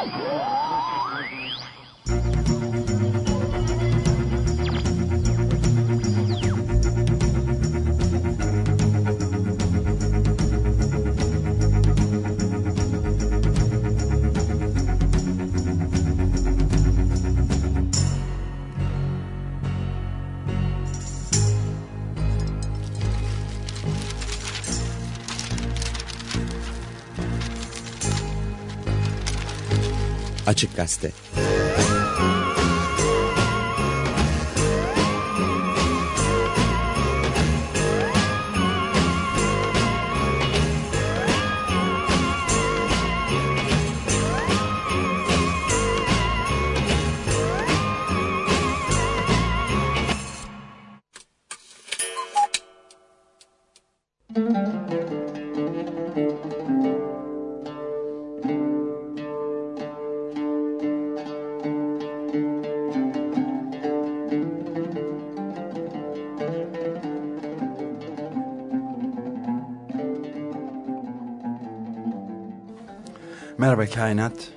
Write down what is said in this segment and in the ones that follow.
Oh! Açık Gazete Merhaba Kainat.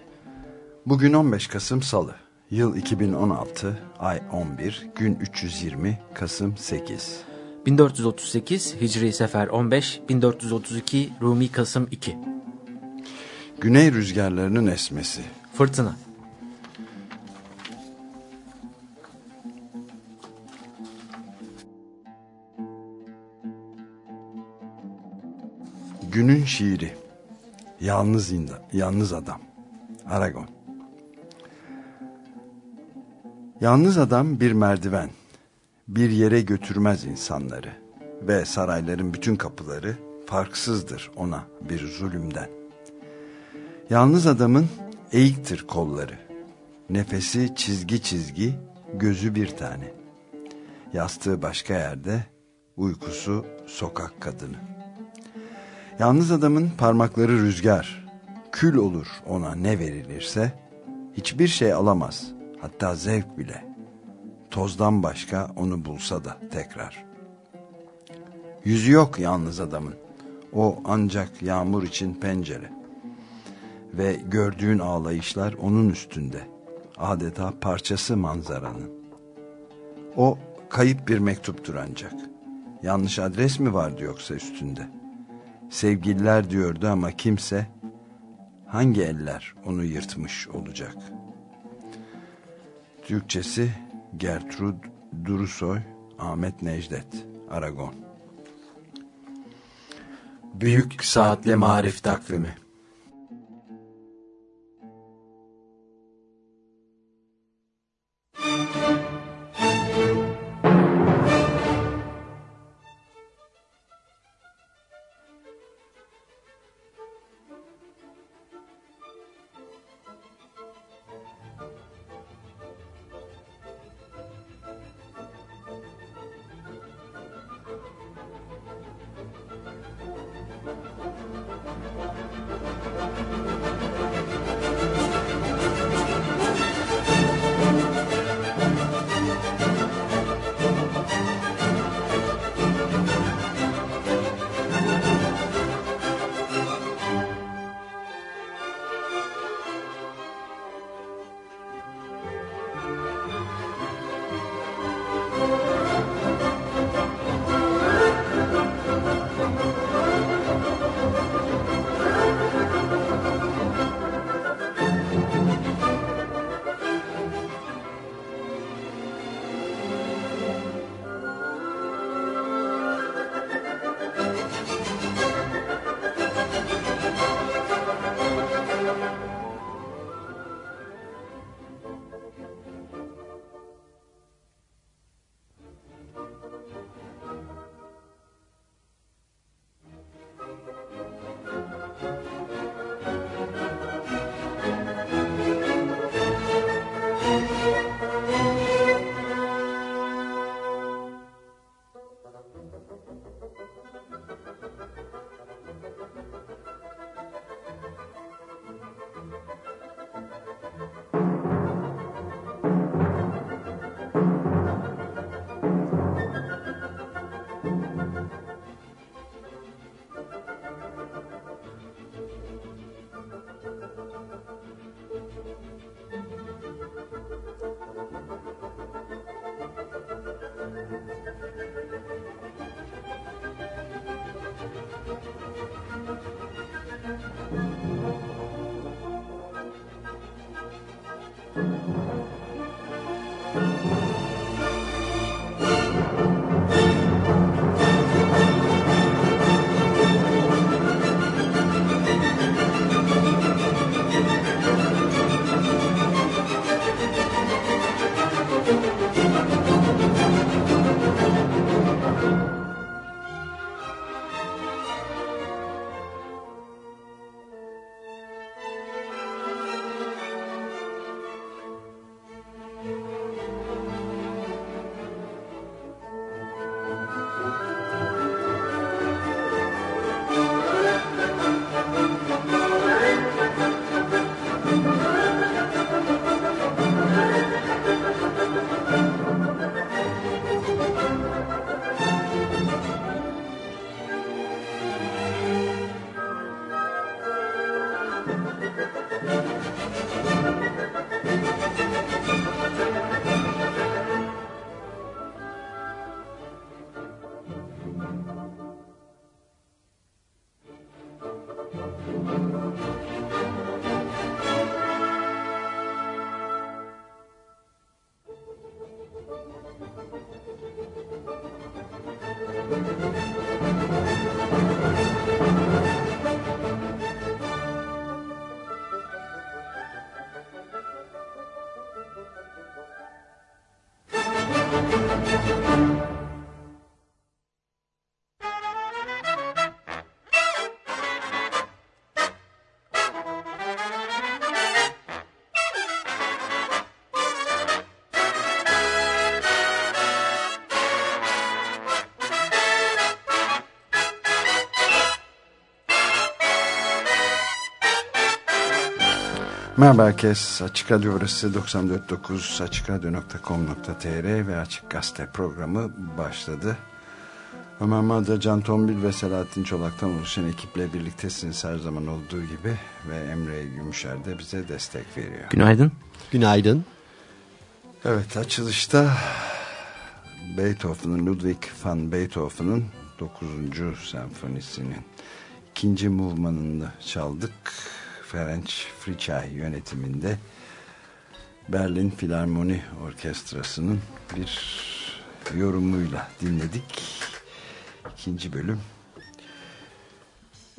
Bugün 15 Kasım Salı. Yıl 2016, ay 11, gün 320, Kasım 8. 1438 Hicri Sefer 15, 1432 Rumi Kasım 2. Güney rüzgarlarının esmesi. Fırtına. Günün şiiri. Yalnız inda, yalnız adam. Aragon. Yalnız adam bir merdiven. Bir yere götürmez insanları ve sarayların bütün kapıları farksızdır ona bir zulümden. Yalnız adamın eğiktir kolları. Nefesi çizgi çizgi, gözü bir tane. Yastığı başka yerde, uykusu sokak kadını. Yalnız adamın parmakları rüzgar. Kül olur ona ne verilirse. Hiçbir şey alamaz. Hatta zevk bile. Tozdan başka onu bulsa da tekrar. Yüzü yok yalnız adamın. O ancak yağmur için pencere. Ve gördüğün ağlayışlar onun üstünde. Adeta parçası manzaranın. O kayıp bir mektuptur ancak. Yanlış adres mi vardı yoksa üstünde? sevgililer diyordu ama kimse hangi eller onu yırtmış olacak? Türkçesi Gertrud Durusoy, Ahmet Necdet, Aragon. Büyük Saatli Marif Takvimi Müzik Merhaba herkes. Açık Radyo burası 94.9 açıkradio.com.tr ve Açık Gazete programı başladı. Ömer Madra, Can Tombil ve Selahattin Çolak'tan oluşan ekiple birliktesiniz her zaman olduğu gibi ve Emre Gümüşer de bize destek veriyor. Günaydın. Günaydın. Evet açılışta Beethoven'ın Ludwig van Beethoven'ın 9. senfonisinin ikinci movmanını çaldık. Ferenc Friçay yönetiminde Berlin Filarmoni Orkestrası'nın bir yorumuyla dinledik. İkinci bölüm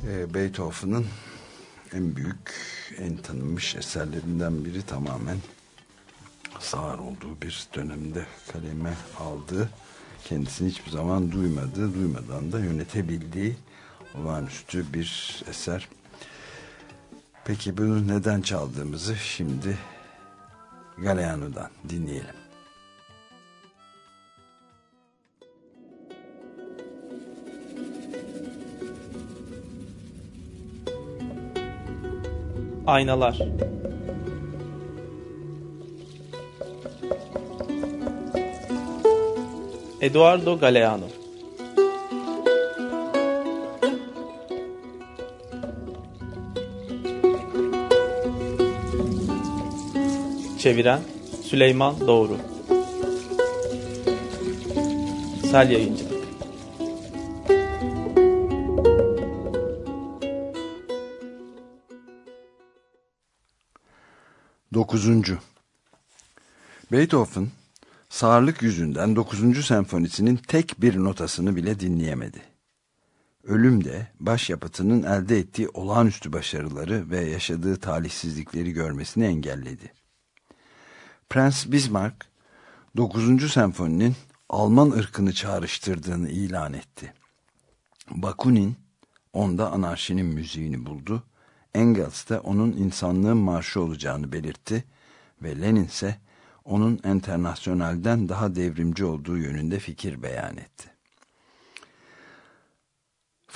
e, Beethoven'ın en büyük, en tanınmış eserlerinden biri tamamen sağır olduğu bir dönemde kaleme aldığı, kendisini hiçbir zaman duymadığı, duymadan da yönetebildiği olağanüstü bir eser. Peki bunu neden çaldığımızı şimdi Galeano'dan dinleyelim. Aynalar Eduardo Galeano Çeviren Süleyman Doğru Sel Yayıncılık Dokuzuncu Beethoven sağırlık yüzünden 9. senfonisinin tek bir notasını bile dinleyemedi. Ölüm de başyapıtının elde ettiği olağanüstü başarıları ve yaşadığı talihsizlikleri görmesini engelledi. Prens Bismarck 9. senfoninin Alman ırkını çağrıştırdığını ilan etti. Bakunin onda anarşinin müziğini buldu. Engels de onun insanlığın marşı olacağını belirtti ve Lenin ise onun internasyonelden daha devrimci olduğu yönünde fikir beyan etti.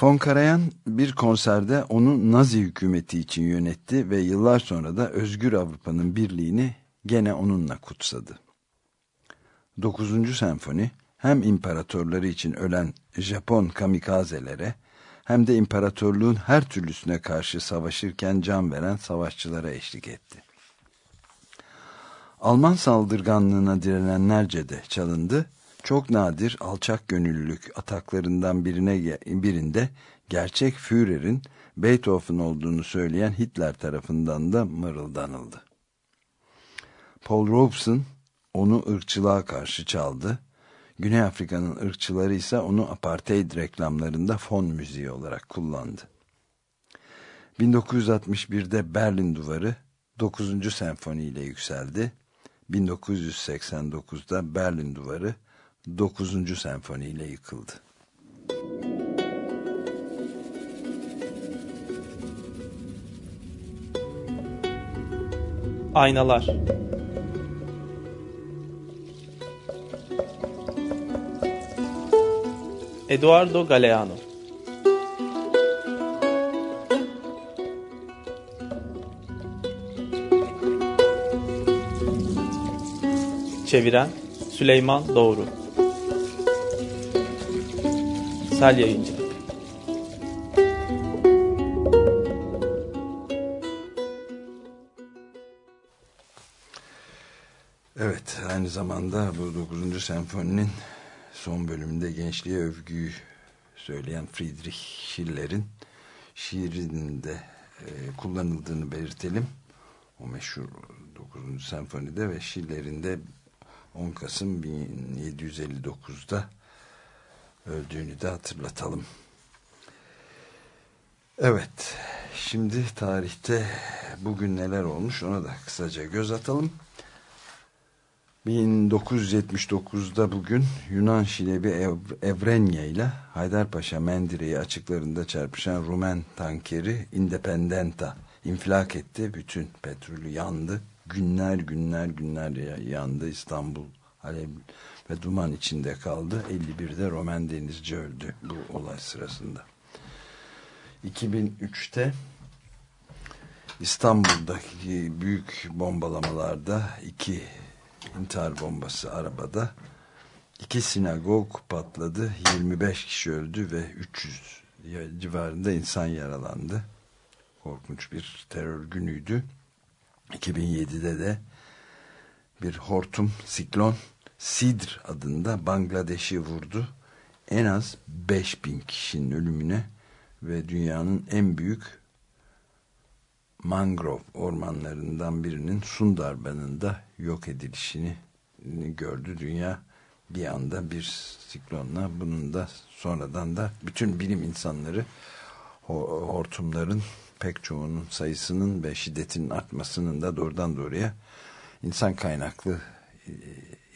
Von Karajan bir konserde onu Nazi hükümeti için yönetti ve yıllar sonra da Özgür Avrupa'nın birliğini gene onunla kutsadı. 9. senfoni hem imparatorları için ölen Japon kamikazelere hem de imparatorluğun her türlüsüne karşı savaşırken can veren savaşçılara eşlik etti. Alman saldırganlığına direnenlerce de çalındı. Çok nadir alçak gönüllülük ataklarından birine birinde gerçek Führer'in Beethoven olduğunu söyleyen Hitler tarafından da mırıldanıldı. Paul Robeson onu ırkçılığa karşı çaldı. Güney Afrika'nın ırkçıları ise onu apartheid reklamlarında fon müziği olarak kullandı. 1961'de Berlin Duvarı 9. senfoni ile yükseldi. 1989'da Berlin Duvarı 9. senfoni ile yıkıldı. Aynalar Eduardo Galeano Çeviren Süleyman Doğru Sel Yayıncılık Evet, aynı zamanda bu 9. senfoninin son bölümünde gençliğe övgüyü söyleyen Friedrich Schiller'in şiirinde e, kullanıldığını belirtelim. O meşhur 9. senfonide ve Schiller'in de 10 Kasım 1759'da öldüğünü de hatırlatalım. Evet, şimdi tarihte bugün neler olmuş ona da kısaca göz atalım. 1979'da bugün Yunan şilebi Ev Evrenya ile Haydarpaşa Mendire'yi açıklarında çarpışan Rumen tankeri Independenta infilak etti. Bütün petrolü yandı. Günler günler günler yandı. İstanbul alev ve duman içinde kaldı. 51'de Romen denizci öldü bu olay sırasında. 2003'te İstanbul'daki büyük bombalamalarda iki intihar bombası arabada. İki sinagog patladı 25 kişi öldü ve 300 civarında insan yaralandı. Korkunç bir terör günüydü. 2007'de de bir hortum siklon Sidr adında Bangladeş'i vurdu. En az 5000 kişinin ölümüne ve dünyanın en büyük mangrove ormanlarından birinin Sundarban'ında yok edilişini gördü. Dünya bir anda bir siklonla bunun da sonradan da bütün bilim insanları hortumların pek çoğunun sayısının ve şiddetinin artmasının da doğrudan doğruya insan kaynaklı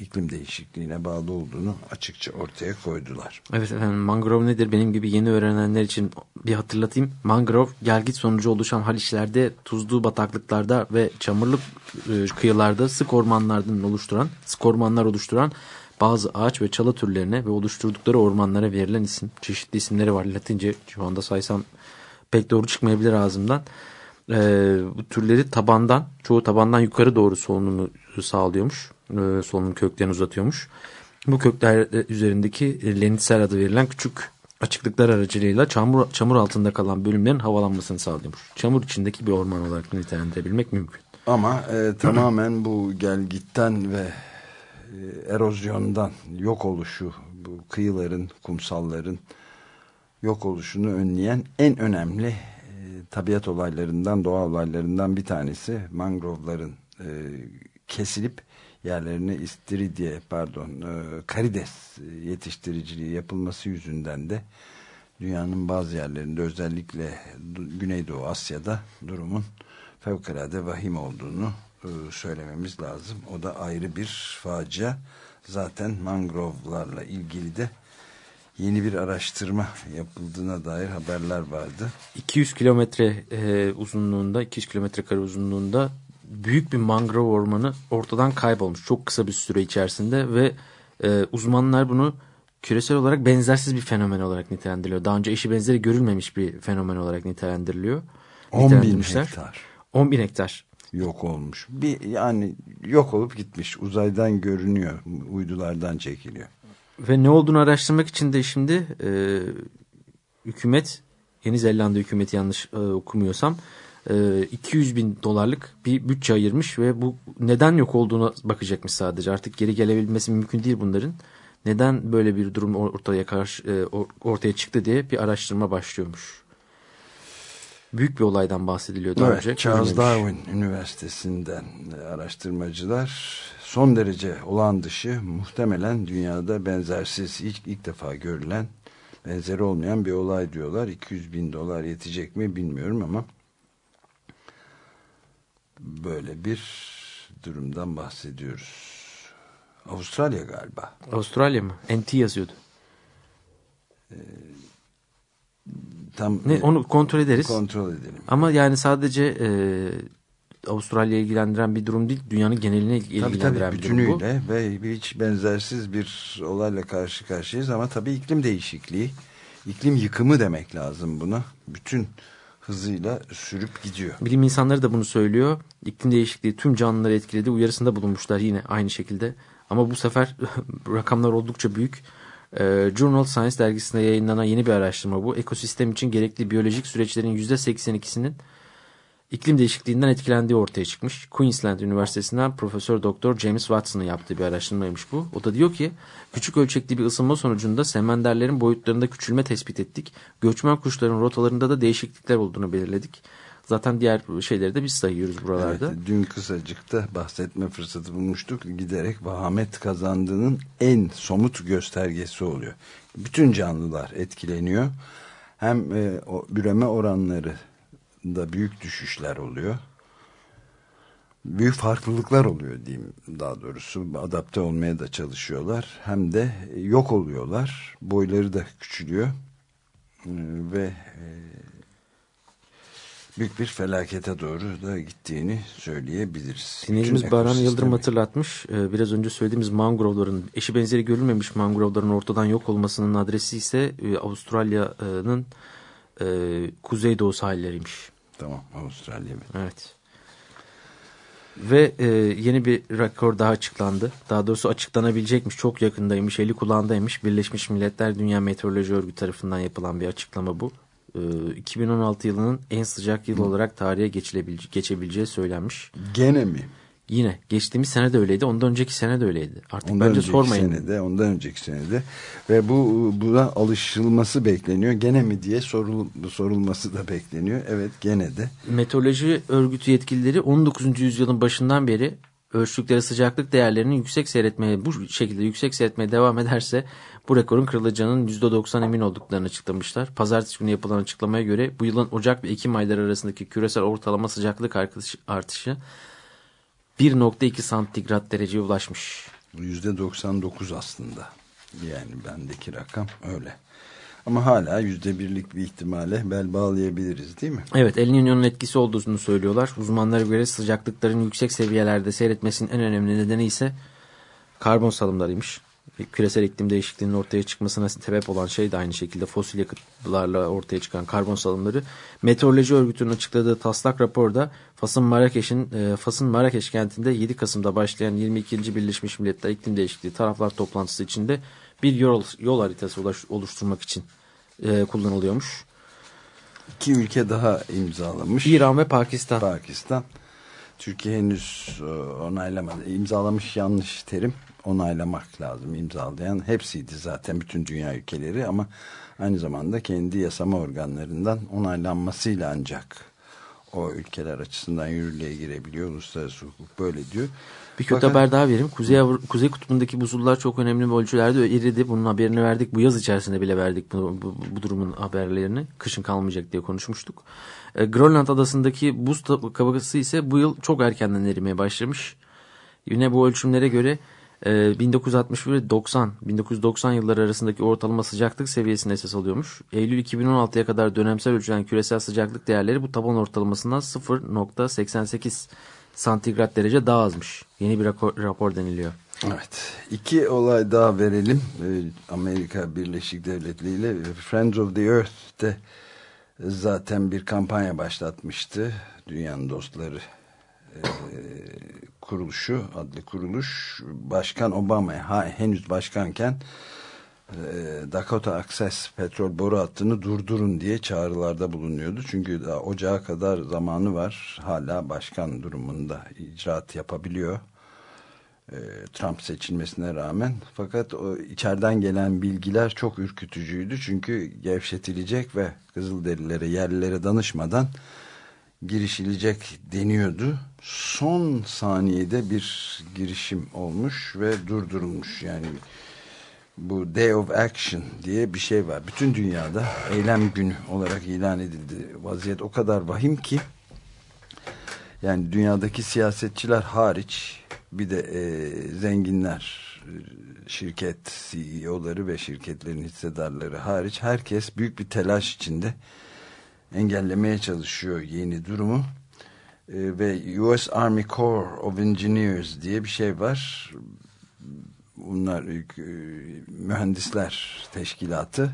iklim değişikliğine bağlı olduğunu açıkça ortaya koydular. Evet efendim mangrove nedir benim gibi yeni öğrenenler için bir hatırlatayım. Mangrove gelgit sonucu oluşan haliçlerde tuzlu bataklıklarda ve çamurlu e, kıyılarda sık ormanlardan oluşturan sık ormanlar oluşturan bazı ağaç ve çalı türlerine ve oluşturdukları ormanlara verilen isim. Çeşitli isimleri var Latince şu anda saysam pek doğru çıkmayabilir ağzımdan. Ee, bu türleri tabandan çoğu tabandan yukarı doğru solunumu sağlıyormuş e, solunum köklerini uzatıyormuş. Bu kökler üzerindeki lenitsel adı verilen küçük açıklıklar aracılığıyla çamur, çamur altında kalan bölümlerin havalanmasını sağlıyormuş. Çamur içindeki bir orman olarak nitelendirebilmek mümkün. Ama e, tamamen bu gelgitten ve e, erozyondan yok oluşu, bu kıyıların, kumsalların yok oluşunu önleyen en önemli e, tabiat olaylarından, doğa olaylarından bir tanesi mangrovların e, kesilip yerlerine istiridye pardon e, karides yetiştiriciliği yapılması yüzünden de dünyanın bazı yerlerinde özellikle Güneydoğu Asya'da durumun fevkalade vahim olduğunu e, söylememiz lazım. O da ayrı bir facia. Zaten mangrovlarla ilgili de yeni bir araştırma yapıldığına dair haberler vardı. 200 kilometre e, uzunluğunda, 200 kilometre kare uzunluğunda büyük bir mangrove ormanı ortadan kaybolmuş çok kısa bir süre içerisinde ve e, uzmanlar bunu küresel olarak benzersiz bir fenomen olarak nitelendiriliyor. Daha önce eşi benzeri görülmemiş bir fenomen olarak nitelendiriliyor. 10 bin hektar. 10 bin hektar. Yok olmuş. Bir, yani yok olup gitmiş. Uzaydan görünüyor. Uydulardan çekiliyor. Ve ne olduğunu araştırmak için de şimdi e, hükümet Yeni Zelanda hükümeti yanlış e, okumuyorsam 200 e, bin dolarlık bir bütçe ayırmış ve bu neden yok olduğuna bakacakmış sadece. Artık geri gelebilmesi mümkün değil bunların. Neden böyle bir durum ortaya karşı e, ortaya çıktı diye bir araştırma başlıyormuş. Büyük bir olaydan bahsediliyor daha evet, önce. Charles Darwin Üniversitesi'nden araştırmacılar son derece olağan dışı muhtemelen dünyada benzersiz ilk, ilk defa görülen benzeri olmayan bir olay diyorlar. 200 bin dolar yetecek mi bilmiyorum ama böyle bir durumdan bahsediyoruz. Avustralya galiba. Avustralya mı? NT yazıyordu. Ee, tam ne, onu kontrol ederiz. Kontrol edelim. Ama yani sadece e, Avustralya ilgilendiren bir durum değil, dünyanın geneline ilgilendiren tabii, tabii, bir durum bu. ve hiç benzersiz bir olayla karşı karşıyayız ama tabii iklim değişikliği, iklim yıkımı demek lazım buna. Bütün hızıyla sürüp gidiyor. Bilim insanları da bunu söylüyor. İklim değişikliği tüm canlıları etkiledi. Uyarısında bulunmuşlar yine aynı şekilde. Ama bu sefer rakamlar oldukça büyük. Ee, Journal Science dergisinde yayınlanan yeni bir araştırma bu. Ekosistem için gerekli biyolojik süreçlerin %82'sinin iklim değişikliğinden etkilendiği ortaya çıkmış. Queensland Üniversitesi'nden Profesör Doktor James Watson'ın yaptığı bir araştırmaymış bu. O da diyor ki küçük ölçekli bir ısınma sonucunda semenderlerin boyutlarında küçülme tespit ettik. Göçmen kuşların rotalarında da değişiklikler olduğunu belirledik. Zaten diğer şeyleri de biz sayıyoruz buralarda. Evet, dün kısacıkta bahsetme fırsatı bulmuştuk. Giderek vahamet kazandığının en somut göstergesi oluyor. Bütün canlılar etkileniyor. Hem e, o üreme oranları da büyük düşüşler oluyor. Büyük farklılıklar oluyor diyeyim daha doğrusu. Adapte olmaya da çalışıyorlar. Hem de yok oluyorlar. Boyları da küçülüyor. E, ve e, büyük bir felakete doğru da gittiğini söyleyebiliriz. Dinleyicimiz Baran Yıldırım hatırlatmış. Ee, Biraz önce söylediğimiz mangrovların eşi benzeri görülmemiş mangrovların ortadan yok olmasının adresi ise e, Avustralya'nın e, kuzeydoğu sahilleriymiş. Tamam Avustralya. Evet. Ve e, yeni bir rekor daha açıklandı. Daha doğrusu açıklanabilecekmiş. Çok yakındaymış. Eli kulağındaymış. Birleşmiş Milletler Dünya Meteoroloji Örgütü tarafından yapılan bir açıklama bu. E, 2016 yılının en sıcak yıl olarak tarihe geçebileceği söylenmiş. Gene mi? Yine geçtiğimiz sene de öyleydi. Ondan önceki sene de öyleydi. Artık Ondan bence sormayın. senede, ondan önceki senede ve bu buna alışılması bekleniyor. Gene mi diye sorul, sorulması da bekleniyor. Evet gene de. Meteoroloji örgütü yetkilileri 19. yüzyılın başından beri ölçtükleri sıcaklık değerlerinin yüksek seyretmeye bu şekilde yüksek seyretmeye devam ederse bu rekorun kırılacağının %90 emin olduklarını açıklamışlar. Pazartesi günü yapılan açıklamaya göre bu yılın Ocak ve Ekim ayları arasındaki küresel ortalama sıcaklık artışı 1.2 santigrat dereceye ulaşmış. Yüzde 99 aslında. Yani bendeki rakam öyle. Ama hala yüzde birlik bir ihtimale bel bağlayabiliriz değil mi? Evet El Niño'nun etkisi olduğunu söylüyorlar. Uzmanlara göre sıcaklıkların yüksek seviyelerde seyretmesinin en önemli nedeni ise karbon salımlarıymış. Küresel iklim değişikliğinin ortaya çıkmasına sebep olan şey de aynı şekilde fosil yakıtlarla ortaya çıkan karbon salımları. Meteoroloji örgütünün açıkladığı taslak raporda Fas'ın Marrakeş'in e, Fas'ın Marrakeş kentinde 7 Kasım'da başlayan 22. Birleşmiş Milletler İklim Değişikliği taraflar toplantısı içinde bir yol, yol haritası ulaş- oluşturmak için e, kullanılıyormuş. İki ülke daha imzalamış. İran ve Pakistan. Pakistan. Türkiye henüz e, onaylamadı. İmzalamış yanlış terim. Onaylamak lazım. İmzalayan hepsiydi zaten bütün dünya ülkeleri ama aynı zamanda kendi yasama organlarından onaylanmasıyla ancak o ülkeler açısından yürürlüğe girebiliyor. Uluslararası hukuk böyle diyor. Bir kötü Fakat- haber daha vereyim. Kuzey, Kuzey Kutbu'ndaki buzullar çok önemli ölçülerde eridi. Bunun haberini verdik. Bu yaz içerisinde bile verdik bu, bu, bu durumun haberlerini. Kışın kalmayacak diye konuşmuştuk. E, Grönland adasındaki buz tabakası ise bu yıl çok erkenden erimeye başlamış. Yine bu ölçümlere göre e, 1961 ve 90 1990 yılları arasındaki ortalama sıcaklık seviyesini esas alıyormuş. Eylül 2016'ya kadar dönemsel ölçülen küresel sıcaklık değerleri bu taban ortalamasından 0.88 santigrat derece daha azmış. Yeni bir rapor, rapor deniliyor. Evet. İki olay daha verelim. Ee, Amerika Birleşik Devletleri ile Friends of the Earth'te zaten bir kampanya başlatmıştı. Dünyanın Dostları e, kuruluşu, adlı kuruluş. Başkan Obama ha, henüz başkanken e, Dakota Access petrol boru hattını durdurun diye çağrılarda bulunuyordu. Çünkü daha ocağa kadar zamanı var. Hala başkan durumunda icraat yapabiliyor. E, Trump seçilmesine rağmen fakat o içeriden gelen bilgiler çok ürkütücüydü çünkü gevşetilecek ve Kızılderililere yerlilere danışmadan girişilecek deniyordu. Son saniyede bir girişim olmuş ve durdurulmuş yani bu Day of Action diye bir şey var. Bütün dünyada eylem günü olarak ilan edildi. Vaziyet o kadar vahim ki yani dünyadaki siyasetçiler hariç bir de e, zenginler şirket CEO'ları ve şirketlerin hissedarları hariç herkes büyük bir telaş içinde engellemeye çalışıyor yeni durumu ve US Army Corps of Engineers diye bir şey var bunlar e, mühendisler teşkilatı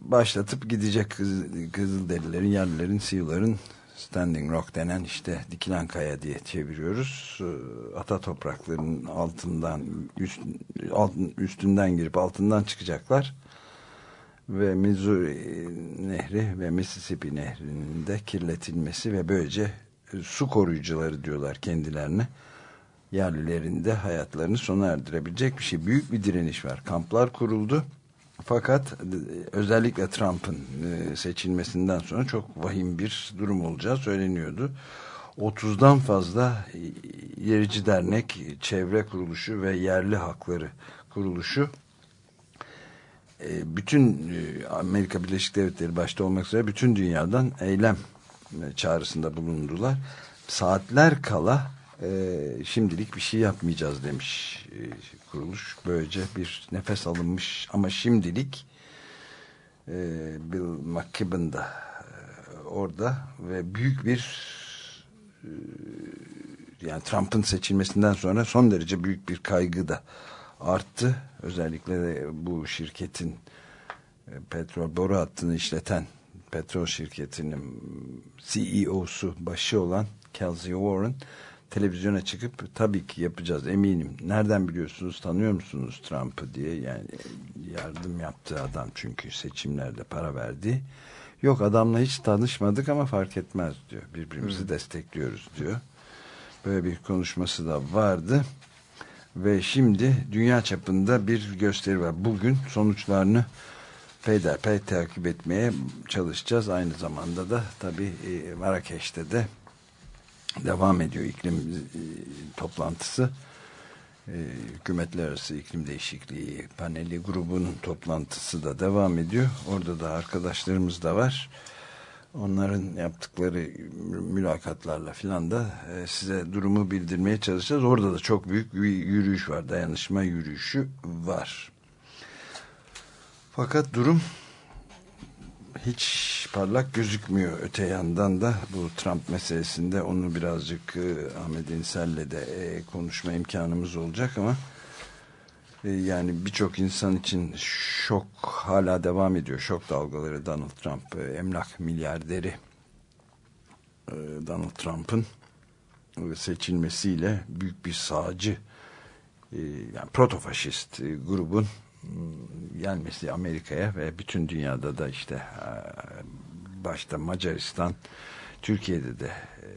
başlatıp gidecek Kız- Kızılderililerin, yerlilerin, Siyuların Standing Rock denen işte dikilen kaya diye çeviriyoruz. Ee, Ata topraklarının altından üst, altın, üstünden girip altından çıkacaklar. Ve Missouri Nehri ve Mississippi Nehri'nin de kirletilmesi ve böylece e, su koruyucuları diyorlar kendilerine yerlilerin de hayatlarını sona erdirebilecek bir şey. Büyük bir direniş var. Kamplar kuruldu Fakat e, özellikle Trump'ın e, seçilmesinden sonra çok vahim bir durum olacağı söyleniyordu. 30'dan fazla yerici dernek, çevre kuruluşu ve yerli hakları kuruluşu bütün Amerika Birleşik Devletleri başta olmak üzere bütün dünyadan eylem çağrısında bulundular. Saatler kala şimdilik bir şey yapmayacağız demiş kuruluş. Böylece bir nefes alınmış ama şimdilik e, Bill McKibben da e, orada ve büyük bir e, yani Trump'ın seçilmesinden sonra son derece büyük bir kaygı da arttı. Özellikle de bu şirketin e, petrol boru hattını işleten petrol şirketinin CEO'su başı olan Kelsey Warren televizyona çıkıp tabii ki yapacağız eminim. Nereden biliyorsunuz tanıyor musunuz Trump'ı diye yani yardım yaptı adam çünkü seçimlerde para verdi. Yok adamla hiç tanışmadık ama fark etmez diyor. Birbirimizi hmm. destekliyoruz diyor. Böyle bir konuşması da vardı. Ve şimdi dünya çapında bir gösteri var. Bugün sonuçlarını peyderpey takip etmeye çalışacağız. Aynı zamanda da tabii e, Marrakeş'te de devam ediyor iklim e, toplantısı. E, hükümetler arası iklim değişikliği paneli grubunun toplantısı da devam ediyor. Orada da arkadaşlarımız da var. Onların yaptıkları mülakatlarla filan da e, size durumu bildirmeye çalışacağız. Orada da çok büyük bir yürüyüş var. Dayanışma yürüyüşü var. Fakat durum hiç parlak gözükmüyor. Öte yandan da bu Trump meselesinde onu birazcık e, Ahmet İnsel'le de e, konuşma imkanımız olacak ama yani birçok insan için şok hala devam ediyor. Şok dalgaları Donald Trump, e, emlak milyarderi e, Donald Trump'ın e, seçilmesiyle büyük bir sağcı e, yani protofaşist e, grubun gelmesi Amerika'ya ve bütün dünyada da işte e, başta Macaristan, Türkiye'de de e,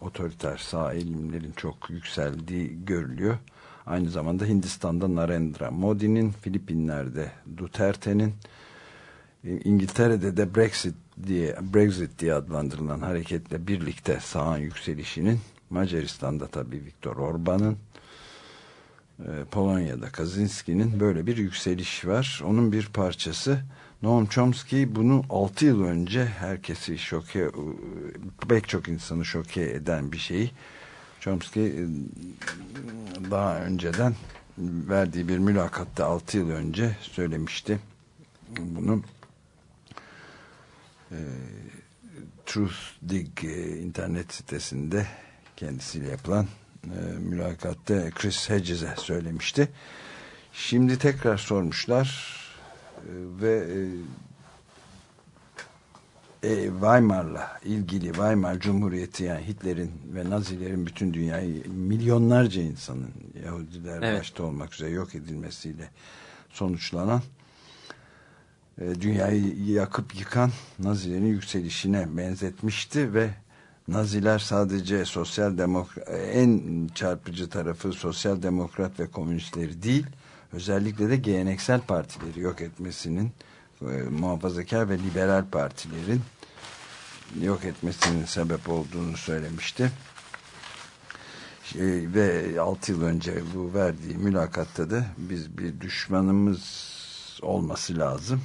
otoriter sağ eğilimlerin çok yükseldiği görülüyor. Aynı zamanda Hindistan'da Narendra Modi'nin, Filipinler'de Duterte'nin, e, İngiltere'de de Brexit diye Brexit diye adlandırılan hareketle birlikte sağın yükselişinin, Macaristan'da tabii Viktor Orban'ın, ee, Polonya'da Kaczynski'nin böyle bir yükseliş var. Onun bir parçası Noam Chomsky bunu 6 yıl önce herkesi şoke pek çok insanı şoke eden bir şey. Chomsky e, daha önceden verdiği bir mülakatta 6 yıl önce söylemişti. Bunu e, Truth Dig e, internet sitesinde kendisiyle yapılan e, mülakatta Chris Hedges'e söylemişti. Şimdi tekrar sormuşlar e, ve e, e, Weimar'la ilgili Weimar Cumhuriyeti yani Hitler'in ve Nazilerin bütün dünyayı milyonlarca insanın Yahudiler evet. başta olmak üzere yok edilmesiyle sonuçlanan e, dünyayı yakıp yıkan Nazilerin yükselişine benzetmişti ve Naziler sadece sosyal demokrat en çarpıcı tarafı sosyal demokrat ve komünistleri değil özellikle de geleneksel partileri yok etmesinin e, muhafazakar ve liberal partilerin yok etmesinin sebep olduğunu söylemişti. Şey, ve 6 yıl önce bu verdiği mülakatta da biz bir düşmanımız olması lazım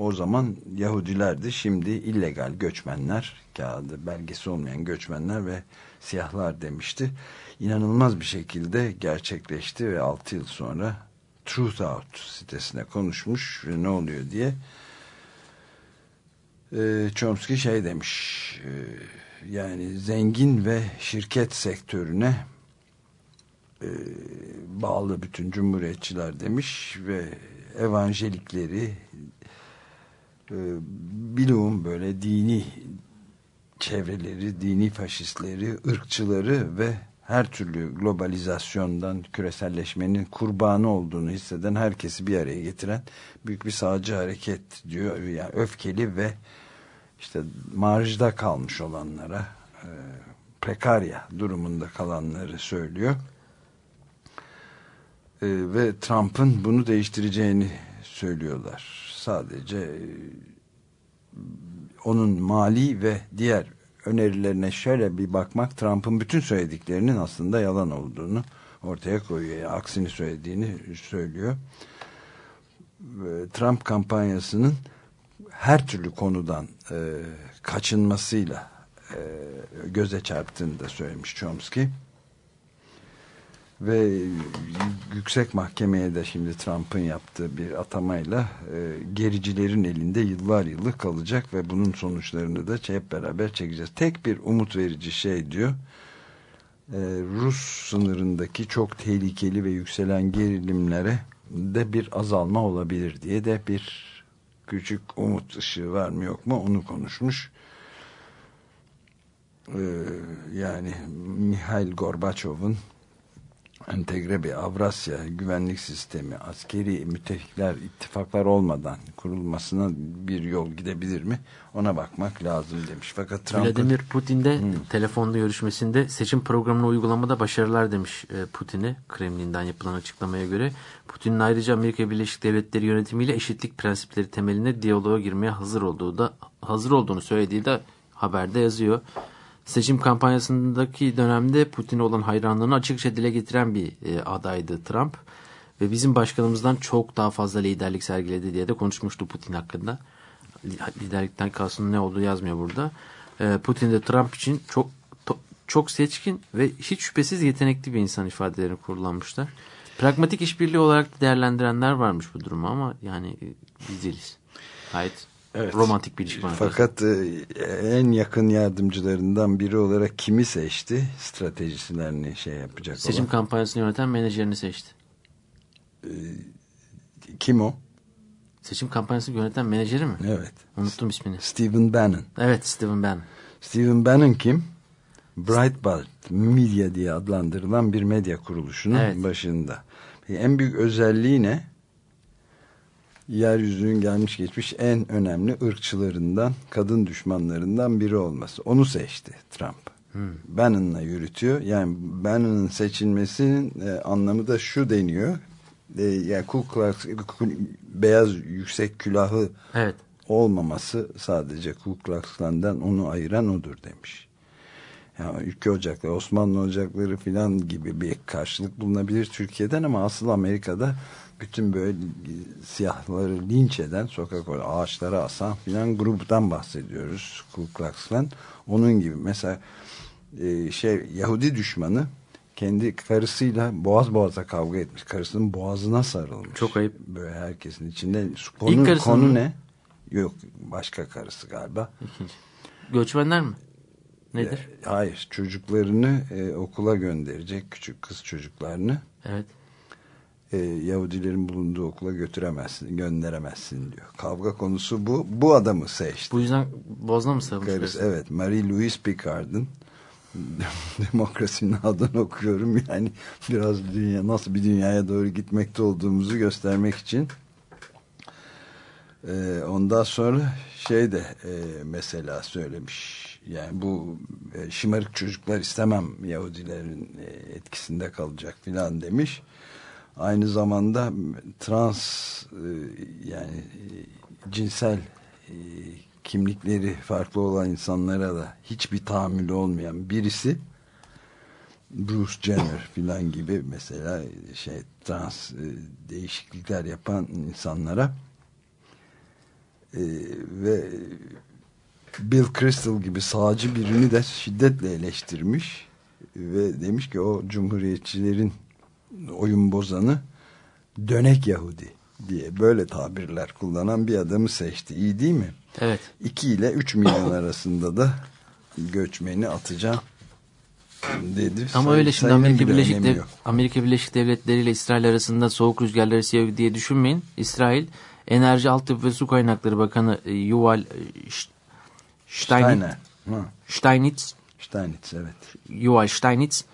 o zaman Yahudilerdi şimdi illegal göçmenler kağıdı belgesi olmayan göçmenler ve siyahlar demişti. İnanılmaz bir şekilde gerçekleşti ve 6 yıl sonra Truth Out sitesine konuşmuş ve ne oluyor diye. E, Chomsky şey demiş e, yani zengin ve şirket sektörüne e, bağlı bütün cumhuriyetçiler demiş ve evangelikleri e, bilum böyle dini çevreleri, dini faşistleri, ırkçıları ve her türlü globalizasyondan, küreselleşmenin kurbanı olduğunu hisseden herkesi bir araya getiren büyük bir sağcı hareket diyor. Yani öfkeli ve işte marjda kalmış olanlara, e, prekarya durumunda kalanları söylüyor. E, ve Trump'ın bunu değiştireceğini söylüyorlar. Sadece e, onun mali ve diğer önerilerine şöyle bir bakmak Trump'ın bütün söylediklerinin aslında yalan olduğunu ortaya koyuyor. Aksini söylediğini söylüyor. Trump kampanyasının her türlü konudan e, kaçınmasıyla e, göze çarptığını da söylemiş Chomsky. Ve yüksek mahkemeye de şimdi Trump'ın yaptığı bir atamayla e, gericilerin elinde yıllar yılı kalacak ve bunun sonuçlarını da hep beraber çekeceğiz. Tek bir umut verici şey diyor. E, Rus sınırındaki çok tehlikeli ve yükselen gerilimlere de bir azalma olabilir diye de bir küçük umut ışığı var mı yok mu onu konuşmuş. Ee, yani Mihail Gorbaçov'un entegre bir Avrasya güvenlik sistemi askeri müttefikler ittifaklar olmadan kurulmasına bir yol gidebilir mi ona bakmak lazım demiş. Fakat Trump Vladimir Putin de hmm. telefonda görüşmesinde seçim programını uygulamada başarılar demiş e, Putin'e Kremlin'den yapılan açıklamaya göre. Putin'in ayrıca Amerika Birleşik Devletleri yönetimiyle eşitlik prensipleri temelinde diyaloğa girmeye hazır olduğu da hazır olduğunu söylediği de haberde yazıyor seçim kampanyasındaki dönemde Putin'e olan hayranlığını açıkça dile getiren bir e, adaydı Trump. Ve bizim başkanımızdan çok daha fazla liderlik sergiledi diye de konuşmuştu Putin hakkında. Liderlikten kalsın ne olduğu yazmıyor burada. E, Putin de Trump için çok çok seçkin ve hiç şüphesiz yetenekli bir insan ifadelerini kullanmışlar. Pragmatik işbirliği olarak değerlendirenler varmış bu durumu ama yani e, biz değiliz. Gayet Evet. Romantik bir ilişki Fakat e, en yakın yardımcılarından biri olarak kimi seçti? Stratejisilerini şey yapacak Seçim olan. kampanyasını yöneten menajerini seçti. E, kim o? Seçim kampanyasını yöneten menajeri mi? Evet. Unuttum ismini. Stephen Bannon. Evet Stephen Bannon. Stephen Bannon kim? Breitbart Media diye adlandırılan bir medya kuruluşunun evet. başında. En büyük özelliği ne? Yeryüzünün gelmiş geçmiş en önemli ırkçılarından, kadın düşmanlarından biri olması. Onu seçti Trump. Hmm. Bannon'la yürütüyor. Yani Bannon'ın seçilmesinin e, anlamı da şu deniyor. E, yani Ku Klux, beyaz yüksek külahı evet. olmaması sadece Ku Klux Klan'dan onu ayıran odur demiş. Yani ülke ocakları, Osmanlı ocakları filan gibi bir karşılık bulunabilir Türkiye'den ama asıl Amerika'da bütün böyle siyahları linç eden sokak ağaçlara asan filan gruptan bahsediyoruz Ku Klux Klan. Onun gibi mesela e, şey Yahudi düşmanı kendi karısıyla boğaz boğaza kavga etmiş. Karısının boğazına sarılmış. Çok ayıp. Böyle herkesin içinde. Konu, İlk konu ne? Yok başka karısı galiba. İkinci. Göçmenler mi? Nedir? E, hayır çocuklarını e, okula gönderecek küçük kız çocuklarını. Evet e, Yahudilerin bulunduğu okula götüremezsin, gönderemezsin diyor. Kavga konusu bu. Bu adamı seçti. Bu yüzden bozna mı sarılmış? Evet. Marie-Louise Picard'ın demokrasinin adını okuyorum. Yani biraz dünya, nasıl bir dünyaya doğru gitmekte olduğumuzu göstermek için. Ee, ondan sonra şey de e, mesela söylemiş. Yani bu e, şımarık çocuklar istemem Yahudilerin e, etkisinde kalacak filan demiş aynı zamanda trans e, yani e, cinsel e, kimlikleri farklı olan insanlara da hiçbir tahammülü olmayan birisi Bruce Jenner filan gibi mesela şey trans değişiklikler yapan insanlara ve Bill Crystal gibi sağcı birini de şiddetle eleştirmiş ve demiş ki o cumhuriyetçilerin oyun bozanı dönek Yahudi diye böyle tabirler kullanan bir adamı seçti. İyi değil mi? Evet. 2 ile 3 milyon arasında da göçmeni atacağım dedi. Ama öyle şimdi Amerika Birleşik, Dev Amerika Birleşik Devletleri ile İsrail arasında soğuk rüzgarlar esiyor diye düşünmeyin. İsrail Enerji Altyapı ve Su Kaynakları Bakanı e, Yuval e, Steinitz, Steinitz Steinitz evet. Yuval Steinitz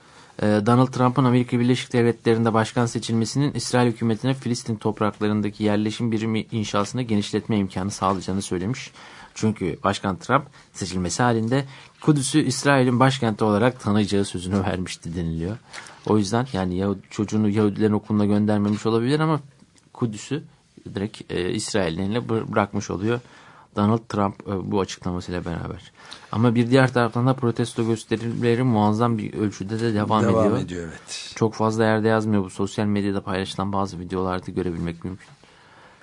Donald Trump'ın Amerika Birleşik Devletleri'nde başkan seçilmesinin İsrail hükümetine Filistin topraklarındaki yerleşim birimi inşasını genişletme imkanı sağlayacağını söylemiş. Çünkü Başkan Trump seçilmesi halinde Kudüs'ü İsrail'in başkenti olarak tanıyacağı sözünü vermişti deniliyor. O yüzden yani Yahudi, çocuğunu Yahudilerin okuluna göndermemiş olabilir ama Kudüs'ü direkt e, İsrail'in bırakmış oluyor. Donald Trump e, bu açıklamasıyla beraber. Ama bir diğer taraftan da protesto gösterileri muazzam bir ölçüde de devam, Devam ediyor. ediyor evet. Çok fazla yerde yazmıyor bu. Sosyal medyada paylaşılan bazı videolarda görebilmek mümkün.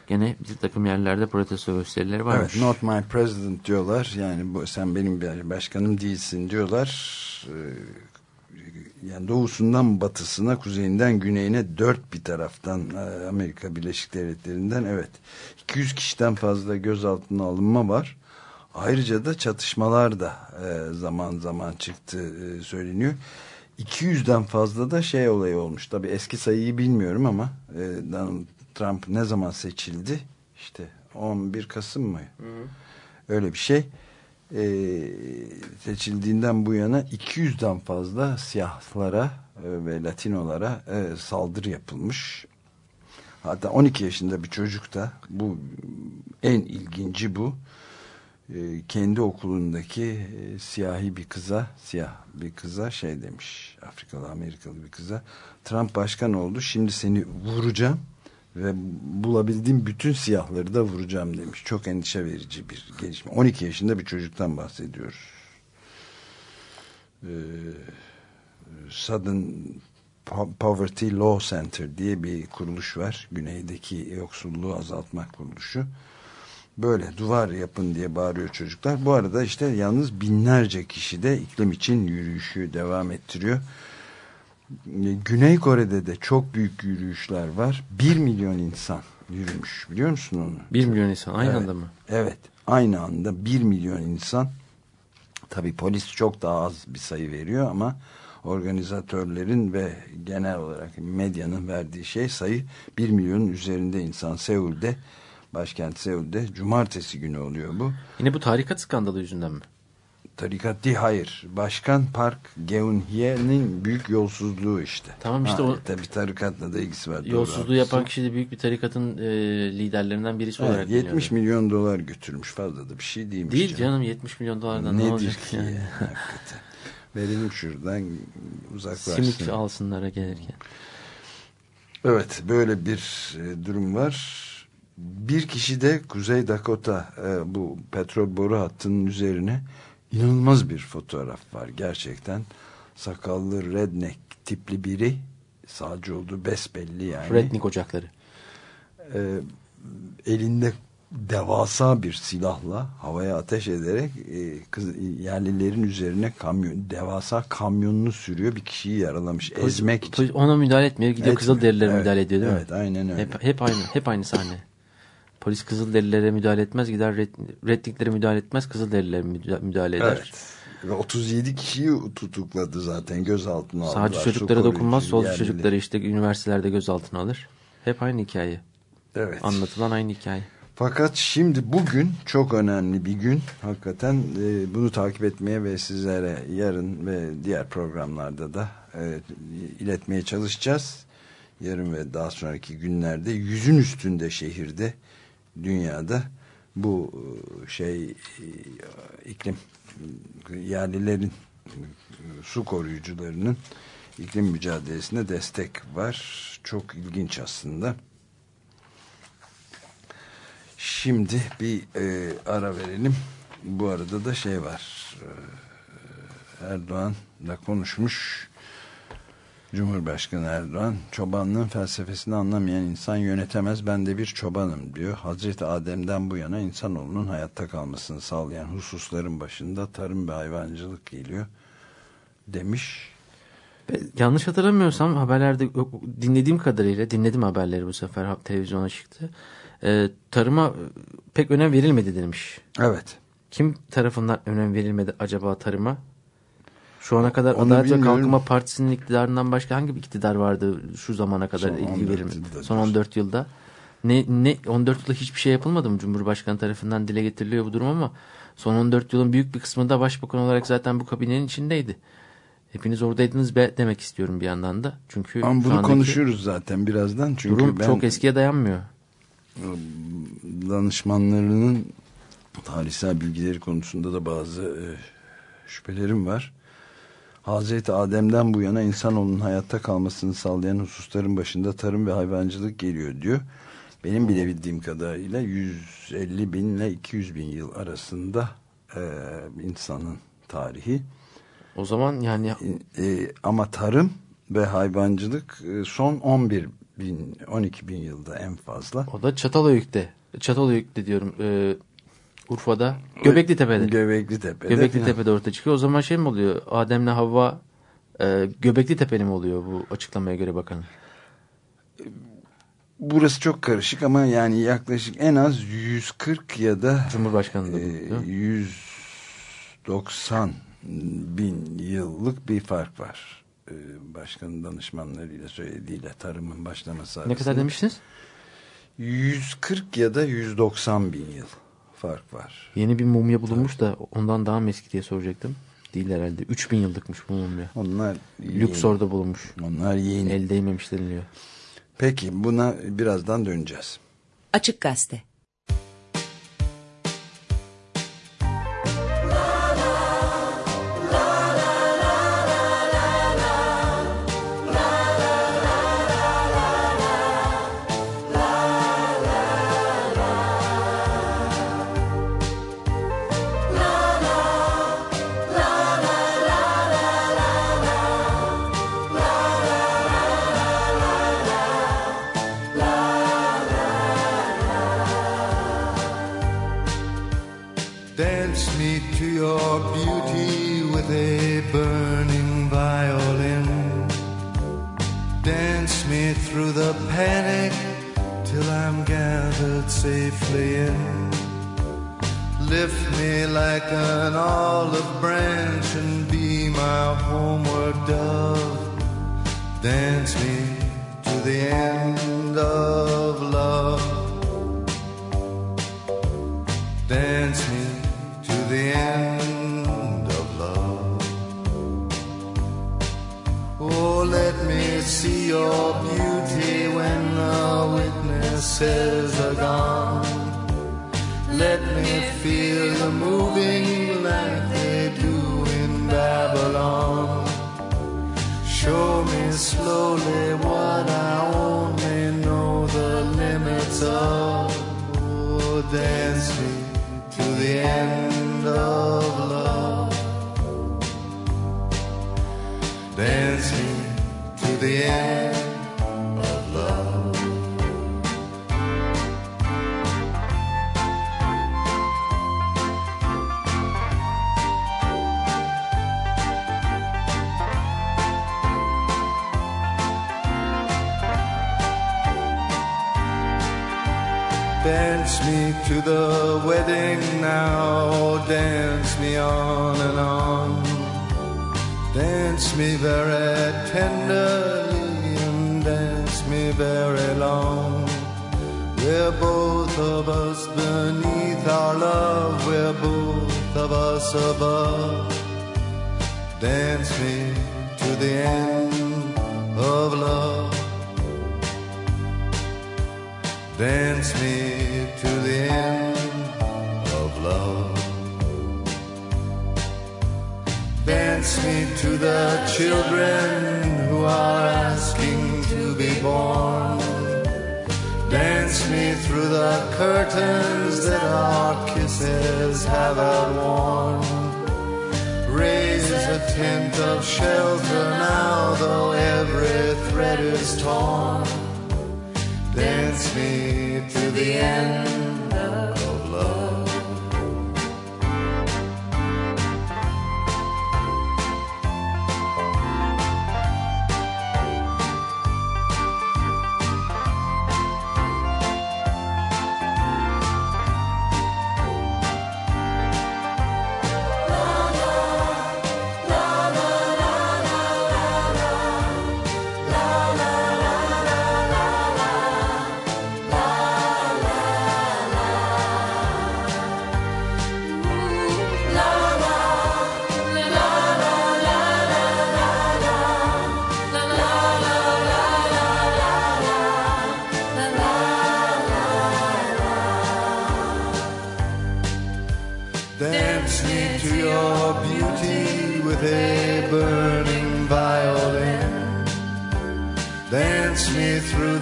Gene bir takım yerlerde protesto gösterileri varmış. Evet, not my president diyorlar. Yani bu, sen benim başkanım değilsin diyorlar. Ee, yani doğusundan batısına, kuzeyinden güneyine dört bir taraftan e, Amerika Birleşik Devletleri'nden evet 200 kişiden fazla gözaltına alınma var. Ayrıca da çatışmalar da e, zaman zaman çıktı e, söyleniyor. 200'den fazla da şey olayı olmuş. Tabii eski sayıyı bilmiyorum ama Donald Trump ne zaman seçildi? İşte 11 Kasım mı? Öyle bir şey. E, seçildiğinden bu yana 200'den fazla siyahlara e, ve Latinolara e, saldırı yapılmış. Hatta 12 yaşında bir çocuk da bu en ilginci bu. E, kendi okulundaki e, siyahi bir kıza, siyah bir kıza şey demiş. Afrikalı Amerikalı bir kıza. Trump başkan oldu. Şimdi seni vuracağım ve bulabildiğim bütün siyahları da vuracağım demiş. Çok endişe verici bir gelişme. 12 yaşında bir çocuktan bahsediyoruz. Ee, Southern Poverty Law Center diye bir kuruluş var. Güneydeki yoksulluğu azaltmak kuruluşu. Böyle duvar yapın diye bağırıyor çocuklar. Bu arada işte yalnız binlerce kişi de iklim için yürüyüşü devam ettiriyor. Güney Kore'de de çok büyük yürüyüşler var. Bir milyon insan yürümüş biliyor musun onu? 1 milyon insan aynı Evet. anda mı? Evet aynı anda bir milyon insan tabi polis çok daha az bir sayı veriyor ama organizatörlerin ve genel olarak medyanın verdiği şey sayı bir milyonun üzerinde insan Seul'de başkent Seul'de cumartesi günü oluyor bu. Yine bu tarikat skandalı yüzünden mi? Tarikat değil hayır. Başkan Park Geun-hye'nin büyük yolsuzluğu işte. Tamam işte o- Tabi tarikatla da ilgisi var. doğru, Yolsuzluğu yapan haklısın. kişi de büyük bir tarikatın e, liderlerinden birisi Evet, olarak 70 biliniyordu. milyon dolar götürmüş fazla da bir şey değilmiş. Değil canım 70 milyon dolardan ne Nedir olacak ki yani? ya, hakikaten. Verelim şuradan uzaklaşsın. Simit alsınlara gelirken. Evet böyle bir e, durum var. Bir kişi de Kuzey Dakota e, bu petrol boru hattının üzerine inanılmaz bir fotoğraf var gerçekten. Sakallı redneck tipli biri sağcı olduğu besbelli yani. Redneck ocakları. E, elinde devasa bir silahla havaya ateş ederek e, kız, yerlilerin üzerine kamyon devasa kamyonunu sürüyor bir kişiyi yaralamış ezmek için. Ona müdahale etmiyor. Gidiyor Etmiyor. Kızılderililere Evet, müdahale ediyor değil evet, mi? aynen öyle. Hep, hep aynı. Hep aynı sahne. Polis Kızılderililere müdahale etmez. Gider red, müdahale etmez. Kızılderililere müda- müdahale eder. Evet. Ve 37 kişiyi tutukladı zaten gözaltına aldılar. Sağcı çocuklara dokunmaz. Solcu yerlileri. çocukları işte üniversitelerde gözaltına alır. Hep aynı hikaye. Evet. Anlatılan aynı hikaye. Fakat şimdi bugün çok önemli bir gün. Hakikaten e, bunu takip etmeye ve sizlere yarın ve diğer programlarda da e, iletmeye çalışacağız. Yarın ve daha sonraki günlerde yüzün üstünde şehirde dünyada bu e, şey e, iklim yerlilerin su koruyucularının iklim mücadelesine destek var. Çok ilginç aslında. Şimdi bir e, ara verelim. Bu arada da şey var. E, Erdoğan'la konuşmuş. Cumhurbaşkanı Erdoğan çobanlığın felsefesini anlamayan insan yönetemez ben de bir çobanım diyor. Hazreti Adem'den bu yana insanoğlunun hayatta kalmasını sağlayan hususların başında tarım ve hayvancılık geliyor demiş. Ve Yanlış hatırlamıyorsam haberlerde dinlediğim kadarıyla dinledim haberleri bu sefer televizyona çıktı. Ee, tarıma pek önem verilmedi demiş. Evet. Kim tarafından önem verilmedi acaba tarıma? Şu ana kadar Onu Adalet ve. Kalkınma Partisi'nin iktidarından başka hangi bir iktidar vardı şu zamana kadar Son ilgi 14 verilmedi? yılda Son diyorsun. 14 yılda. Ne, ne 14 yılda hiçbir şey yapılmadı mı? Cumhurbaşkanı tarafından dile getiriliyor bu durum ama son 14 yılın büyük bir kısmında başbakan olarak zaten bu kabinenin içindeydi. Hepiniz oradaydınız be demek istiyorum bir yandan da. Çünkü Ama bunu konuşuyoruz zaten birazdan. Çünkü durum ben çok eskiye dayanmıyor. danışmanlarının tarihsel bilgileri konusunda da bazı e, şüphelerim var. Hazreti Adem'den bu yana insanoğlunun hayatta kalmasını sağlayan hususların başında tarım ve hayvancılık geliyor diyor. benim bile bildiğim kadarıyla 150 bin ile 200 bin yıl arasında e, insanın tarihi. O zaman yani E, ama tarım ve hayvancılık e, son 11 bin 12 bin yılda en fazla. o da Çatalhöyük'te. Çatalhöyük'te diyorum. E, Urfa'da. Göbekli Tepe'de. Göbekli Tepe'de. Göbekli falan. Tepe'de ortaya çıkıyor. O zaman şey mi oluyor? Adem'le Havva e, Göbekli Tepe'li mi oluyor bu açıklamaya göre bakalım. Burası çok karışık ama yani yaklaşık en az 140 ya da Cumhurbaşkanı da bu, e, değil mi? 190 bin yıllık bir fark var. E, Başkanın danışmanlarıyla söylediğiyle tarımın başlaması Ne arasında. kadar demiştiniz? 140 ya da 190 bin yıl fark var. Yeni bir mumya bulunmuş da ondan daha mı eski diye soracaktım. Değil herhalde. 3000 yıllıkmış bu mumya. Onlar. Luxor'da bulunmuş. Onlar yeni. El değmemiş deniliyor. Peki buna birazdan döneceğiz. Açık Gazete. Dance me very tenderly and dance me very long. We're both of us beneath our love, we're both of us above. Dance me to the end of love. Dance me to the end Dance me to the children who are asking to be born. Dance me through the curtains that our kisses have outworn. Raise a tent of shelter now, though every thread is torn. Dance me to the end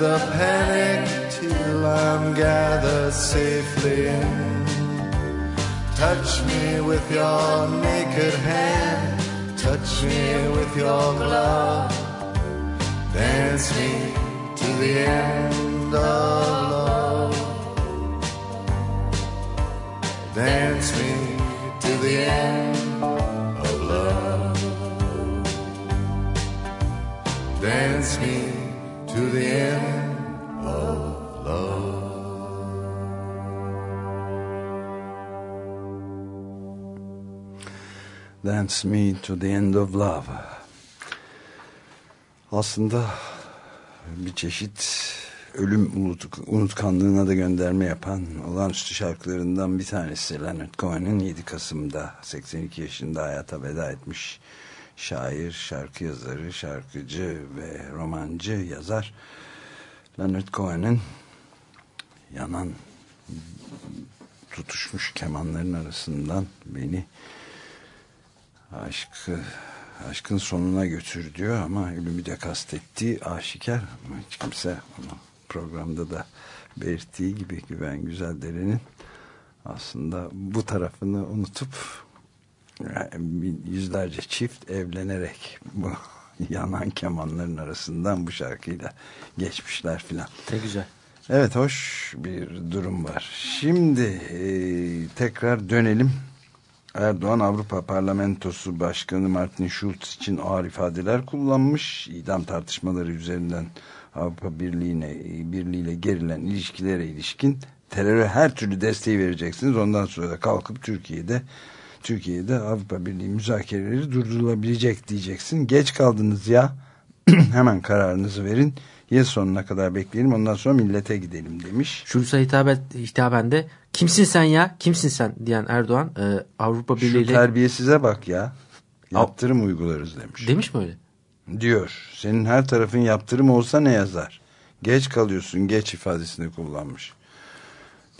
the panic till I'm gathered safely in. Touch me with your naked hand, touch me with your glove. Dance me to the end of love. Dance me to the end of love. Dance me to the end of love. Dance Me to the End of Love. Aslında bir çeşit ölüm unut- unutkanlığına da gönderme yapan olağanüstü şarkılarından bir tanesi Leonard Cohen'in 7 Kasım'da 82 yaşında hayata veda etmiş şair, şarkı yazarı, şarkıcı ve romancı yazar Leonard Cohen'in yanan tutuşmuş kemanların arasından beni aşkı aşkın sonuna götür diyor ama ölümü de kastettiği aşikar. Ama hiç kimse onu programda da belirttiği gibi Güven Güzeldere'nin aslında bu tarafını unutup yüzlerce çift evlenerek bu yanan kemanların arasından bu şarkıyla geçmişler filan. Ne güzel. Evet hoş bir durum var. Şimdi e, tekrar dönelim. Erdoğan Avrupa Parlamentosu Başkanı Martin Schulz için ağır ifadeler kullanmış. İdam tartışmaları üzerinden Avrupa Birliği'ne birliğiyle gerilen ilişkilere ilişkin teröre her türlü desteği vereceksiniz. Ondan sonra da kalkıp Türkiye'de Türkiye'de Avrupa Birliği müzakereleri durdurulabilecek diyeceksin. Geç kaldınız ya. Hemen kararınızı verin. Yıl sonuna kadar bekleyelim ondan sonra millete gidelim demiş. Şulz'a hitap hitaben de kimsin sen ya kimsin sen diyen Erdoğan e, Avrupa Birliği Şu ile terbiyesize bak ya. Yaptırım uygularız demiş. demiş mi öyle? Diyor. Senin her tarafın yaptırım olsa ne yazar? Geç kalıyorsun geç ifadesini kullanmış.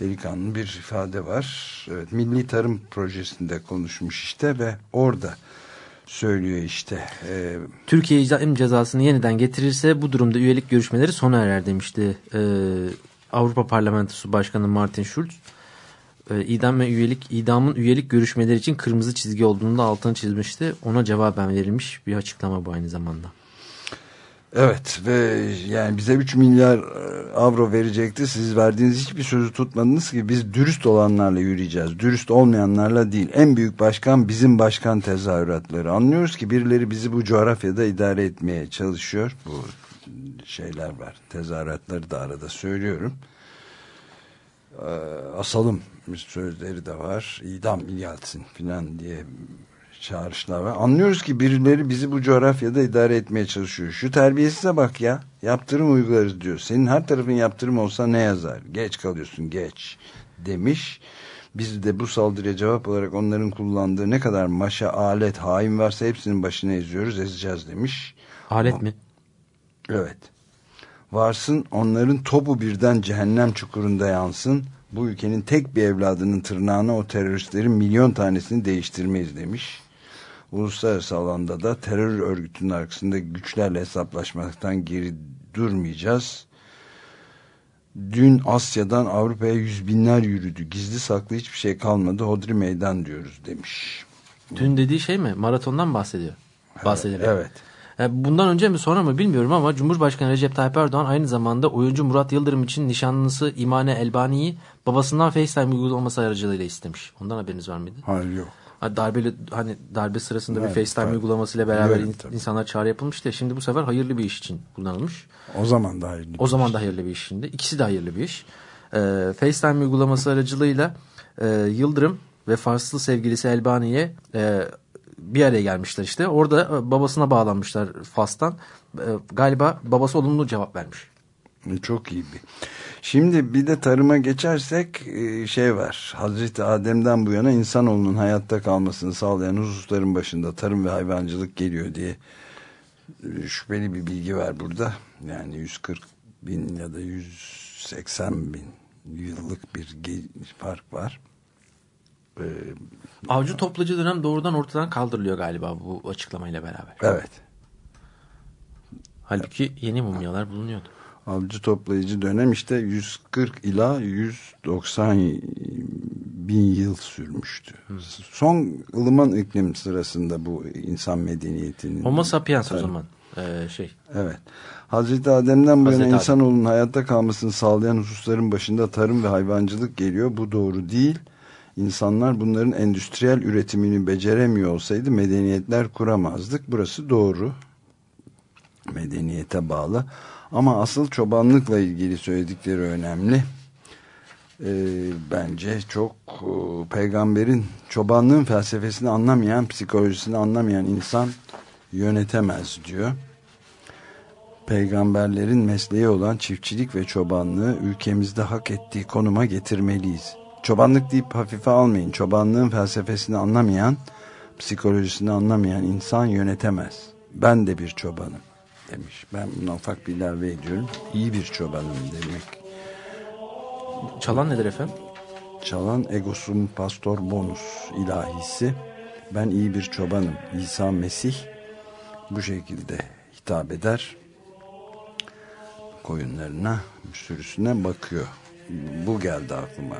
Delikanlı bir ifade var. Evet, Milli Tarım Projesi'nde konuşmuş işte ve orada söylüyor işte. E, Türkiye idam cezasını yeniden getirirse bu durumda üyelik görüşmeleri sona erer demişti e, Avrupa Parlamentosu Başkanı Martin Schulz. E, idam ve üyelik, idamın üyelik görüşmeleri için kırmızı çizgi olduğunu da altını çizmişti. Ona cevaben verilmiş bir açıklama bu aynı zamanda. Evet ve yani bize 3 milyar e, avro verecekti. Siz verdiğiniz hiçbir sözü tutmadınız ki biz dürüst olanlarla yürüyeceğiz. Dürüst olmayanlarla değil. En büyük başkan bizim başkan tezahüratları. Anlıyoruz ki birileri bizi bu coğrafyada idare etmeye çalışıyor. Bu şeyler var. Tezahüratları da arada söylüyorum. Ee, asalım sözleri de var. İdam gelsin filan diye çağrışlar var. Anlıyoruz ki birileri bizi bu coğrafyada idare etmeye çalışıyor. Şu terbiyesize bak ya. Yaptırım uygularız diyor. Senin her tarafın yaptırım olsa ne yazar? Geç kalıyorsun geç demiş. Biz de bu saldırıya cevap olarak onların kullandığı ne kadar maşa, alet, hain varsa hepsinin başına eziyoruz, ezeceğiz demiş. Alet mi? Evet. Varsın onların topu birden cehennem çukurunda yansın. Bu ülkenin tek bir evladının tırnağına o teröristlerin milyon tanesini değiştirmeyiz demiş. Uluslararası alanda da terör örgütünün arkasında güçlerle hesaplaşmaktan geri durmayacağız. Dün Asya'dan Avrupa'ya yüz binler yürüdü. Gizli saklı hiçbir şey kalmadı. Hodri meydan diyoruz demiş. Dün dediği şey mi? Maratondan bahsediyor. Bahsediyor. Evet. E, Bundan önce mi sonra mı bilmiyorum ama Cumhurbaşkanı Recep Tayyip Erdoğan aynı zamanda oyuncu Murat Yıldırım için nişanlısı İmane Elbani'yi babasından FaceTime uygulaması aracılığıyla istemiş. Ondan haberiniz var mıydı? Hayır yok. Ha, Darbeli, hani darbe sırasında Evet, bir FaceTime tabii. uygulamasıyla beraber in- tabii. insanlar çağrı yapılmıştı. ya, Şimdi bu sefer hayırlı bir iş için kullanılmış. O zaman da hayırlı. O zaman da hayırlı bir iş şimdi. İkisi de hayırlı bir iş. Ee, FaceTime uygulaması aracılığıyla e, Yıldırım ve Farslı sevgilisi Elbani'ye e, bir araya gelmişler işte. Orada e, babasına bağlanmışlar Fas'tan. E, galiba babası olumlu cevap vermiş. Çok iyi bir. Şimdi bir de tarıma geçersek e, şey var. Hazreti Adem'den bu yana insanoğlunun hayatta kalmasını sağlayan hususların başında tarım ve hayvancılık geliyor diye e, şüpheli bir bilgi var burada. Yani 140 bin ya da 180 bin yıllık bir fark var. E, Avcı toplacı dönem doğrudan ortadan kaldırılıyor galiba bu açıklamayla beraber. evet. Halbuki yeni mumyalar bulunuyordu. Avcı toplayıcı dönem işte 140 ila 190 bin yıl sürmüştü. Son ılıman iklim sırasında bu insan medeniyetinin... Homo sapiens o Tabii. zaman. Ee, şey. Evet. Hazreti Adem'den bu yana Adem. insanoğlunun hayatta kalmasını sağlayan hususların başında tarım ve hayvancılık geliyor. Bu doğru değil. İnsanlar bunların endüstriyel üretimini beceremiyor olsaydı medeniyetler kuramazdık. Burası doğru. Medeniyete bağlı. Ama asıl çobanlıkla ilgili söyledikleri önemli. Ee, bence çok e, peygamberin çobanlığın felsefesini anlamayan, psikolojisini anlamayan insan yönetemez diyor. Peygamberlerin mesleği olan çiftçilik ve çobanlığı ülkemizde hak ettiği konuma getirmeliyiz. Çobanlık deyip hafife almayın. Çobanlığın felsefesini anlamayan, psikolojisini anlamayan insan yönetemez. Ben de bir çobanım demiş. Ben buna ufak bir ilave ediyorum. İyi bir çobanım demek. Çalan nedir efendim? Çalan Egosum Pastor Bonus ilahisi. Ben iyi bir çobanım. İsa Mesih bu şekilde hitap eder. Koyunlarına, sürüsüne bakıyor. Bu geldi aklıma.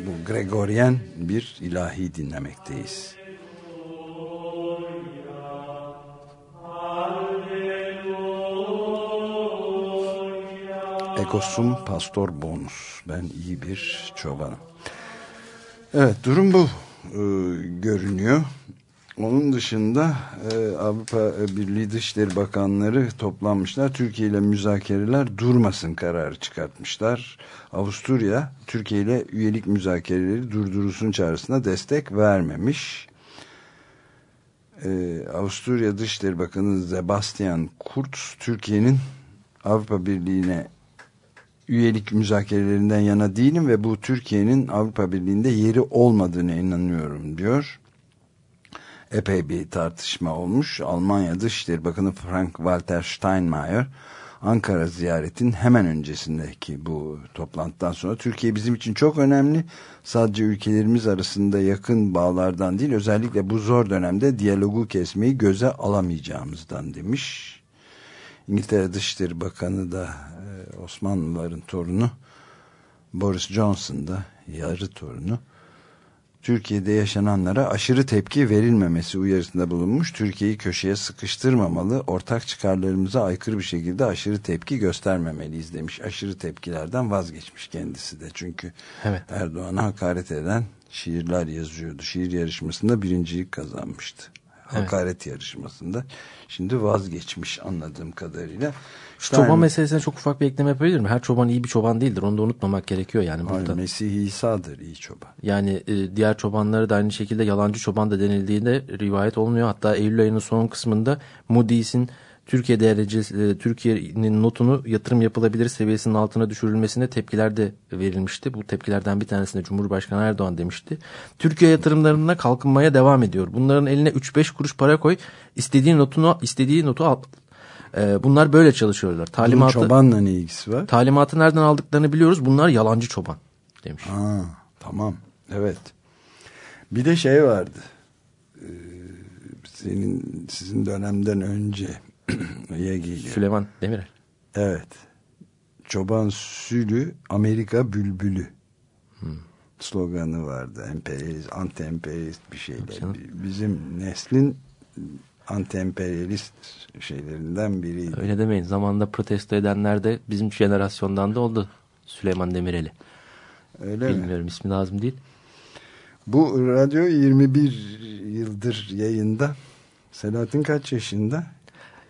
Bu Gregorian bir ilahi dinlemekteyiz. Egosum Pastor Bonus. Ben iyi bir çobanım. Evet durum bu e, görünüyor. Onun dışında e, Avrupa Birliği Dışişleri Bakanları toplanmışlar. Türkiye ile müzakereler durmasın kararı çıkartmışlar. Avusturya Türkiye ile üyelik müzakereleri durdurulsun çağrısına destek vermemiş. E, Avusturya Dışişleri Bakanı Sebastian Kurz Türkiye'nin Avrupa Birliği'ne üyelik müzakerelerinden yana değilim ve bu Türkiye'nin Avrupa Birliği'nde yeri olmadığını inanıyorum diyor. Epey bir tartışma olmuş. Almanya Dışişleri Bakanı Frank-Walter Steinmeier Ankara ziyaretin hemen öncesindeki bu toplantıdan sonra Türkiye bizim için çok önemli. Sadece ülkelerimiz arasında yakın bağlardan değil özellikle bu zor dönemde diyalogu kesmeyi göze alamayacağımızdan demiş. İngiltere Dışişleri Bakanı da e, Osmanlıların torunu Boris Johnson da yarı torunu Türkiye'de yaşananlara aşırı tepki verilmemesi uyarısında bulunmuş. Türkiye'yi köşeye sıkıştırmamalı, ortak çıkarlarımıza aykırı bir şekilde aşırı tepki göstermemeliyiz demiş. Aşırı tepkilerden vazgeçmiş kendisi de. Çünkü Evet. Erdoğan'a hakaret eden şiirler yazıyordu. Şiir yarışmasında birincilik kazanmıştı. Hakaret yarışmasında. Şimdi vazgeçmiş anladığım kadarıyla. Şu çoban Stein- meselesine çok ufak bir ekleme yapabilir miyim? Her çoban iyi bir çoban değildir. Onu da unutmamak gerekiyor yani Hayır, burada. Mesih İsa'dır iyi çoban. Yani e, diğer çobanlara da aynı şekilde yalancı çoban da denildiğinde rivayet olmuyor. Hatta Eylül ayının son kısmında Moody's'in Türkiye derecesi, e, Türkiye'nin notunu yatırım yapılabilir seviyesinin altına düşürülmesine tepkiler de verilmişti. Bu tepkilerden bir tanesinde Cumhurbaşkanı Erdoğan demişti. Türkiye yatırımlarına kalkınmaya devam ediyor. Bunların eline 3-5 kuruş para koy, istediği notunu istediği notu al. E, bunlar böyle çalışıyorlar. Bunun Talimatı çobanla ne ilgisi var? talimatı nereden aldıklarını biliyoruz. Bunlar yalancı çoban demiş. Ha, tamam. Evet. Bir de şey vardı. Ee, senin sizin dönemden önce geliyor. Süleyman Demirel. Evet. Çoban Sülü Amerika Bülbülü. Sloganı vardı. Emperyalist, anti-emperyalist bir şeyler. Bizim neslin anti-emperyalist şeylerinden biriydi. Öyle demeyin. Zamanında protesto edenler de bizim jenerasyondan da oldu. Süleyman Demirel'i. Öyle mi? Bilmiyorum ismi lazım değil. Bu radyo 21 yıldır yayında. Selahattin kaç yaşında?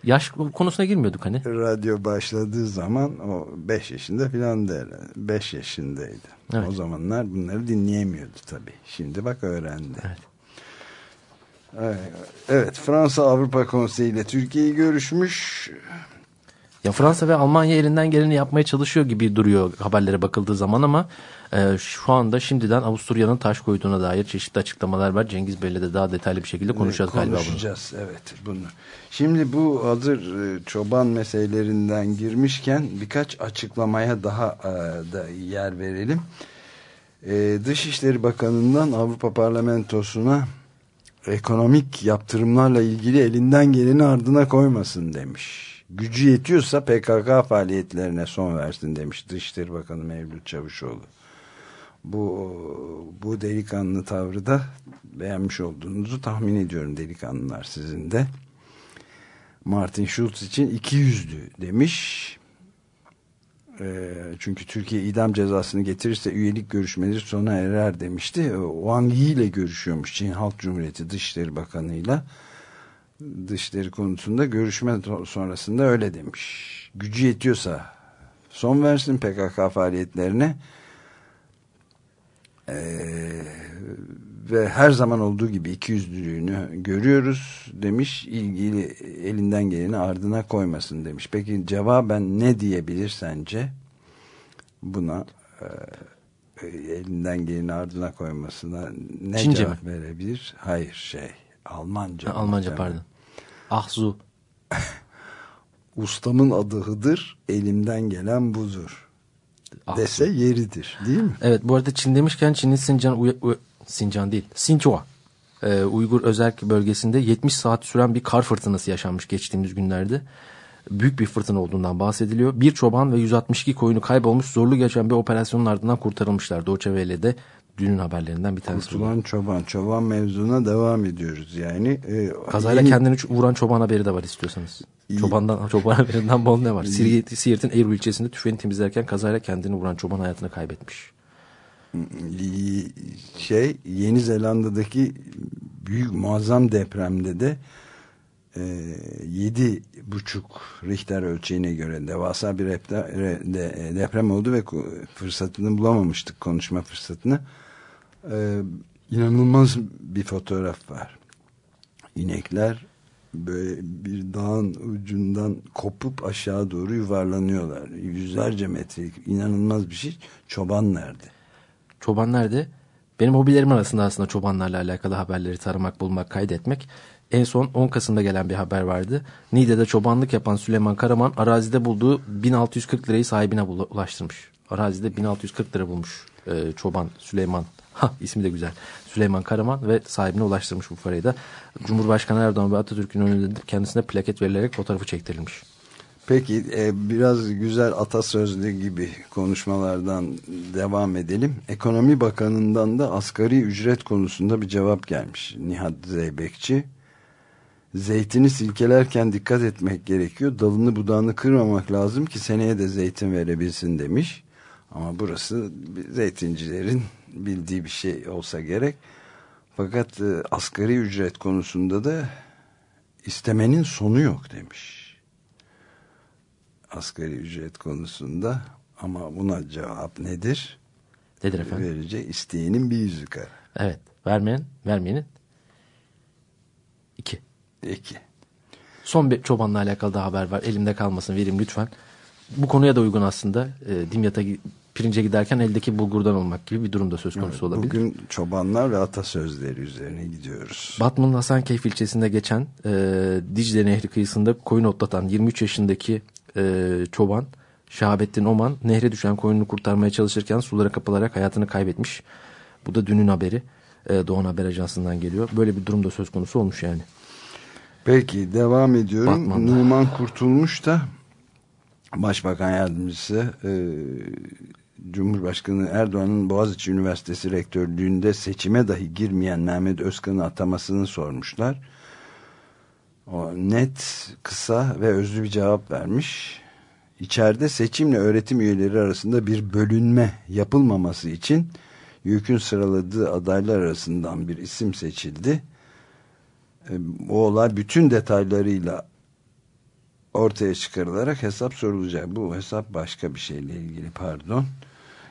Yaş konusuna girmiyorduk hani. Radyo başladığı zaman o 5 yaşında filan da 5 yaşındaydı. Evet. O zamanlar bunları dinleyemiyordu tabii. Şimdi bak öğrendi. Evet. Evet, Evet Fransa Avrupa Konseyi ile Türkiye'yi görüşmüş. Ya Fransa ve Almanya elinden geleni yapmaya çalışıyor gibi duruyor haberlere bakıldığı zaman ama e, şu anda şimdiden Avusturya'nın taş koyduğuna dair çeşitli açıklamalar var. Cengiz Bey'le de daha detaylı bir şekilde konuşacağız galiba bunu. Konuşacağız evet bunu. Şimdi bu hazır e, çoban meselelerinden girmişken birkaç açıklamaya daha e, da yer verelim. E, Dışişleri Bakanı'ndan Avrupa Parlamentosu'na ekonomik yaptırımlarla ilgili elinden geleni ardına koymasın demiş. Gücü yetiyorsa PKK faaliyetlerine son versin demiş Dışişleri Bakanı Mevlüt Çavuşoğlu. Bu, bu delikanlı tavrı da beğenmiş olduğunuzu tahmin ediyorum delikanlılar sizin de. Martin Schulz için iki yüzlü demiş. E, çünkü Türkiye idam cezasını getirirse üyelik görüşmeleri sona erer demişti. E, Wang Yi ile görüşüyormuş Çin Halk Cumhuriyeti Dışişleri Bakanı'yla. Dışişleri konusunda görüşme sonrasında öyle demiş. Gücü yetiyorsa son versin PKK faaliyetlerine. Ee, ve her zaman olduğu gibi ikiyüzlülüğünü görüyoruz demiş ilgili elinden geleni ardına koymasın demiş. Peki cevaben ne diyebilir sence buna e, elinden geleni ardına koymasına ne Çince cevap mi? verebilir? Hayır şey Almanca. Ha, Almanca muhtemelen. pardon. Ahzu. Ustamın adı Hıdır, elimden gelen budur. Ah, Dese yeridir değil mi? Evet bu arada Çin demişken Çin'in Sincan, Uy- Uy- Sincan değil Sinchua e, Uygur özerk bölgesinde 70 saat süren bir kar fırtınası yaşanmış geçtiğimiz günlerde. Büyük bir fırtına olduğundan bahsediliyor. Bir çoban ve 162 koyunu kaybolmuş zorlu geçen bir operasyonun ardından kurtarılmışlar. Doğu Vele'de dünün haberlerinden bir tanesi. Kurtulan çoban. Çoban mevzuna devam ediyoruz yani. Ee, Kazayla yeni- kendini vuran çoban haberi de var istiyorsanız. Çobandan, çoban haberinden bol ne var? Siirt, Siirt'in Eylül ilçesinde tüfeğini temizlerken kazayla kendini vuran çoban hayatını kaybetmiş. şey Yeni Zelanda'daki büyük muazzam depremde de e, yedi buçuk Richter ölçeğine göre devasa bir de- deprem oldu ve fırsatını bulamamıştık konuşma fırsatını. E, inanılmaz bir fotoğraf var. İnekler böyle bir dağın ucundan kopup aşağı doğru yuvarlanıyorlar. Yüzlerce metrelik inanılmaz bir şey. Çoban nerede? Çoban nerede? Benim hobilerim arasında aslında çobanlarla alakalı haberleri taramak, bulmak, kaydetmek. En son 10 Kasım'da gelen bir haber vardı. Niğde'de çobanlık yapan Süleyman Karaman arazide bulduğu 1640 lirayı sahibine ulaştırmış. Arazide 1640 lira bulmuş e, çoban Süleyman. Ha ismi de güzel. Süleyman Karaman ve sahibine ulaştırmış bu parayı da. Cumhurbaşkanı Erdoğan ve Atatürk'ün önünde kendisine plaket verilerek fotoğrafı çektirilmiş. Peki e, biraz güzel atasözlü gibi konuşmalardan devam edelim. Ekonomi Bakanı'ndan da asgari ücret konusunda bir cevap gelmiş. Nihat Zeybekçi. Zeytini silkelerken dikkat etmek gerekiyor. Dalını budağını kırmamak lazım ki seneye de zeytin verebilsin demiş. Ama burası zeytincilerin bildiği bir şey olsa gerek. Fakat e, asgari ücret konusunda da istemenin sonu yok demiş asgari ücret konusunda ama buna cevap nedir? Nedir efendim? Vereceği isteyenin bir yüzü kara. Evet. Vermeyen, vermeyenin iki. İki. Son bir çobanla alakalı da haber var. Elimde kalmasın vereyim lütfen. Bu konuya da uygun aslında. E, Dimyat'a pirince giderken eldeki bulgurdan olmak gibi bir durum da söz konusu olabilir. Bugün çobanlar ve atasözleri üzerine gidiyoruz. Batman'ın Hasankeyf ilçesinde geçen e, Dicle Nehri kıyısında koyun otlatan 23 yaşındaki e, çoban Şahabettin Oman nehre düşen koyununu kurtarmaya çalışırken sulara kapılarak hayatını kaybetmiş. Bu da dünün haberi. E, Doğan Haber Ajansı'ndan geliyor. Böyle bir durum da söz konusu olmuş yani. Peki devam ediyorum. Batman'da. Numan Kurtulmuş da Başbakan Yardımcısı e, Cumhurbaşkanı Erdoğan'ın Boğaziçi Üniversitesi rektörlüğünde seçime dahi girmeyen Mehmet Özkan'ı atamasını sormuşlar. O net, kısa ve özlü bir cevap vermiş. İçeride seçimle öğretim üyeleri arasında bir bölünme yapılmaması için YÖK'ün sıraladığı adaylar arasından bir isim seçildi. E, O olay bütün detaylarıyla ortaya çıkarılarak hesap sorulacak. Bu hesap başka bir şeyle ilgili pardon.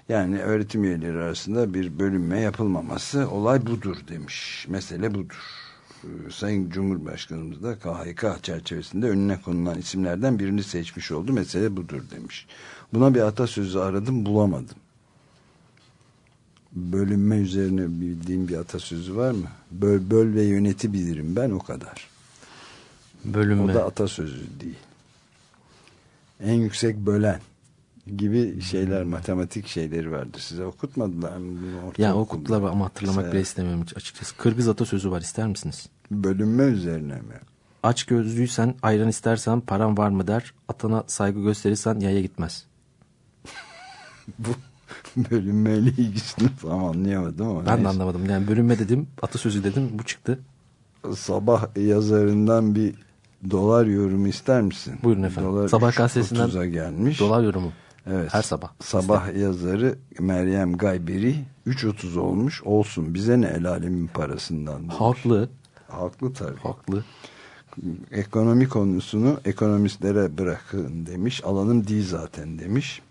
Yani öğretim üyeleri arasında bir bölünme yapılmaması olay budur demiş. Mesele budur. Ee, Sayın Cumhurbaşkanımız da KHK çerçevesinde önüne konulan isimlerden birini seçmiş oldu. Mesele budur demiş. Buna bir atasözü aradım bulamadım. Bölünme üzerine bildiğim bir atasözü var mı? Böl, böl ve yöneti bilirim ben o kadar. Bölünme. O da atasözü değil. En yüksek bölen gibi şeyler, matematik şeyleri vardır. Size okutmadılar mı? Ya ortaokulda? okuttular ama hatırlamak Mesela bile istemiyorum açıkçası. Kırgız atasözü var ister misiniz? Bölünme üzerine mi? Aç gözlüysen ayran istersen param var mı der. Atana saygı gösterirsen yaya gitmez. Bu bölünmeyle ilgisini tam anlayamadım ama. Ben de anlamadım. Yani bölünme dedim, atasözü dedim bu çıktı. Sabah yazarından bir dolar yorumu ister misin? Buyurun efendim. Dolar Sabah 3.30'a gazetesinden gelmiş. Dolar yorumu. Evet. Her sabah. Sabah yazarı Meryem Gayberi 3.30 olmuş. Olsun bize ne el alemin parasından demiş. Haklı. Haklı tabii. Haklı. Ekonomi konusunu ekonomistlere bırakın demiş. Alanım değil zaten demiş.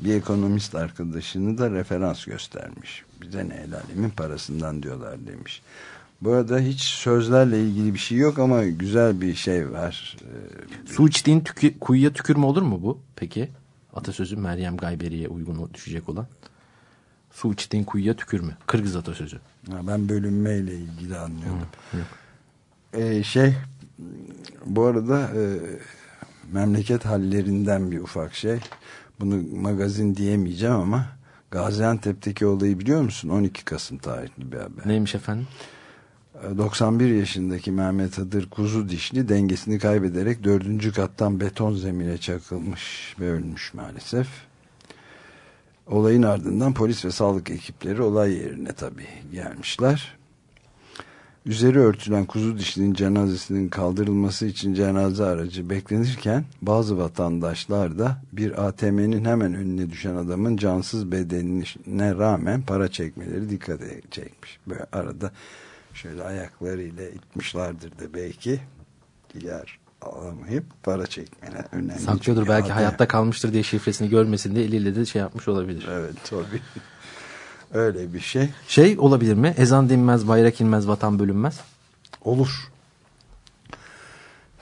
Bir ekonomist arkadaşını da referans göstermiş. Bize ne el alemin parasından diyorlar demiş. Bu arada hiç sözlerle ilgili bir şey yok ama güzel bir şey var. Ee, Su içtiğin tükü, kuyuya tükürme olur mu bu peki? Atasözü Meryem Gayberi'ye uygun düşecek olan. Su içtiğin kuyuya tükürme. Kırgız atasözü. Ha, ben bölünmeyle ilgili anlıyordum. Ee, şey bu arada e, memleket hallerinden bir ufak şey. Bunu magazin diyemeyeceğim ama Gaziantep'teki olayı biliyor musun? 12 Kasım tarihli bir haber. Neymiş efendim? 91 yaşındaki Mehmet Hıdır kuzu dişli dengesini kaybederek dördüncü kattan beton zemine çakılmış ve ölmüş maalesef. Olayın ardından polis ve sağlık ekipleri olay yerine tabii gelmişler. Üzeri örtülen kuzu dişlinin cenazesinin kaldırılması için cenaze aracı beklenirken bazı vatandaşlar da bir ATM'nin hemen önüne düşen adamın cansız bedenine rağmen para çekmeleri dikkat çekmiş. Böyle arada şöyle ayaklarıyla itmişlerdir de belki yer alamayıp para çekmene önemli. Saklıyordur belki ATM hayatta kalmıştır diye şifresini görmesin diye eliyle de şey yapmış olabilir. Evet tabii. Öyle bir şey. Şey olabilir mi? Ezan dinmez, bayrak inmez, vatan bölünmez. Olur.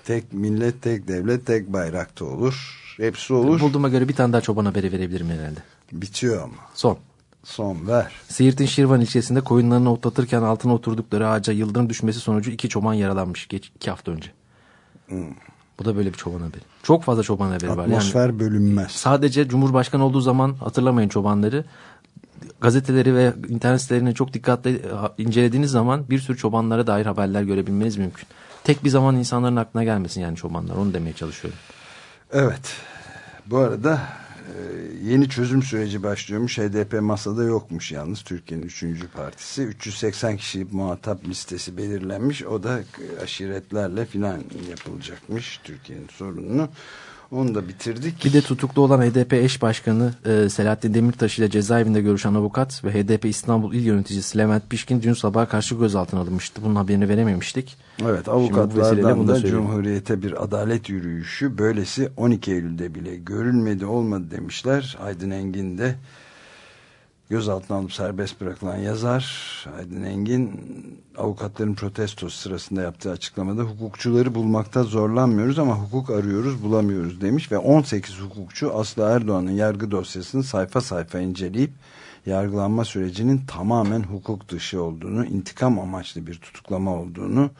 Tek millet, tek devlet, tek bayrakta olur. Hepsi olur. Bulduğuma göre bir tane daha çoban haberi verebilirim herhalde. Bitiyor ama. Son. Son ver. Siirt'in Şirvan ilçesinde koyunlarını otlatırken altına oturdukları ağaca yıldırım düşmesi sonucu iki çoban yaralanmış. Geç, iki hafta önce. Bu da böyle bir çoban haberi. Çok fazla çoban haberi var. Yani Atmosfer bölünmez. sadece Cumhurbaşkanı olduğu zaman hatırlamayın çobanları. Gazeteleri ve internet sitelerini çok dikkatli ha, incelediğiniz zaman bir sürü çobanlara dair haberler görebilmeniz mümkün. Tek bir zaman insanların aklına gelmesin yani çobanlar. Onu demeye çalışıyorum. Evet. Bu arada e, yeni çözüm süreci başlıyormuş. HDP masada yokmuş yalnız. Türkiye'nin üçüncü partisi. 380 kişi muhatap listesi belirlenmiş. O da aşiretlerle filan yapılacakmış Türkiye'nin sorununu. Onu da bitirdik. Bir de tutuklu olan HDP eş başkanı e, Selahattin Demirtaş ile cezaevinde görüşen avukat ve HDP İstanbul İl Yöneticisi Levent Pişkin dün sabah karşı gözaltına alınmıştı. Bunun haberini verememiştik. Evet avukatlardan da. Cumhuriyete bir adalet yürüyüşü böylesi 12 Eylül'de bile görülmedi olmadı demişler. Aydın Engin de gözaltına alıp serbest bırakılan yazar Aydın Engin avukatların protestosu sırasında yaptığı açıklamada hukukçuları bulmakta zorlanmıyoruz ama hukuk arıyoruz bulamıyoruz demiş ve 18 hukukçu Aslı Erdoğan'ın yargı dosyasını sayfa sayfa inceleyip yargılanma sürecinin tamamen hukuk dışı olduğunu, intikam amaçlı bir tutuklama olduğunu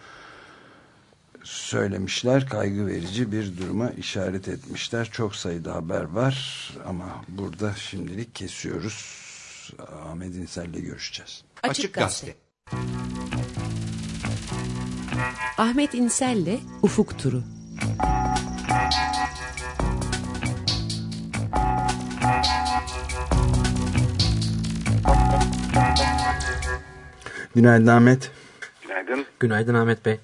söylemişler. Kaygı verici bir duruma işaret etmişler. Çok sayıda haber var ama burada şimdilik kesiyoruz. Ahmet İnsel'le görüşeceğiz. Açık Gazete. Ahmet İnsel'le Ufuk Turu. Günaydın Ahmet. Günaydın. Günaydın Ahmet Bey.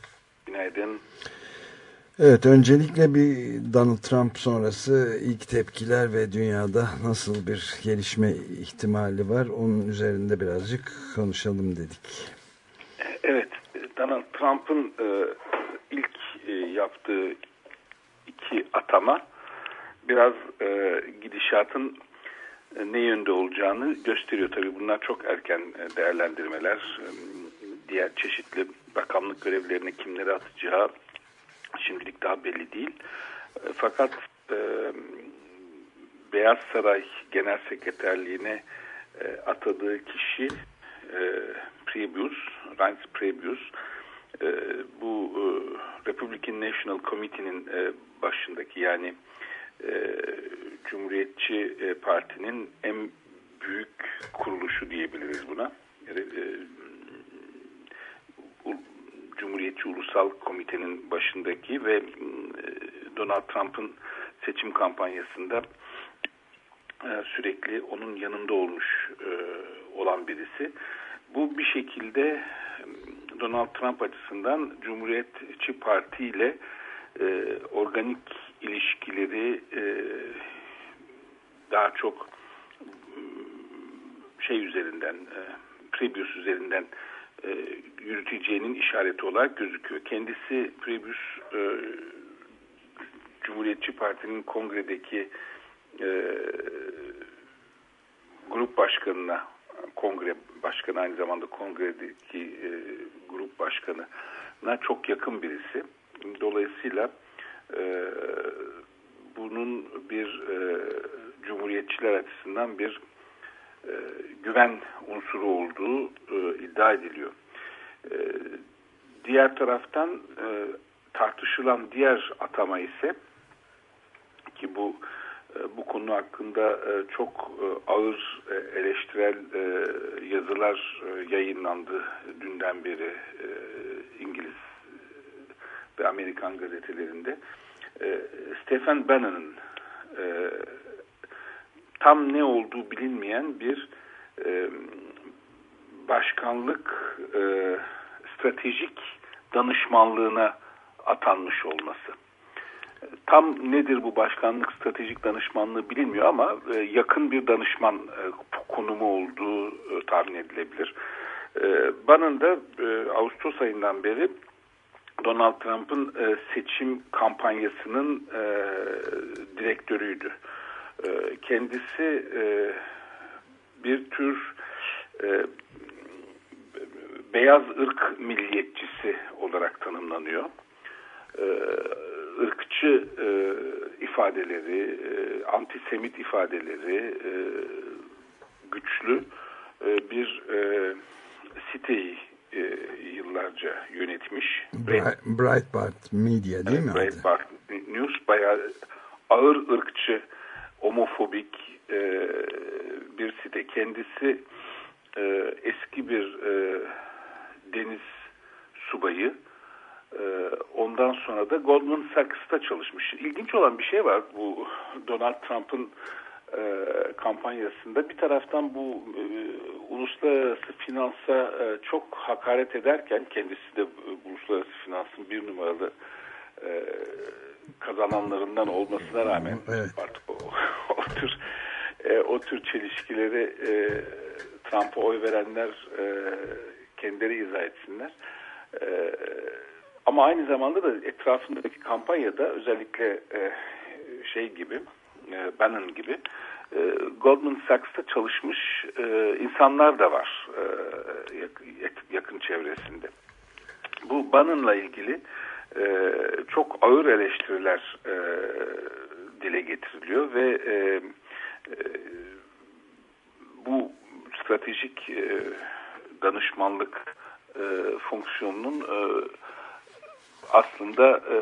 Evet öncelikle bir Donald Trump sonrası ilk tepkiler ve dünyada nasıl bir gelişme ihtimali var onun üzerinde birazcık konuşalım dedik. Evet, Donald Trump'ın e, ilk e, yaptığı iki atama biraz e, gidişatın ne yönde olacağını gösteriyor. Tabii bunlar çok erken değerlendirmeler. Diğer çeşitli bakanlık görevlerine kimleri atacağı şimdilik daha belli değil. E, fakat e, Beyaz Saray Genel Sekreterliğine e, atadığı kişi e, Prebius, Reince Prebius e, bu e, Republican National Committee'nin e, başındaki yani e, Cumhuriyetçi e, Parti'nin en büyük kuruluşu diyebiliriz buna. E, Cumhuriyetçi Ulusal Komitenin başındaki ve e, Donald Trump'ın seçim kampanyasında e, sürekli onun yanında olmuş e, olan birisi. Bu bir şekilde Donald Trump açısından Cumhuriyetçi Parti ile organik ilişkileri daha çok şey üzerinden, e, Prebius üzerinden e, yürüteceğinin işareti olarak gözüküyor. Kendisi Prebius e, Cumhuriyetçi Parti'nin kongredeki e, grup başkanına kongre başkanı aynı zamanda kongredeki e, grup başkanına çok yakın birisi. Dolayısıyla e, bunun bir e, cumhuriyetçiler açısından bir e, güven unsuru olduğu e, iddia ediliyor. E, diğer taraftan e, tartışılan diğer atama ise ki bu e, bu konu hakkında e, çok ağır eleştirel yazılar yayınlandı dünden beri İngiliz ve Amerikan gazetelerinde. Stephen Bannon'ın tam ne olduğu bilinmeyen bir başkanlık stratejik danışmanlığına atanmış olması. Tam nedir bu başkanlık stratejik danışmanlığı bilinmiyor ama e, yakın bir danışman e, konumu olduğu e, tahmin edilebilir. E, Bannon da e, Ağustos ayından beri Donald Trump'ın e, seçim kampanyasının e, direktörüydü. E, kendisi e, bir tür e, beyaz ırk milliyetçisi olarak tanımlanıyor. E, ırkçı e, ifadeleri, e, antisemit ifadeleri e, güçlü e, bir e, siteyi e, yıllarca yönetmiş. Breitbart Media değil mi? Breitbart News bayağı ağır ırkçı, homofobik e, bir site. Kendisi e, eski bir e, deniz subayı ee, ondan sonra da Goldman Sachs'ta çalışmış. İlginç olan bir şey var bu Donald Trump'ın e, kampanyasında. Bir taraftan bu e, uluslararası finansa e, çok hakaret ederken kendisi de e, uluslararası finansın bir numaralı e, kazananlarından olmasına rağmen evet. artık o, o tür e, o tür çelişkileri e, Trump'a oy verenler e, kendileri izah etsinler. E, ama aynı zamanda da etrafındaki kampanyada özellikle e, şey gibi, e, Bannon gibi e, Goldman Sachs'ta çalışmış e, insanlar da var e, yakın, yakın çevresinde. Bu Bannon'la ilgili e, çok ağır eleştiriler e, dile getiriliyor ve e, e, bu stratejik e, danışmanlık e, fonksiyonunun e, aslında e,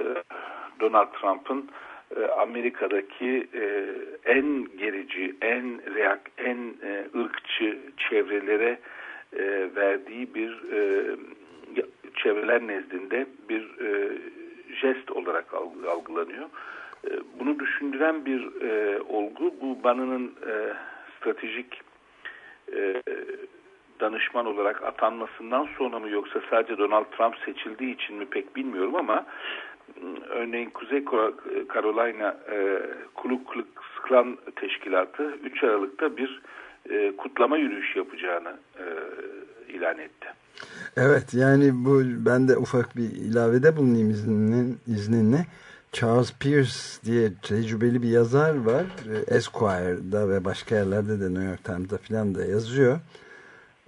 Donald Trump'ın e, Amerika'daki e, en gerici, en reak, en e, ırkçı çevrelere e, verdiği bir e, çevreler nezdinde bir e, jest olarak algılanıyor. E, bunu düşündüren bir e, olgu bu Bannon'ın e, stratejik e, danışman olarak atanmasından sonra mı yoksa sadece Donald Trump seçildiği için mi pek bilmiyorum ama ıı, örneğin Kuzey Carolina e, Ku Klux Klan Teşkilatı 3 Aralık'ta bir e, kutlama yürüyüş yapacağını e, ilan etti. Evet yani bu ben de ufak bir ilavede bulunayım iznin, izninle. Charles Pierce diye tecrübeli bir yazar var. E, Esquire'da ve başka yerlerde de New York Times'da filan da yazıyor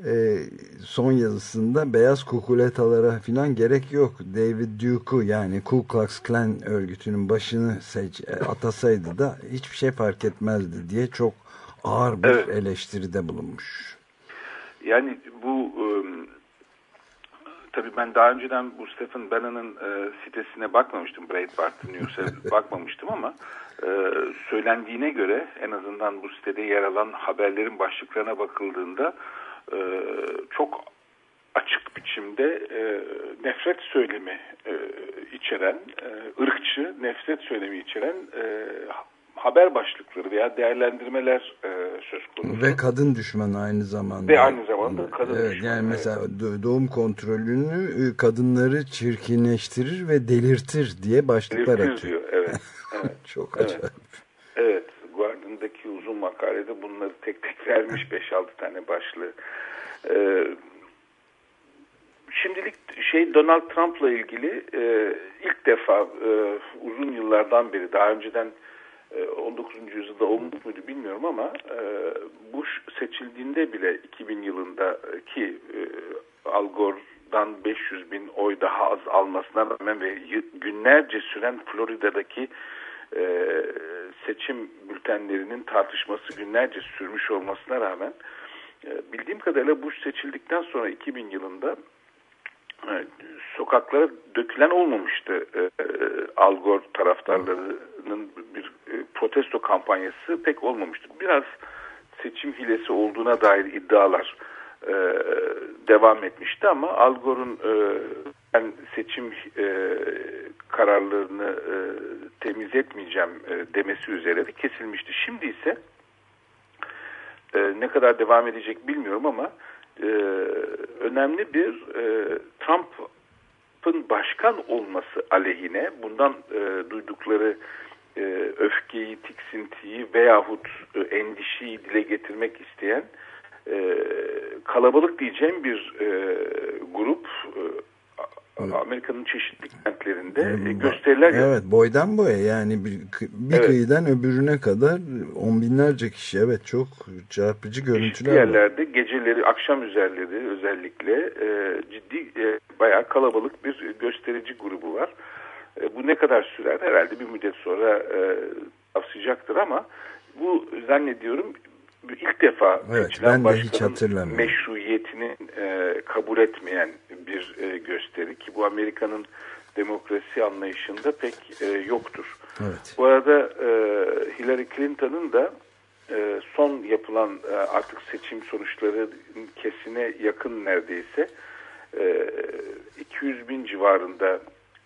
e, son yazısında beyaz kukuletalara filan gerek yok. David Duke'u yani Ku Klux Klan örgütünün başını seç, e, atasaydı da hiçbir şey fark etmezdi diye çok ağır bir evet. eleştiride bulunmuş. Yani bu e, tabii ben daha önceden bu Stephen Bannon'ın e, sitesine bakmamıştım. Breitbart News'e bakmamıştım ama e, söylendiğine göre en azından bu sitede yer alan haberlerin başlıklarına bakıldığında e, çok açık biçimde e, nefret söylemi e, içeren, e, ırkçı nefret söylemi içeren e, haber başlıkları veya değerlendirmeler e, söz konusu. Ve kadın düşmanı aynı zamanda. Ve aynı zamanda kadın evet, düşmanı. Yani mesela evet. doğum kontrolünü e, kadınları çirkinleştirir ve delirtir diye başlıklar delirtir atıyor. Diyor. Evet. evet. Çok evet. acayip. Evet. Guardian'daki uzun makalede bunları tek tek vermiş 5-6 tane başlığı. Ee, şimdilik şey Donald Trump'la ilgili e, ilk defa e, uzun yıllardan beri daha önceden 19. E, yüzyılda olmuş muydu bilmiyorum ama e, Bush seçildiğinde bile 2000 yılında ki e, Al Gore'dan 500 bin oy daha az almasına rağmen ve günlerce süren Florida'daki seçim bültenlerinin tartışması günlerce sürmüş olmasına rağmen bildiğim kadarıyla Bush seçildikten sonra 2000 yılında sokaklara dökülen olmamıştı Al Gore taraftarlarının bir protesto kampanyası pek olmamıştı. Biraz seçim hilesi olduğuna dair iddialar devam etmişti ama Al Gore'un ben seçim kararlarını temiz etmeyeceğim demesi üzere de kesilmişti. Şimdi ise ne kadar devam edecek bilmiyorum ama e, önemli bir e, Trump'ın başkan olması aleyhine bundan e, duydukları e, öfkeyi, tiksintiyi veyahut e, endişeyi dile getirmek isteyen e, kalabalık diyeceğim bir e, grup e, Amerika'nın çeşitli kentlerinde evet, gösteriler Evet boydan boya yani bir, bir evet. kıyıdan öbürüne kadar on binlerce kişi evet çok çarpıcı görüntüler çeşitli yerlerde var. geceleri akşam üzerleri özellikle e, ciddi e, bayağı kalabalık bir gösterici grubu var. E, bu ne kadar sürer herhalde bir müddet sonra e, tavsiyacaktır ama bu zannediyorum ilk defa evet, ben de hiç hatırlamıyorum. meşruiyetini e, kabul etmeyen bir e, gösteri ki bu Amerika'nın demokrasi anlayışında pek e, yoktur. Evet. Bu arada e, Hillary Clinton'ın da e, son yapılan e, artık seçim sonuçları kesine yakın neredeyse e, 200 bin civarında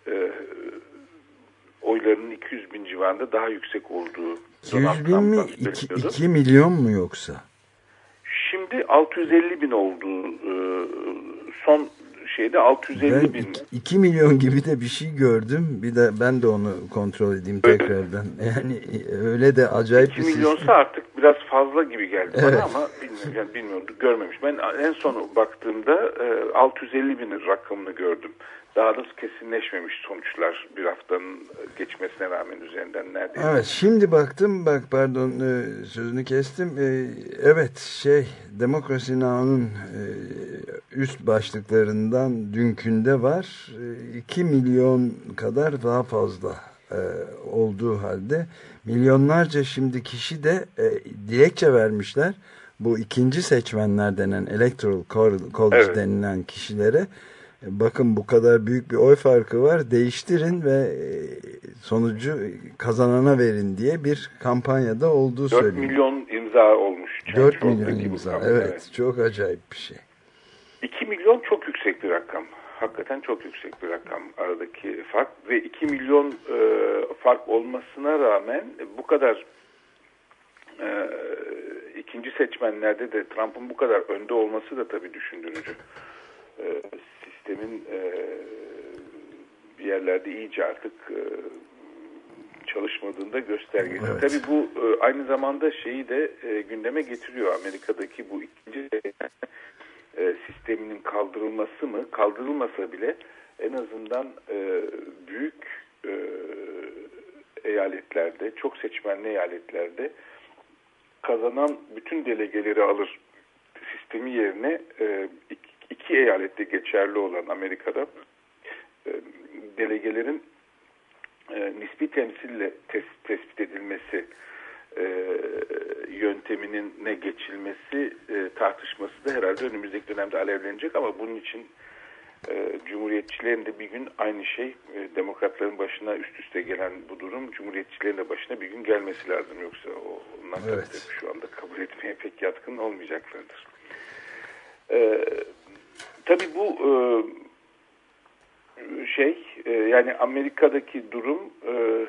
e, oylarının 200 bin civarında daha yüksek olduğu 200 bin mi? 2, 2 milyon mu yoksa? Şimdi 650 bin olduğu e, son şeyde 650 ben bin. 2 milyon gibi de bir şey gördüm. Bir de ben de onu kontrol edeyim öyle. tekrardan. Yani öyle de acayip 2 bir milyonsa sistem. artık biraz fazla gibi geldi evet. bana ama bilmiyorum, yani bilmiyorum görmemiş. Ben en son baktığımda 650 bin rakamını gördüm daha da kesinleşmemiş sonuçlar bir haftanın geçmesine rağmen üzerinden neredeyse. Evet şimdi baktım bak pardon e, sözünü kestim. E, evet şey Demokrasi Now'un e, üst başlıklarından dünkünde var. 2 milyon kadar daha fazla olduğu halde milyonlarca şimdi kişi de dilekçe vermişler. Bu ikinci seçmenler denen electoral college evet. denilen kişilere bakın bu kadar büyük bir oy farkı var değiştirin ve e, sonucu kazanana verin diye bir kampanyada olduğu 4 söyleniyor. 4 milyon imza olmuş. 4 milyon imza evet, evet çok acayip bir şey. 2 milyon çok yüksek bir rakam. Hakikaten çok yüksek bir rakam aradaki fark ve 2 milyon e, fark olmasına rağmen bu kadar e, ikinci seçmenlerde de Trump'ın bu kadar önde olması da tabii düşündürücü. E, sistemin e, bir yerlerde iyice artık e, çalışmadığında göstergesi. Evet. Tabii bu e, aynı zamanda şeyi de e, gündeme getiriyor. Amerika'daki bu ikinci e, sisteminin kaldırılması mı? Kaldırılmasa bile en azından e, büyük e, eyaletlerde, çok seçmenli eyaletlerde kazanan bütün delegeleri alır sistemi yerine e, iki eyalette geçerli olan Amerika'da e, delegelerin e, nispi temsille tes, tespit edilmesi e, yönteminin ne geçilmesi e, tartışması da herhalde önümüzdeki dönemde alevlenecek ama bunun için e, Cumhuriyetçilerin de bir gün aynı şey e, demokratların başına üst üste gelen bu durum Cumhuriyetçilerin de başına bir gün gelmesi lazım yoksa onlar evet. şu anda kabul etmeye pek yatkın olmayacaklardır. E, tabii bu e, şey e, yani Amerika'daki durum e,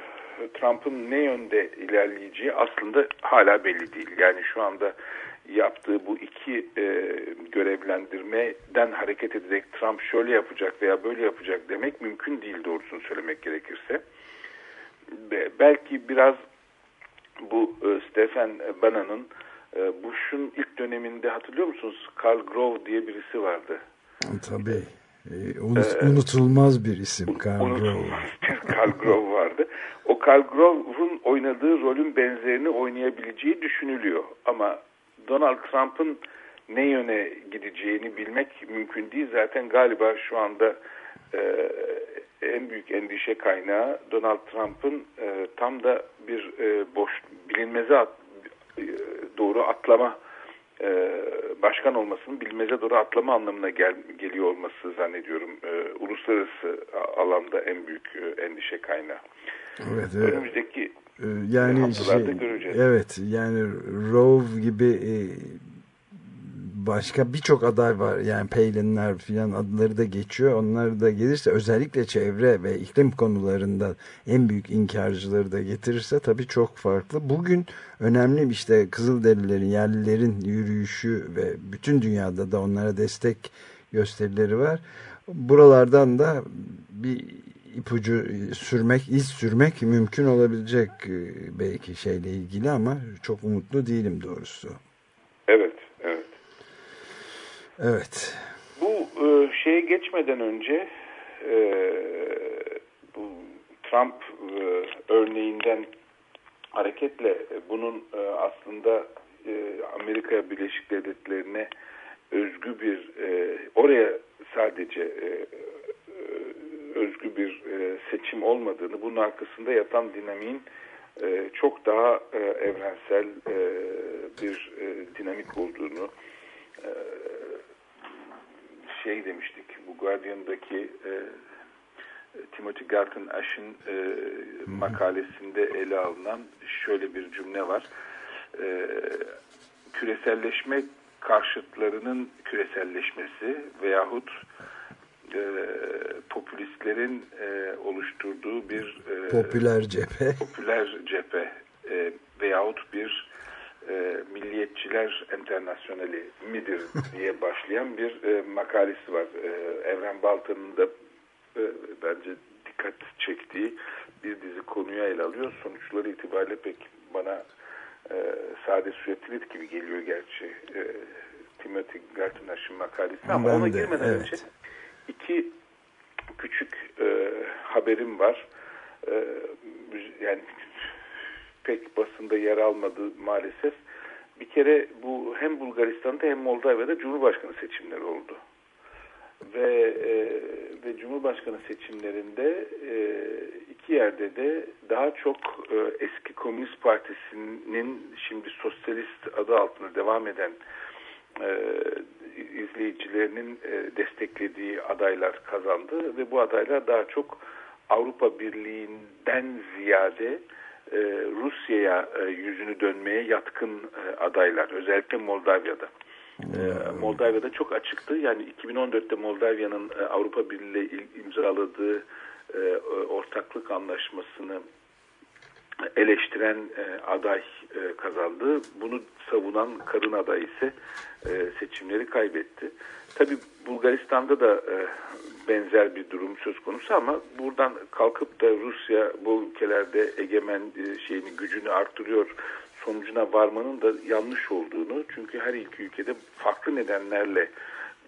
Trump'ın ne yönde ilerleyeceği aslında hala belli değil. Yani şu anda yaptığı bu iki e, görevlendirmeden hareket ederek Trump şöyle yapacak veya böyle yapacak demek mümkün değil doğrusunu söylemek gerekirse. Be, belki biraz bu e, Stephen Bannon'ın e, Bush'un ilk döneminde hatırlıyor musunuz? Carl Grove diye birisi vardı. Tabii. Ee, unut, ee, unutulmaz bir isim Carl unutulmaz bir Carl Grove vardı. O Carl Grove'un oynadığı rolün benzerini oynayabileceği düşünülüyor. Ama Donald Trump'ın ne yöne gideceğini bilmek mümkün değil. Zaten galiba şu anda e, en büyük endişe kaynağı Donald Trump'ın e, tam da bir e, boş bilinmeze at, e, doğru atlama e, başkan olmasının bilinmeze doğru atlama anlamına gel, geliyor olması zannediyorum e, uluslararası alanda en büyük e, endişe kaynağı. Evet, evet. Önümüzdeki ee, yani şey, göreceğiz. Evet yani Rove gibi e, başka birçok aday var. Yani Palin'ler filan adları da geçiyor. Onlar da gelirse özellikle çevre ve iklim konularında en büyük inkarcıları da getirirse tabii çok farklı. Bugün önemli işte Kızılderililerin, yerlilerin yürüyüşü ve bütün dünyada da onlara destek gösterileri var. Buralardan da bir ipucu sürmek, iz sürmek mümkün olabilecek e, belki şeyle ilgili ama çok umutlu değilim doğrusu. Evet. Bu e, şeye geçmeden önce e, bu Trump e, örneğinden hareketle bunun e, aslında e, Amerika Birleşik Devletleri'ne özgü bir e, oraya sadece e, özgü bir e, seçim olmadığını, bunun arkasında yatan dinamiğin e, çok daha e, evrensel e, bir e, dinamik olduğunu e, şey demiştik, bu Guardian'daki e, Timothy Garton Ash'ın e, makalesinde ele alınan şöyle bir cümle var. E, küreselleşme karşıtlarının küreselleşmesi veyahut e, popülistlerin e, oluşturduğu bir e, popüler cephe popüler cephe e, veyahut bir e, milliyetçiler internasyoneli midir diye başlayan bir e, makalesi var. E, Evren Baltan'ın da e, bence dikkat çektiği bir dizi konuya ele alıyor. Sonuçları itibariyle pek bana e, sade süretlilik gibi geliyor gerçi e, Timothy Gartner'ın makalesi ama ben ona de, girmeden evet. önce iki küçük e, haberim var. E, yani pek basında yer almadı maalesef. Bir kere bu hem Bulgaristan'da hem Moldova'da Cumhurbaşkanı seçimleri oldu. Ve e, ve Cumhurbaşkanı seçimlerinde e, iki yerde de daha çok e, eski Komünist Partisi'nin şimdi Sosyalist adı altında devam eden e, izleyicilerinin e, desteklediği adaylar kazandı ve bu adaylar daha çok Avrupa Birliği'nden ziyade e, Rusya'ya e, yüzünü dönmeye yatkın adaylar özellikle Moldava'da. Hmm. Moldava'da çok açıktı. Yani 2014'te Moldava'nın Avrupa Birliği imzaladığı ortaklık anlaşmasını eleştiren e, aday e, kazandı. Bunu savunan kadın aday ise e, seçimleri kaybetti. Tabi Bulgaristan'da da e, benzer bir durum söz konusu ama buradan kalkıp da Rusya bu ülkelerde egemen e, şeyini gücünü artırıyor sonucuna varmanın da yanlış olduğunu çünkü her iki ülkede farklı nedenlerle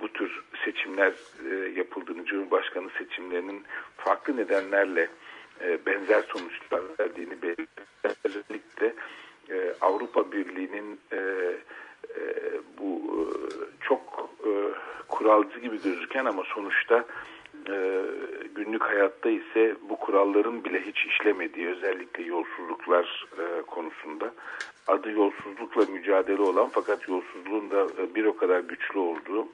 bu tür seçimler e, yapıldığını, Cumhurbaşkanı seçimlerinin farklı nedenlerle e, benzer sonuçlar verdiğini belirtiyor. E, Avrupa Birliği'nin e, bu çok kuralcı gibi gözüken ama sonuçta günlük hayatta ise bu kuralların bile hiç işlemediği özellikle yolsuzluklar konusunda adı yolsuzlukla mücadele olan fakat yolsuzluğun da bir o kadar güçlü olduğu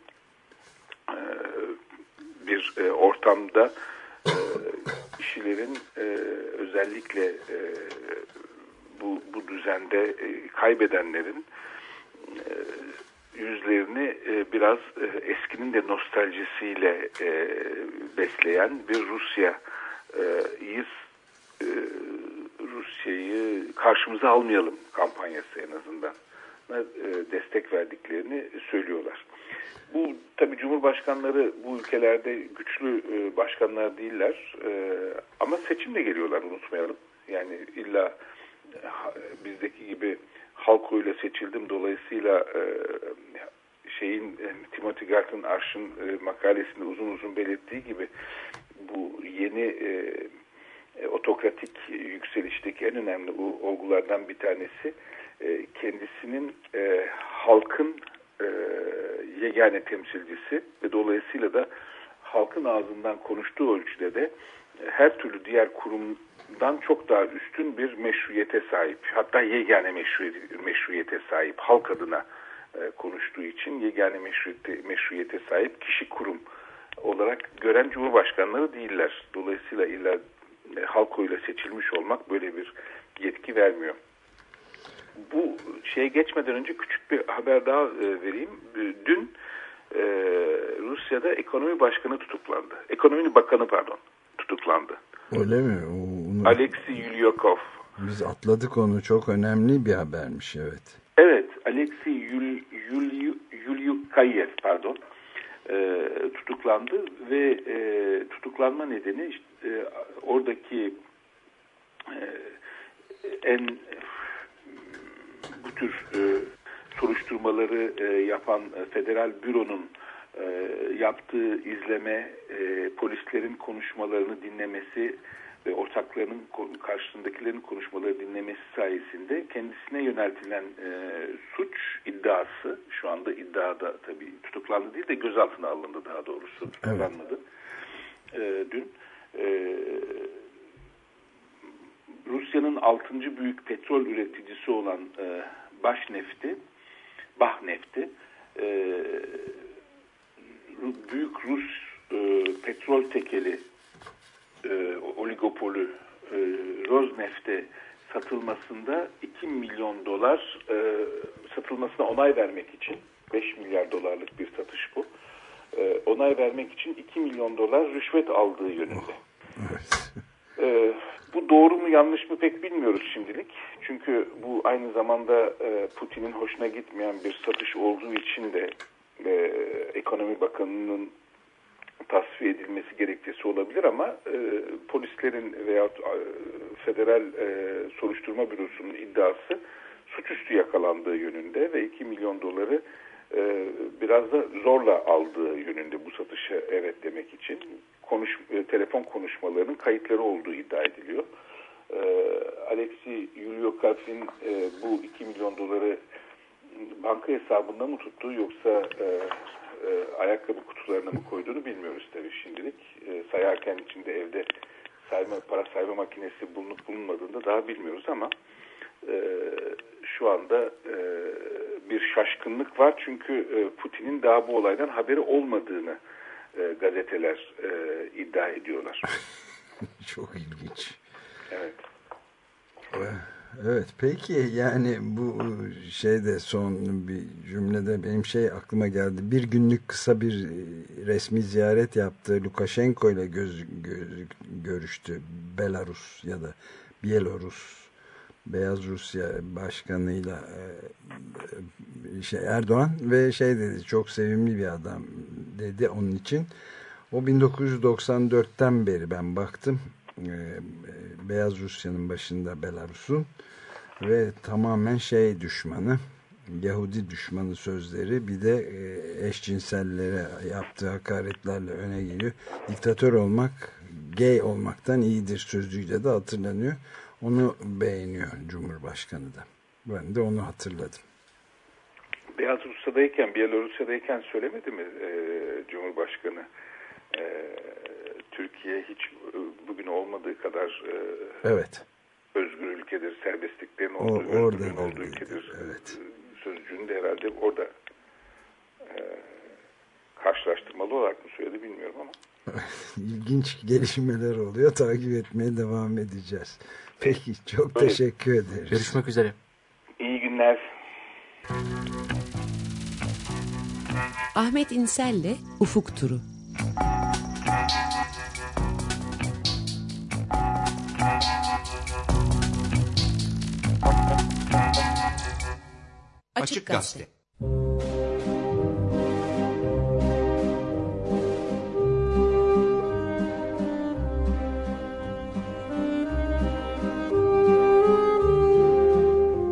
bir e, ortamda kişilerin e, özellikle e, bu, bu düzende e, kaybedenlerin e, yüzlerini e, biraz e, eskinin de nostaljisiyle e, besleyen bir Rusya'yı e, Rusya'yı karşımıza almayalım kampanyası en azından e, destek verdiklerini söylüyorlar. Bu tabi Cumhurbaşkanları bu ülkelerde güçlü e, başkanlar değiller e, ama seçimle geliyorlar unutmayalım. Yani illa ha- bizdeki gibi halk oyuyla seçildim dolayısıyla e, şeyin e, Timothy Garton Arş'ın e, makalesinde uzun uzun belirttiği gibi bu yeni e, e, otokratik yükselişteki en önemli olgulardan bir tanesi e, kendisinin e, halkın e, yegane temsilcisi ve dolayısıyla da halkın ağzından konuştuğu ölçüde de e, her türlü diğer kurumdan çok daha üstün bir meşruiyete sahip. Hatta yegane meşruiyete, sahip. Halk adına e, konuştuğu için yegane meşruiyete, sahip kişi kurum olarak gören cumhurbaşkanları değiller. Dolayısıyla illa e, halk oyuyla seçilmiş olmak böyle bir yetki vermiyor. Bu şeye geçmeden önce küçük bir haber daha e, vereyim. E, Dün e, Rusya'da ekonomi başkanı tutuklandı. Ekonomi bakanı pardon tutuklandı. Öyle mi? O, onu- Alexei Yulyakov. Biz atladık onu. Çok önemli bir habermiş evet. Evet, Alexei Yul, Yul, Yulyukayev pardon e, tutuklandı ve e, tutuklanma nedeni işte, e, oradaki e, en bu tür e, soruşturmaları e, yapan e, federal büronun e, yaptığı izleme, e, polislerin konuşmalarını dinlemesi ve ortaklarının karşısındakilerin konuşmaları dinlemesi sayesinde kendisine yöneltilen e, suç iddiası şu anda iddiada tabii tutuklandı değil de gözaltına alındı daha doğrusu tutuklanmadı. E, dün e, Rusya'nın 6. büyük petrol üreticisi olan e, Başneft'i, Bahnefti, e, büyük Rus e, petrol tekeli e, oligopolü e, Rosneft'e satılmasında 2 milyon dolar e, satılmasına onay vermek için 5 milyar dolarlık bir satış bu. E, onay vermek için 2 milyon dolar rüşvet aldığı yönünde. Ee, bu doğru mu yanlış mı pek bilmiyoruz şimdilik. Çünkü bu aynı zamanda e, Putin'in hoşuna gitmeyen bir satış olduğu için de e, ekonomi bakanının tasfiye edilmesi gerekçesi olabilir ama e, polislerin veya e, federal e, soruşturma bürosunun iddiası suçüstü yakalandığı yönünde ve 2 milyon doları e, biraz da zorla aldığı yönünde bu satışa evet demek için konuş, e, telefon konuşmalarının kayıtları olduğu iddia ediliyor. E, Alexei Yulyokav'in e, bu 2 milyon doları banka hesabında mı tuttu yoksa e, e, ayakkabı kutularına mı koyduğunu bilmiyoruz tabii şimdilik. E, sayarken içinde evde sayma, para sayma makinesi bulunup bulunmadığında daha bilmiyoruz ama e, şu anda e, bir şaşkınlık var. Çünkü e, Putin'in daha bu olaydan haberi olmadığını e, gazeteler e, iddia ediyorlar. Çok ilginç. Evet. Evet peki yani bu şeyde son bir cümlede benim şey aklıma geldi. Bir günlük kısa bir e, resmi ziyaret yaptı. Lukashenko ile göz, göz- görüştü. Belarus ya da Bielorus Beyaz Rusya başkanıyla e, şey Erdoğan ve şey dedi çok sevimli bir adam dedi onun için. O 1994'ten beri ben baktım e, Beyaz Rusya'nın başında Belarus'un ve tamamen şey düşmanı Yahudi düşmanı sözleri bir de e, eşcinsellere yaptığı hakaretlerle öne geliyor. Diktatör olmak gay olmaktan iyidir sözüyle de hatırlanıyor. Onu beğeniyor Cumhurbaşkanı da. Ben de onu hatırladım. Beyaz Rusya'dayken, Biyelorusya'dayken söylemedi mi e, Cumhurbaşkanı? E, Türkiye hiç e, bugün olmadığı kadar e, Evet. özgür ülkedir, serbestliklerin O- olduğu, orada özgürlüğün olduğu ülkedir. evet. Sözcüğünü de herhalde orada e, karşılaştırmalı olarak mı söyledi bilmiyorum ama. İlginç gelişmeler oluyor. Takip etmeye devam edeceğiz. Peki çok Öyle. teşekkür ederiz. Görüşmek üzere. İyi günler. Ahmet İnsel'le Ufuk Turu. Açık Gazete.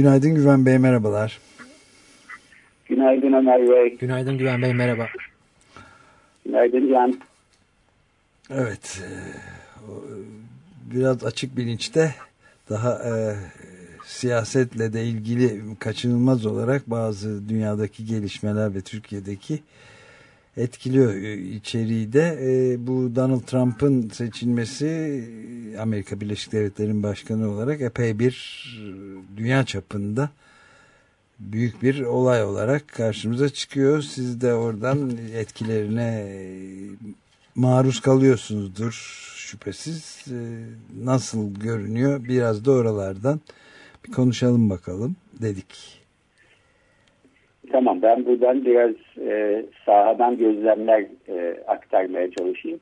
Günaydın Güven Bey merhabalar. Günaydın Ömer Bey. Günaydın Güven Bey merhaba. Günaydın Can. Evet. e, Biraz açık bilinçte daha e, siyasetle de ilgili kaçınılmaz olarak bazı dünyadaki gelişmeler ve Türkiye'deki etkiliyor e, içeriği de. E, bu Donald Trump'ın seçilmesi Amerika Birleşik Devletleri'nin başkanı olarak epey bir e, dünya çapında büyük bir olay olarak karşımıza çıkıyor. Siz de oradan etkilerine e, maruz kalıyorsunuzdur şüphesiz. E, Nasıl görünüyor biraz da oralardan bir konuşalım bakalım dedik. Tamam ben buradan biraz e, sahadan gözlemler e, aktarmaya çalışayım.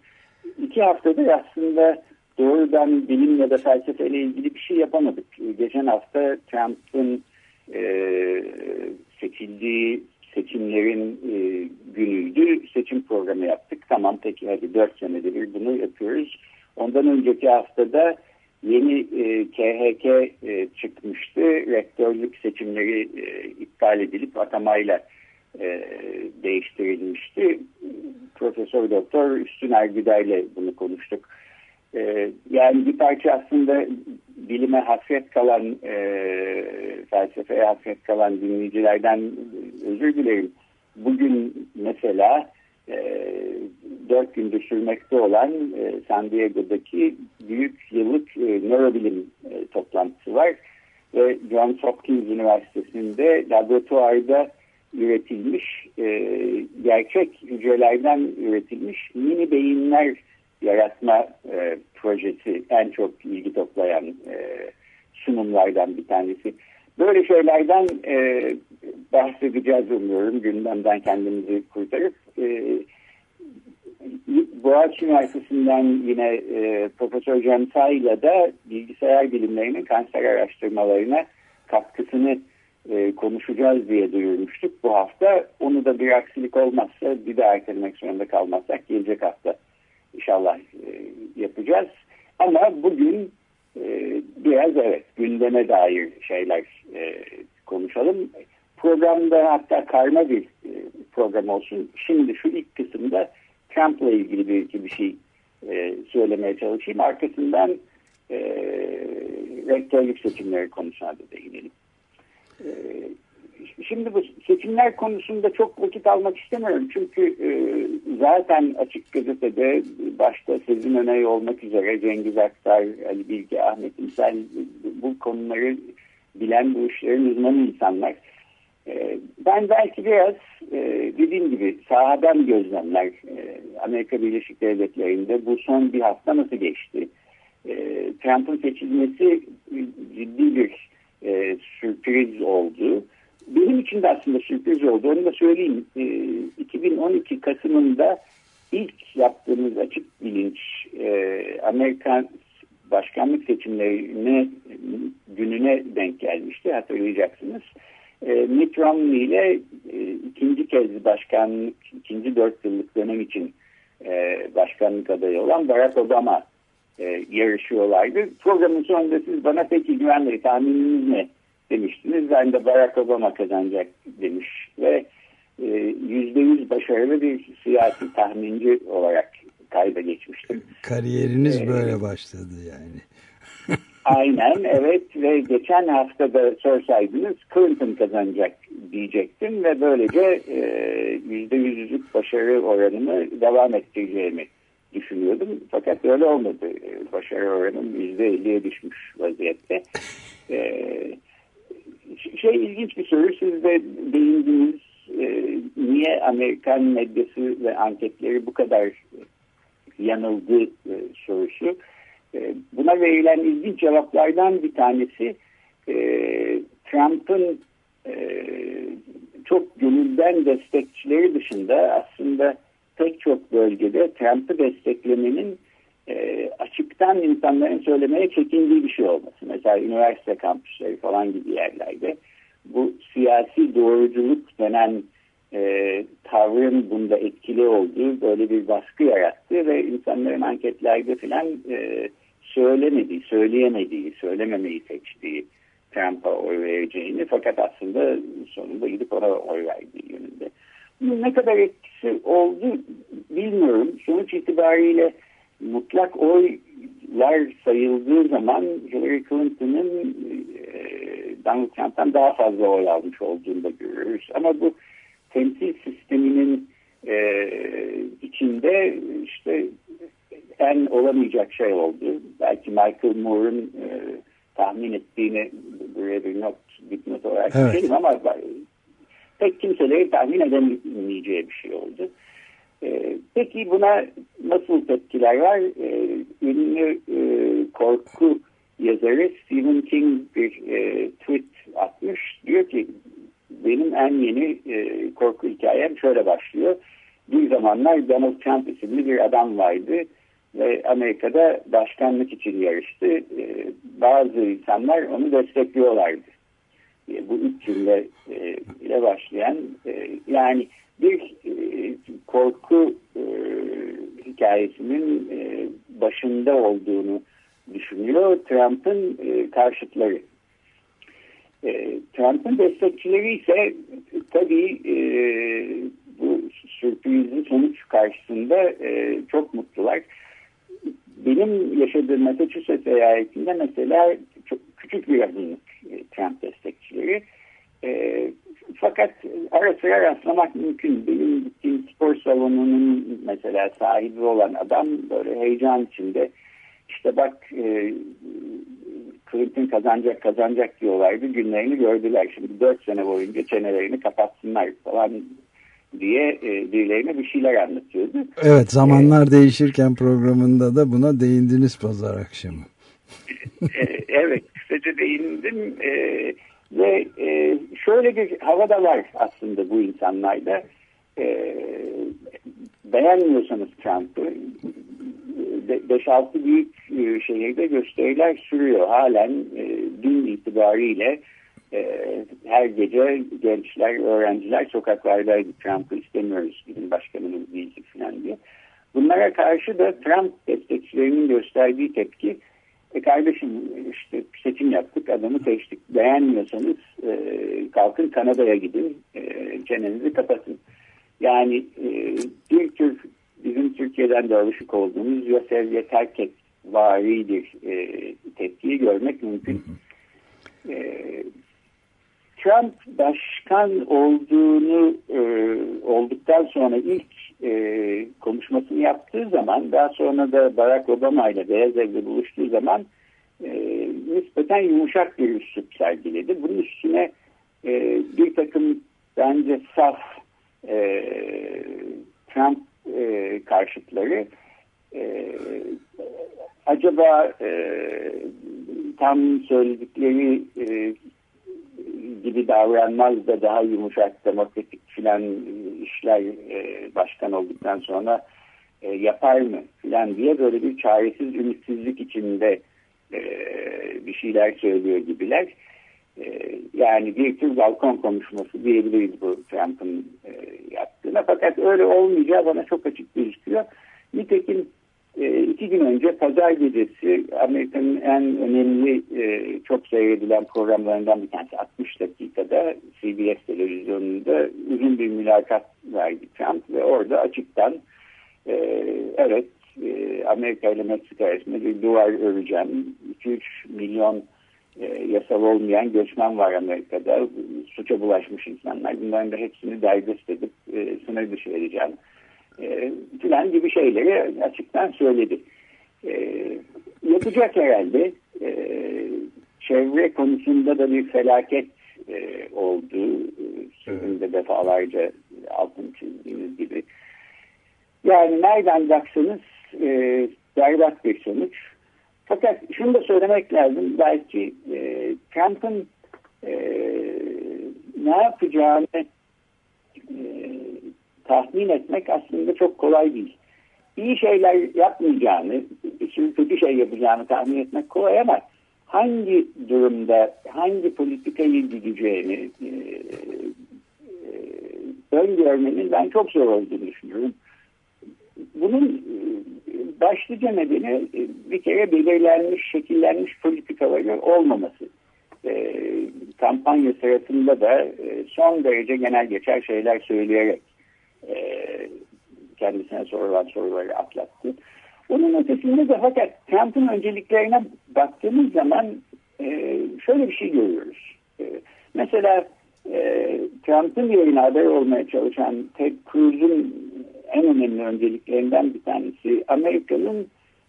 İki haftadır aslında doğrudan bilim ya da felsefeyle ilgili bir şey yapamadık. Geçen hafta Trump'ın e, seçildiği seçimlerin e, günüydü. Seçim programı yaptık. Tamam peki hadi dört senede bunu yapıyoruz. Ondan önceki haftada yeni e, KHK e, çıkmıştı. Rektörlük seçimleri e, iptal edilip atamayla e, değiştirilmişti. Profesör Doktor Üstün Ergüder'le bunu konuştuk. E, yani bir parça aslında bilime hasret kalan e, felsefeye hasret kalan dinleyicilerden özür dilerim. Bugün mesela e, dört gündür sürmekte olan e, San Diego'daki büyük yıllık e, nörobilim e, toplantısı var. Ve Johns Hopkins Üniversitesi'nde laboratuvarda üretilmiş, e, gerçek hücrelerden üretilmiş mini beyinler yaratma e, projesi en çok ilgi toplayan e, sunumlardan bir tanesi. Böyle şeylerden e, bahsedeceğiz umuyorum gündemden kendimizi kurtarıp. E, Boğaziçi Üniversitesi'nden yine e, Profesör Cem Say'la da bilgisayar bilimlerinin kanser araştırmalarına katkısını e, konuşacağız diye duyurmuştuk bu hafta. Onu da bir aksilik olmazsa bir daha ertelemek zorunda kalmazsak gelecek hafta inşallah e, yapacağız. Ama bugün e, biraz evet gündeme dair şeyler e, konuşalım. Programda hatta karma bir program olsun. Şimdi şu ilk kısımda Trump'la ilgili bir bir şey söylemeye çalışayım. Arkasından e, rektörlük seçimleri konusuna da değinelim. Şimdi bu seçimler konusunda çok vakit almak istemiyorum. Çünkü e, zaten açık gazetede başta Sezin Öney olmak üzere Cengiz Aktar, Ali Bilge, Ahmet İnsel bu konuları bilen bu işlerin uzmanı insanlar. E, ben belki biraz e, dediğim gibi sahadan gözlemler e, Amerika Birleşik Devletleri'nde bu son bir hafta nasıl geçti? E, Trump'ın seçilmesi ciddi bir e, sürpriz oldu. Benim için de aslında sürpriz oldu. Onu da söyleyeyim. E, 2012 Kasım'ında ilk yaptığımız açık bilinç e, Amerikan başkanlık seçimlerine gününe denk gelmişti. Hatırlayacaksınız. E, Mitt Romney ile e, ikinci kez başkanlık, ikinci dört yıllık dönem için e, başkanlık adayı olan Barack Obama e, yarışıyorlardı. Programın sonunda siz bana peki güvenli tahmininiz ne demiştiniz. Ben de Barack Obama kazanacak demiş ve yüzde yüz başarılı bir siyasi tahminci olarak kayda geçmiştim. Kariyeriniz ee, böyle başladı yani. Aynen evet ve geçen hafta da sorsaydınız Clinton kazanacak diyecektim ve böylece e, yüzde yüzlük başarı oranını devam ettireceğimi düşünüyordum. Fakat öyle olmadı. Başarı oranım yüzde elliye düşmüş vaziyette. Ee, şey ilginç bir soru. Siz de değindiniz. Ee, niye Amerikan medyası ve anketleri bu kadar yanıldı e, sorusu. E, buna verilen ilginç cevaplardan bir tanesi e, Trump'ın e, çok gönülden destekçileri dışında aslında pek çok bölgede Trump'ı desteklemenin e, açıktan insanların söylemeye çekindiği bir şey olması. Mesela üniversite kampüsleri falan gibi yerlerde bu siyasi doğruculuk denen e, tavrın bunda etkili olduğu böyle bir baskı yarattı ve insanların anketlerde filan e, söylemediği, söyleyemediği, söylememeyi seçtiği Trump'a oy vereceğini fakat aslında sonunda gidip ona oy verdiği yönünde. Bunun ne kadar etkisi oldu bilmiyorum. Sonuç itibariyle mutlak oylar sayıldığı zaman Hillary Clinton'ın e, Donald Trump'tan daha fazla oy almış olduğunu da görüyoruz. Ama bu temsil sisteminin e, içinde işte en olamayacak şey oldu. Belki Michael Moore'un e, tahmin ettiğini buraya bir not, dipnot olarak evet. ama pek kimseleri tahmin edemeyeceği bir şey oldu. E, peki buna nasıl tepkiler var? E, ünlü e, korku yazarı Stephen King bir e, tweet atmış. Diyor ki benim en yeni e, korku hikayem şöyle başlıyor. Bir zamanlar Donald Trump isimli bir adam vardı ve Amerika'da başkanlık için yarıştı. E, bazı insanlar onu destekliyorlardı. E, bu üç cümle e, ile başlayan e, yani bir e, korku e, hikayesinin e, başında olduğunu düşünüyor Trump'ın karşıtları. E, Trump'ın destekçileri ise tabii bu sürprizli sonuç karşısında çok mutlular. Benim yaşadığım Massachusetts eyaletinde mesela çok küçük bir azınlık Trump destekçileri. Fakat ara sıra rastlamak mümkün. Benim gittiğim spor salonunun mesela sahibi olan adam böyle heyecan içinde işte bak e, Clinton kazanacak kazanacak diyorlardı. Günlerini gördüler. Şimdi dört sene boyunca çenelerini kapatsınlar falan diye e, birilerine bir şeyler anlatıyordu. Evet zamanlar ee, değişirken programında da buna değindiniz pazar akşamı. e, evet kısaca değindim e, ve e, şöyle bir hava da var aslında bu insanlarda. E, beğenmiyorsanız Trump'ı 5-6 büyük e, şehirde gösteriler sürüyor. Halen e, dün itibariyle e, her gece gençler, öğrenciler sokaklardaydı. Trump'ı istemiyoruz bizim başkanımız değil falan diye. Bunlara karşı da Trump destekçilerinin gösterdiği tepki e kardeşim işte seçim yaptık adamı seçtik beğenmiyorsanız e, kalkın Kanada'ya gidin e, çenenizi kapatın. Yani e, bir tür bizim Türkiye'den de alışık olduğumuz Yosef terk vari bir e, tepkiyi görmek mümkün. E, Trump başkan olduğunu e, olduktan sonra ilk e, konuşmasını yaptığı zaman daha sonra da Barack Obama ile Beyaz Ev'de buluştuğu zaman e, nispeten yumuşak bir üslup sergiledi. Bunun üstüne e, bir takım bence saf e, Trump e, karşıtları e, acaba e, tam söyledikleri e, gibi davranmaz da daha yumuşak demokratik filan işler e, başkan olduktan sonra e, yapar mı filan diye böyle bir çaresiz ümitsizlik içinde e, bir şeyler söylüyor gibiler. E, yani bir tür balkon konuşması diyebiliriz bu Trump'ın e, yaptığına. Fakat öyle olmayacağı bana çok açık gözüküyor. Nitekim e, iki gün önce pazar gecesi Amerika'nın en önemli e, çok seyredilen programlarından bir tanesi 60 dakikada CBS televizyonunda uzun bir mülakat verdi Trump ve orada açıktan e, evet e, Amerika ile Meksika arasında bir duvar öreceğim 2-3 milyon e, yasal olmayan göçmen var Amerika'da. Suça bulaşmış insanlar. Bunların da hepsini derdest edip e, sınır dışı vereceğim. E, filan gibi şeyleri açıktan söyledi. E, yapacak herhalde. E, çevre konusunda da bir felaket e, olduğu e, sizin de defalarca altın çizdiğiniz gibi. Yani nereden baksanız e, berbat bir sonuç. Fakat şunu da söylemek lazım. Belki e, Trump'ın e, ne yapacağını e, tahmin etmek aslında çok kolay değil. İyi şeyler yapmayacağını, bir kötü şey yapacağını tahmin etmek kolay ama hangi durumda hangi politikayı gideceğini e, e, öngörmenin ben çok zor olduğunu düşünüyorum. Bunun e, başlıca nedeni e, bir kere belirlenmiş, şekillenmiş politikaları olmaması. E, kampanya sırasında da e, son derece genel geçer şeyler söyleyerek e, kendisine sorulan soruları atlattı. Onun ötesinde de fakat Trump'ın önceliklerine baktığımız zaman e, şöyle bir şey görüyoruz. E, mesela e, Trump'ın yerine aday olmaya çalışan Ted Cruz'un en önemli önceliklerinden bir tanesi Amerika'nın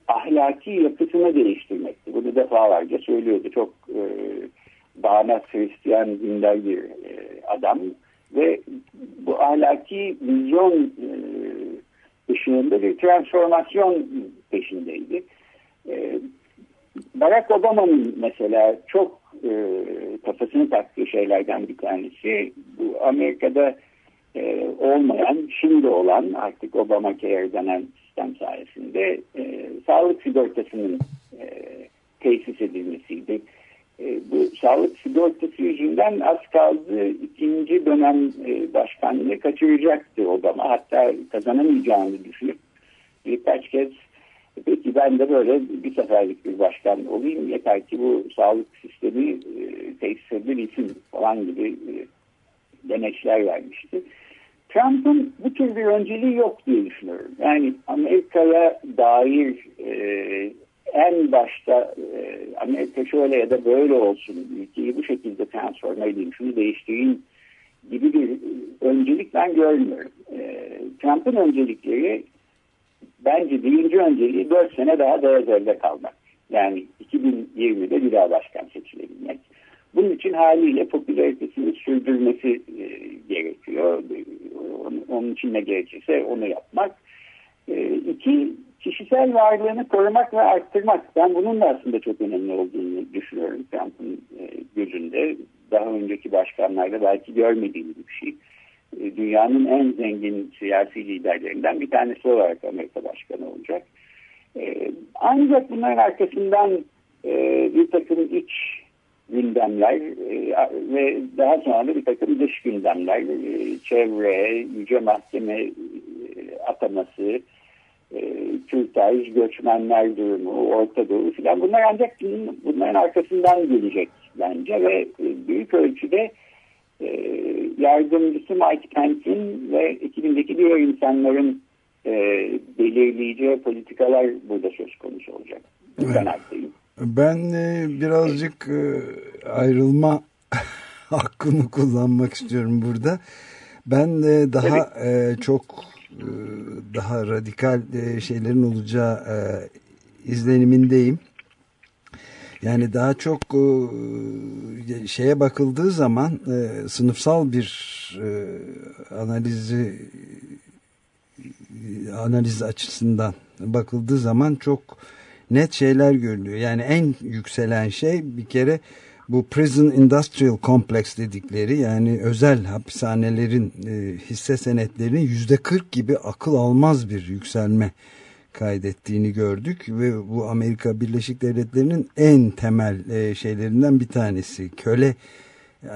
ahlaki yapısını değiştirmekti. Bunu defalarca söylüyordu. Çok e, bağnaz Hristiyan dindar bir e, adam ve bu ahlaki vizyon e, ışığında bir transformasyon peşindeydi. E, Barack Obama'nın mesela çok e, kafasını taktığı şeylerden bir tanesi bu Amerika'da e, olmayan, şimdi olan artık Obamacare denen sistem sayesinde e, sağlık sigortasının e, tesis edilmesiydi. E, bu sağlık sigortası yüzünden az kaldı ikinci dönem e, başkanlığı kaçıracaktı Obama. Hatta kazanamayacağını düşünüp birkaç kez peki ben de böyle bir seferlik bir başkan olayım yeter ki bu sağlık sistemi e, tesis edilsin falan gibi e, vermişti. Trump'ın bu tür bir önceliği yok diye düşünüyorum. Yani Amerika'ya dair e, en başta e, Amerika şöyle ya da böyle olsun, ülkeyi bu şekilde transforme edeyim, şunu değiştireyim gibi bir öncelik ben görmüyorum. E, Trump'ın öncelikleri bence birinci önceliği dört sene daha beyaz evde kalmak. Yani 2020'de bir daha başkan seçilebilmek. Bunun için haliyle popülaritesini sürdürmesi e, gerekiyor. Onun, onun için ne gerekirse onu yapmak. E, iki, kişisel varlığını korumak ve arttırmak. Ben bunun da aslında çok önemli olduğunu düşünüyorum Trump'ın e, gözünde. Daha önceki başkanlarda belki görmediğimiz bir şey. E, dünyanın en zengin siyasi liderlerinden bir tanesi olarak Amerika Başkanı olacak. E, ancak bunların arkasından bir takım iç gündemler ve daha sonra da bir takım dış gündemler, çevre, yüce mahkeme ataması, kürtaj, göçmenler durumu, Orta Doğu filan bunlar ancak bunların arkasından gelecek bence ve e, büyük ölçüde e, yardımcısı Mike Pence'in ve ekibindeki diğer insanların e, belirleyeceği politikalar burada söz konusu olacak. Evet. Ben e, birazcık e, ayrılma hakkımı kullanmak istiyorum burada. Ben e, daha e, çok e, daha radikal e, şeylerin olacağı e, izlenimindeyim. Yani daha çok e, şeye bakıldığı zaman e, sınıfsal bir e, analizi analiz açısından bakıldığı zaman çok net şeyler görülüyor. Yani en yükselen şey bir kere bu Prison Industrial Complex dedikleri yani özel hapishanelerin e, hisse senetlerinin yüzde 40 gibi akıl almaz bir yükselme kaydettiğini gördük ve bu Amerika Birleşik Devletleri'nin en temel e, şeylerinden bir tanesi köle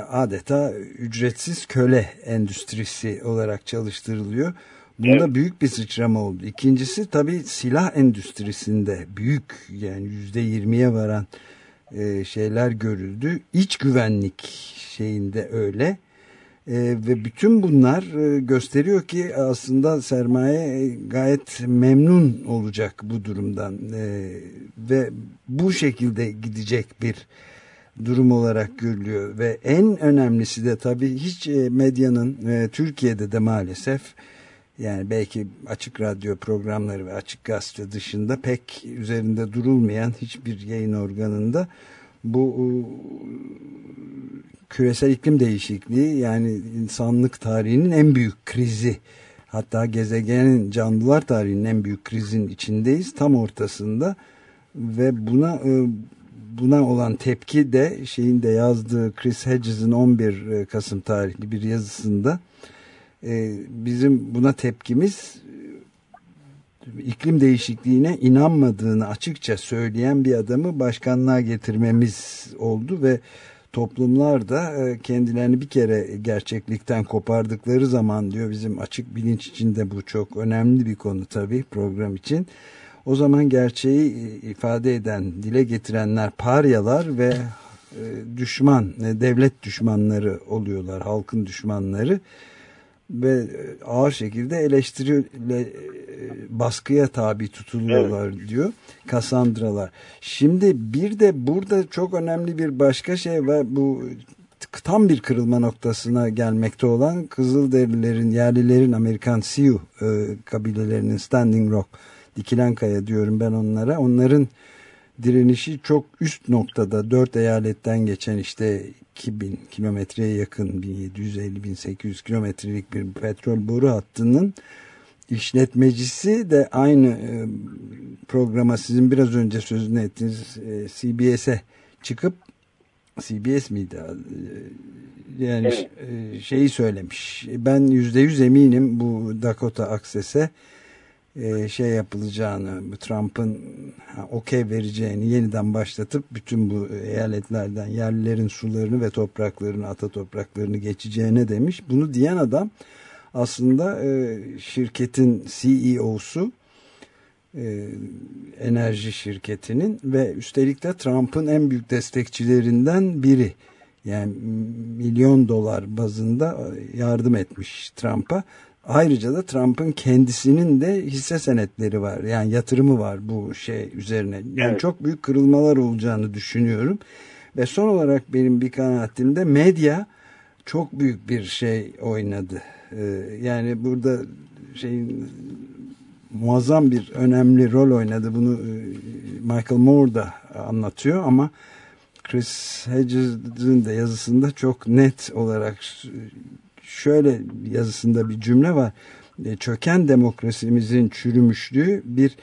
adeta ücretsiz köle endüstrisi olarak çalıştırılıyor. Bunda evet. büyük bir sıçrama oldu. İkincisi tabii silah endüstrisinde büyük yani yüzde yirmiye varan e, şeyler görüldü. İç güvenlik şeyinde öyle. E, ve bütün bunlar e, gösteriyor ki aslında sermaye gayet memnun olacak bu durumdan. E, ve bu şekilde gidecek bir durum olarak görülüyor. Ve en önemlisi de tabii hiç e, medyanın e, Türkiye'de de maalesef yani belki açık radyo programları ve açık gazete dışında pek üzerinde durulmayan hiçbir yayın organında bu küresel iklim değişikliği yani insanlık tarihinin en büyük krizi hatta gezegenin canlılar tarihinin en büyük krizin içindeyiz tam ortasında. Ve buna e, buna olan tepki de şeyin de yazdığı Chris Hedges'in 11 e, Kasım tarihli bir yazısında e, bizim buna tepkimiz iklim değişikliğine inanmadığını açıkça söyleyen bir adamı başkanlığa getirmemiz oldu ve toplumlar da e, kendilerini bir kere gerçeklikten kopardıkları zaman diyor bizim açık bilinç içinde bu çok önemli bir konu tabii program için. O zaman gerçeği e, ifade eden, dile getirenler paryalar ve e, düşman, devlet düşmanları oluyorlar, halkın düşmanları ve ağır şekilde eleştiriyle baskıya tabi tutuluyorlar evet. diyor. Kassandralar. Şimdi bir de burada çok önemli bir başka şey var. Bu tam bir kırılma noktasına gelmekte olan Kızılderililerin, yerlilerin Amerikan Sioux e, kabilelerinin Standing Rock, Dikilen Kaya diyorum ben onlara. Onların direnişi çok üst noktada. Dört eyaletten geçen işte 2000 kilometreye yakın 1750-1800 kilometrelik bir petrol boru hattının işletmecisi de aynı e, programa sizin biraz önce sözünü ettiğiniz e, CBS'e çıkıp CBS miydi? E, yani evet. şeyi söylemiş. Ben yüzde yüz eminim bu Dakota Access'e şey yapılacağını, Trump'ın okey vereceğini yeniden başlatıp bütün bu eyaletlerden yerlilerin sularını ve topraklarını, ata topraklarını geçeceğine demiş. Bunu diyen adam aslında e, şirketin CEO'su e, enerji şirketinin ve üstelik de Trump'ın en büyük destekçilerinden biri. Yani milyon dolar bazında yardım etmiş Trump'a. Ayrıca da Trump'ın kendisinin de hisse senetleri var. Yani yatırımı var bu şey üzerine. Yani evet. çok büyük kırılmalar olacağını düşünüyorum. Ve son olarak benim bir kanaatimde medya çok büyük bir şey oynadı. Ee, yani burada şeyin muazzam bir önemli rol oynadı. Bunu e, Michael Moore da anlatıyor ama Chris Hedges'in de yazısında çok net olarak şöyle yazısında bir cümle var. E, çöken demokrasimizin çürümüşlüğü bir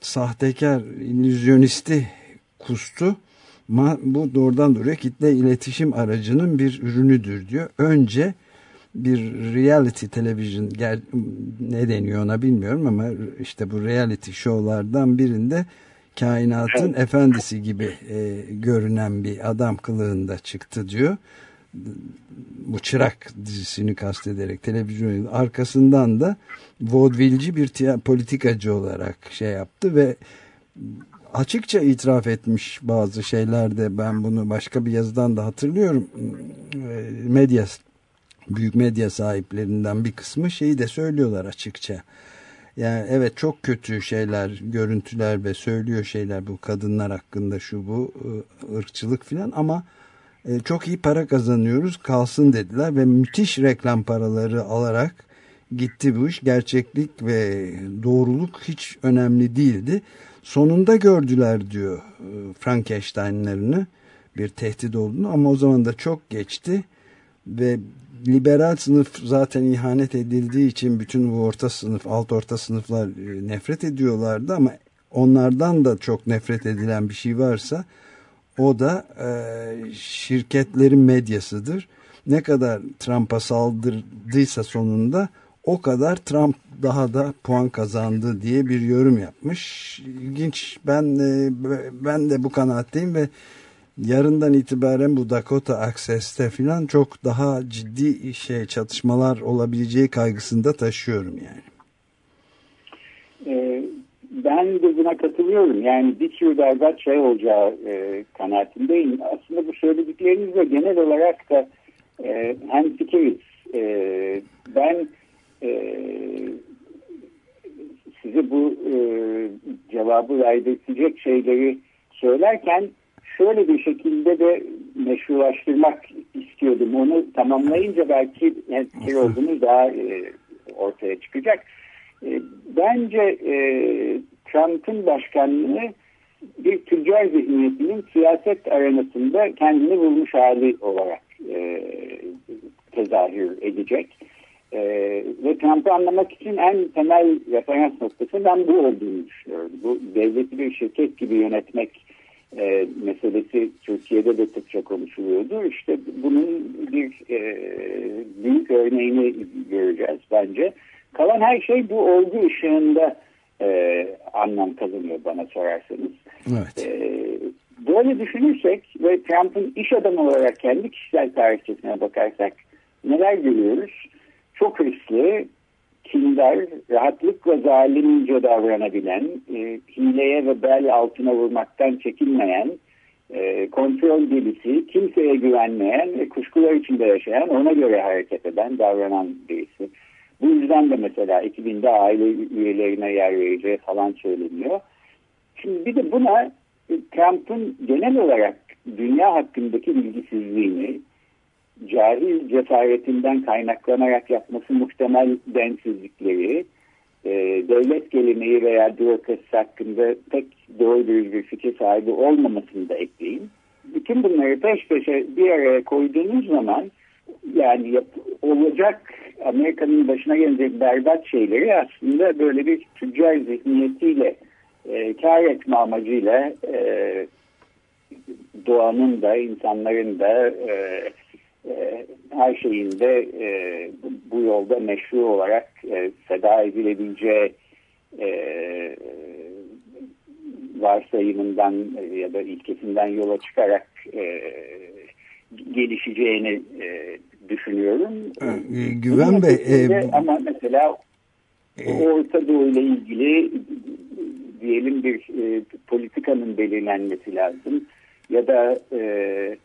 sahtekar, illüzyonisti kustu. Bu doğrudan doğruya kitle iletişim aracının bir ürünüdür diyor. Önce bir reality television ne deniyor ona bilmiyorum ama işte bu reality showlardan birinde kainatın efendisi gibi e, görünen bir adam kılığında çıktı diyor. Bu Çırak dizisini kastederek televizyon arkasından da vodvilci bir politikacı olarak şey yaptı ve açıkça itiraf etmiş bazı şeylerde ben bunu başka bir yazıdan da hatırlıyorum e, medya büyük medya sahiplerinden bir kısmı şeyi de söylüyorlar açıkça. Yani evet çok kötü şeyler, görüntüler ve söylüyor şeyler bu kadınlar hakkında şu bu ıı, ırkçılık filan ama e, çok iyi para kazanıyoruz kalsın dediler ve müthiş reklam paraları alarak gitti bu iş. Gerçeklik ve doğruluk hiç önemli değildi. Sonunda gördüler diyor ıı, Frankenstein'larını bir tehdit olduğunu ama o zaman da çok geçti ve liberal sınıf zaten ihanet edildiği için bütün bu orta sınıf, alt orta sınıflar e, nefret ediyorlardı ama onlardan da çok nefret edilen bir şey varsa o da e, şirketlerin medyasıdır. Ne kadar Trump'a saldırdıysa sonunda o kadar Trump daha da puan kazandı diye bir yorum yapmış. İlginç. Ben e, ben de bu kanaatteyim ve yarından itibaren bu Dakota Access'te falan çok daha ciddi şey çatışmalar olabileceği kaygısında taşıyorum yani. Ee, ben de buna katılıyorum. Yani bir tür berbat şey olacağı e, kanaatindeyim. Aslında bu söylediklerinizle genel olarak da e, hem fikiriz. E, ben e, size bu e, cevabı verdirtecek şeyleri söylerken şöyle bir şekilde de meşrulaştırmak istiyordum. Onu tamamlayınca belki fikir olduğunuz daha e, ortaya çıkacak. E, bence e, Trump'ın başkanlığı bir tüccar zihniyetinin siyaset arenasında kendini bulmuş hali olarak e, tezahür edecek. E, ve Trump'ı anlamak için en temel referans noktası ben bu olduğunu düşünüyorum. Bu devleti bir şirket gibi yönetmek e, meselesi Türkiye'de de sıkça konuşuluyordu. İşte bunun bir e, büyük örneğini göreceğiz bence. Kalan her şey bu olgu ışığında e, anlam kazanıyor bana sorarsanız. Evet. E, böyle düşünürsek ve Trump'ın iş adamı olarak kendi kişisel tarihçesine bakarsak neler görüyoruz? Çok hırslı, kindar, rahatlıkla zalimce davranabilen, e, hileye ve bel altına vurmaktan çekinmeyen, e, kontrol delisi, kimseye güvenmeyen ve kuşkular içinde yaşayan, ona göre hareket eden, davranan birisi. Bu yüzden de mesela 2000'de aile üyelerine yer vereceği falan söyleniyor. Şimdi bir de buna Trump'ın genel olarak dünya hakkındaki bilgisizliğini, cahil cesaretinden kaynaklanarak yapması muhtemel densizlikleri, e, devlet geleneği veya bürokrasi hakkında pek doğru bir fikir sahibi olmamasını da ekleyin. Bütün bunları peş peşe bir araya koyduğunuz zaman yani yap, olacak Amerika'nın başına gelecek berbat şeyleri aslında böyle bir tüccar zihniyetiyle e, kar etme amacıyla e, doğanın da insanların da e, e, her şeyinde e, bu, bu yolda meşru olarak e, feda edilebileceği e, varsayımından ya da ilkesinden yola çıkarak e, gelişeceğini e, düşünüyorum. E, Güven Bey e, ama mesela e, Orta Doğu ile ilgili diyelim bir e, politikanın belirlenmesi lazım ya da e,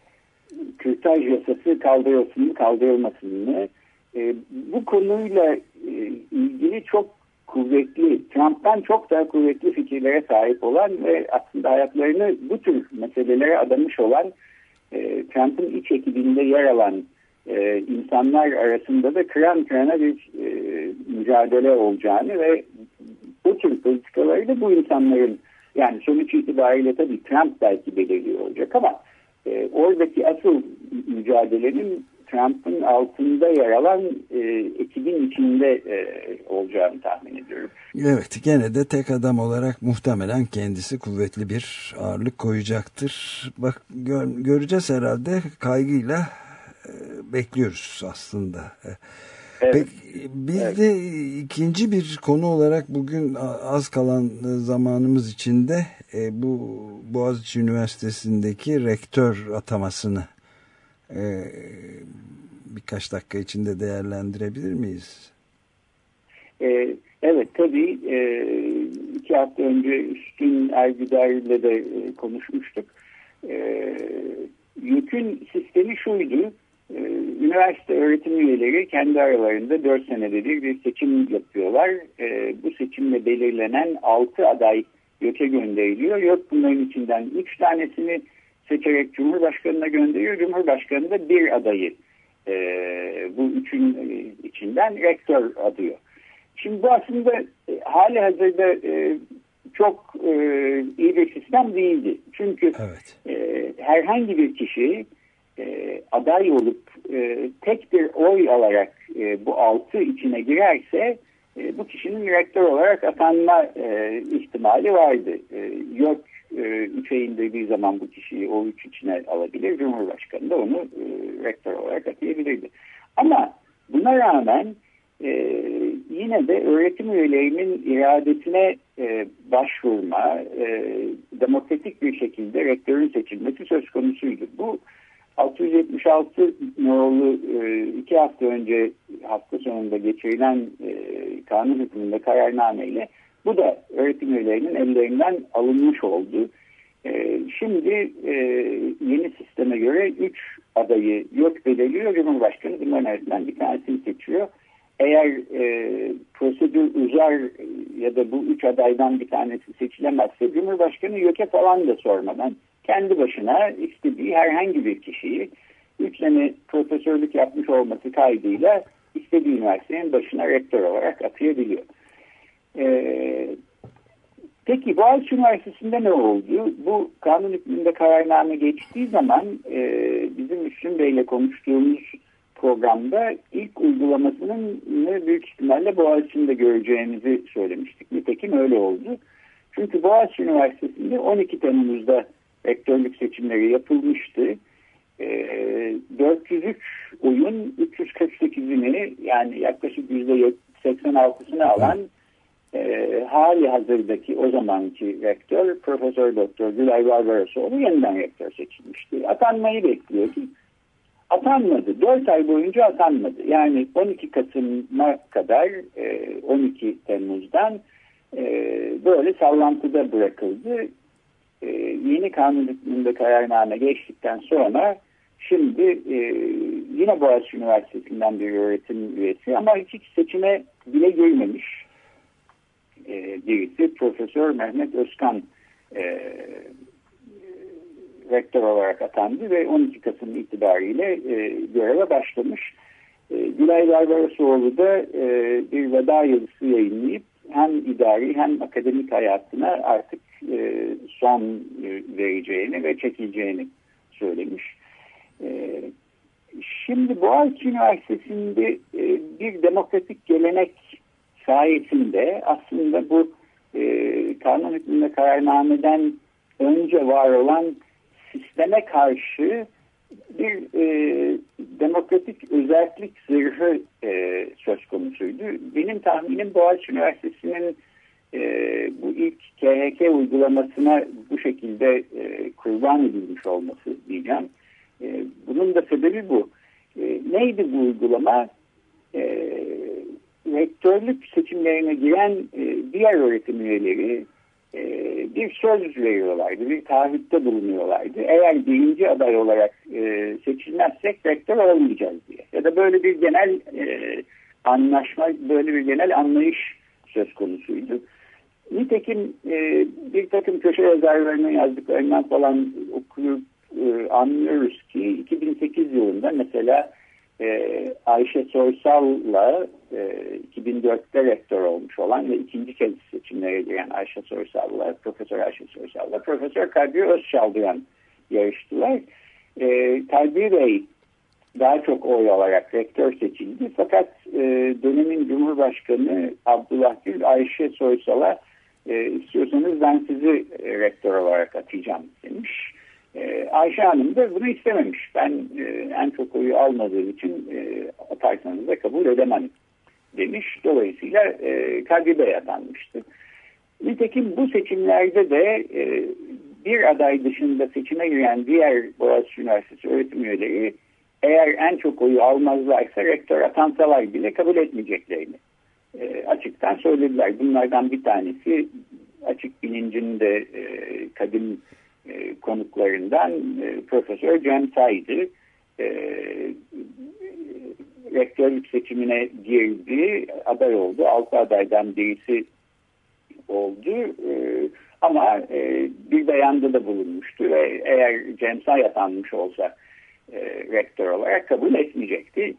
kürtaj yasası kaldırılsın mı kaldırılmasın mı e, bu konuyla e, ilgili çok kuvvetli Trump'tan çok daha kuvvetli fikirlere sahip olan ve aslında hayatlarını bu tür meselelere adamış olan e, Trump'ın iç ekibinde yer alan e, insanlar arasında da kıran kırana bir e, mücadele olacağını ve bu tür politikaları da bu insanların yani sonuç itibariyle tabii Trump belki belirliyor olacak ama e, oradaki asıl mücadelenin Trump'ın altında yer alan e, ekibin içinde e, olacağını tahmin ediyorum. Evet gene de tek adam olarak muhtemelen kendisi kuvvetli bir ağırlık koyacaktır. Bak gör, göreceğiz herhalde kaygıyla e, bekliyoruz aslında. E, Evet. Peki, biz evet. de ikinci bir konu olarak bugün az kalan zamanımız içinde e, bu Boğaziçi Üniversitesi'ndeki rektör atamasını e, birkaç dakika içinde değerlendirebilir miyiz? E, evet tabii e, iki hafta önce Üstün Ergüder ile de e, konuşmuştuk. E, yükün sistemi şuydu ee, üniversite öğretim üyeleri kendi aralarında 4 senede bir bir seçim yapıyorlar. Bu seçimle belirlenen 6 aday YÖK'e gönderiliyor. YÖK bunların içinden 3 tanesini seçerek Cumhurbaşkanı'na gönderiyor. Cumhurbaşkanı da bir adayı e, bu üçün içinden rektör adıyor. Şimdi bu aslında e, hali hazırda e, çok e, iyi bir sistem değildi. Çünkü evet. e, herhangi bir kişi e, aday olup e, tek bir oy alarak e, bu altı içine girerse e, bu kişinin rektör olarak atanma e, ihtimali vardı. E, yok e, üçe indirdiği zaman bu kişiyi o üç içine alabilir. Cumhurbaşkanı da onu e, rektör olarak atayabilirdi. Ama buna rağmen e, yine de öğretim üyelerinin iradesine e, başvurma, e, demokratik bir şekilde rektörün seçilmesi söz konusuydu. Bu 676 nolu e, iki hafta önce hafta sonunda geçirilen e, kanun hükmünde kararnameyle bu da öğretim üyelerinin ellerinden alınmış oldu. E, şimdi yeni sisteme göre 3 adayı yok belirliyor. Cumhurbaşkanı bunların arasından bir tanesini seçiyor. Eğer e, prosedür uzar ya da bu üç adaydan bir tanesi seçilemezse Cumhurbaşkanı YÖK'e falan da sormadan kendi başına istediği herhangi bir kişiyi 3 sene profesörlük yapmış olması kaydıyla istediği üniversitenin başına rektör olarak atayabiliyor. Ee, peki Boğaziçi Üniversitesi'nde ne oldu? Bu kanun hükmünde kararname geçtiği zaman e, bizim Müslüm Bey'le konuştuğumuz programda ilk uygulamasının büyük ihtimalle Boğaziçi'nde göreceğimizi söylemiştik. Nitekim öyle oldu. Çünkü Boğaziçi Üniversitesi'nde 12 Temmuz'da rektörlük seçimleri yapılmıştı. E, 403 oyun 348'ini yani yaklaşık %86'sını alan e, hali hazırdaki o zamanki rektör Profesör Doktor Gülay Barbarosoğlu yeniden rektör seçilmişti. Atanmayı bekliyordu. Atanmadı. 4 ay boyunca atanmadı. Yani 12 Kasım'a kadar e, 12 Temmuz'dan e, böyle sallantıda bırakıldı. E, yeni kanun hükmünde kararname geçtikten sonra şimdi e, yine Boğaziçi Üniversitesi'nden bir öğretim üyesi ama hiç seçime bile girmemiş e, birisi Profesör Mehmet Özkan e, rektör olarak atandı ve 12 Kasım itibariyle e, göreve başlamış. E, Gülay Barbarosoğlu da e, bir veda yazısı yayınlayıp hem idari hem akademik hayatına artık e, son e, vereceğini ve çekileceğini söylemiş. E, şimdi Boğaziçi Üniversitesi'nde e, bir demokratik gelenek sayesinde aslında bu e, kanun hükmünde kararnameden önce var olan sisteme karşı bir e, demokratik özellik zırhı e, söz konusuydu. Benim tahminim Boğaziçi Üniversitesi'nin e, bu ilk KHK uygulamasına bu şekilde e, kurban edilmiş olması diyeceğim. E, bunun da sebebi bu. E, neydi bu uygulama? E, rektörlük seçimlerine giren e, diğer öğretim üyeleri e, bir söz veriyorlardı, bir taahhütte bulunuyorlardı. Eğer birinci aday olarak e, seçilmezsek rektör olmayacağız diye. Ya da böyle bir genel e, anlaşma, böyle bir genel anlayış söz konusuydu. Nitekim e, bir takım köşe yazarlarının yazdıklarından falan okuyup e, anlıyoruz ki 2008 yılında mesela e, Ayşe Soysal'la e, 2004'te rektör olmuş olan ve ikinci kez seçimlere giren Ayşe Soysal'la, Profesör Ayşe Soysal'la, Profesör Kadri Özçaldıran yarıştılar. E, Kadri Bey daha çok oy alarak rektör seçildi. Fakat e, dönemin Cumhurbaşkanı Abdullah Gül Ayşe Soysal'a e, istiyorsanız ben sizi e, rektör olarak atacağım demiş. E, Ayşe Hanım da bunu istememiş. Ben e, en çok oyu almadığım için e, atarsanız da kabul edemem demiş. Dolayısıyla e, Kadri Bey atanmıştı. Nitekim bu seçimlerde de e, bir aday dışında seçime giren diğer Boğaziçi Üniversitesi öğretim üyeleri eğer en çok oyu almazlarsa rektör atansalar bile kabul etmeyeceklerini e, açıktan söylediler. Bunlardan bir tanesi açık bilincin de e, kadim e, konuklarından e, Profesör Cem Say'dı. E, rektörlük seçimine girdi, aday oldu. Altı adaydan birisi oldu. E, ama bir beyanda da bulunmuştu ve eğer Cem Say atanmış olsa rektör olarak kabul etmeyecekti.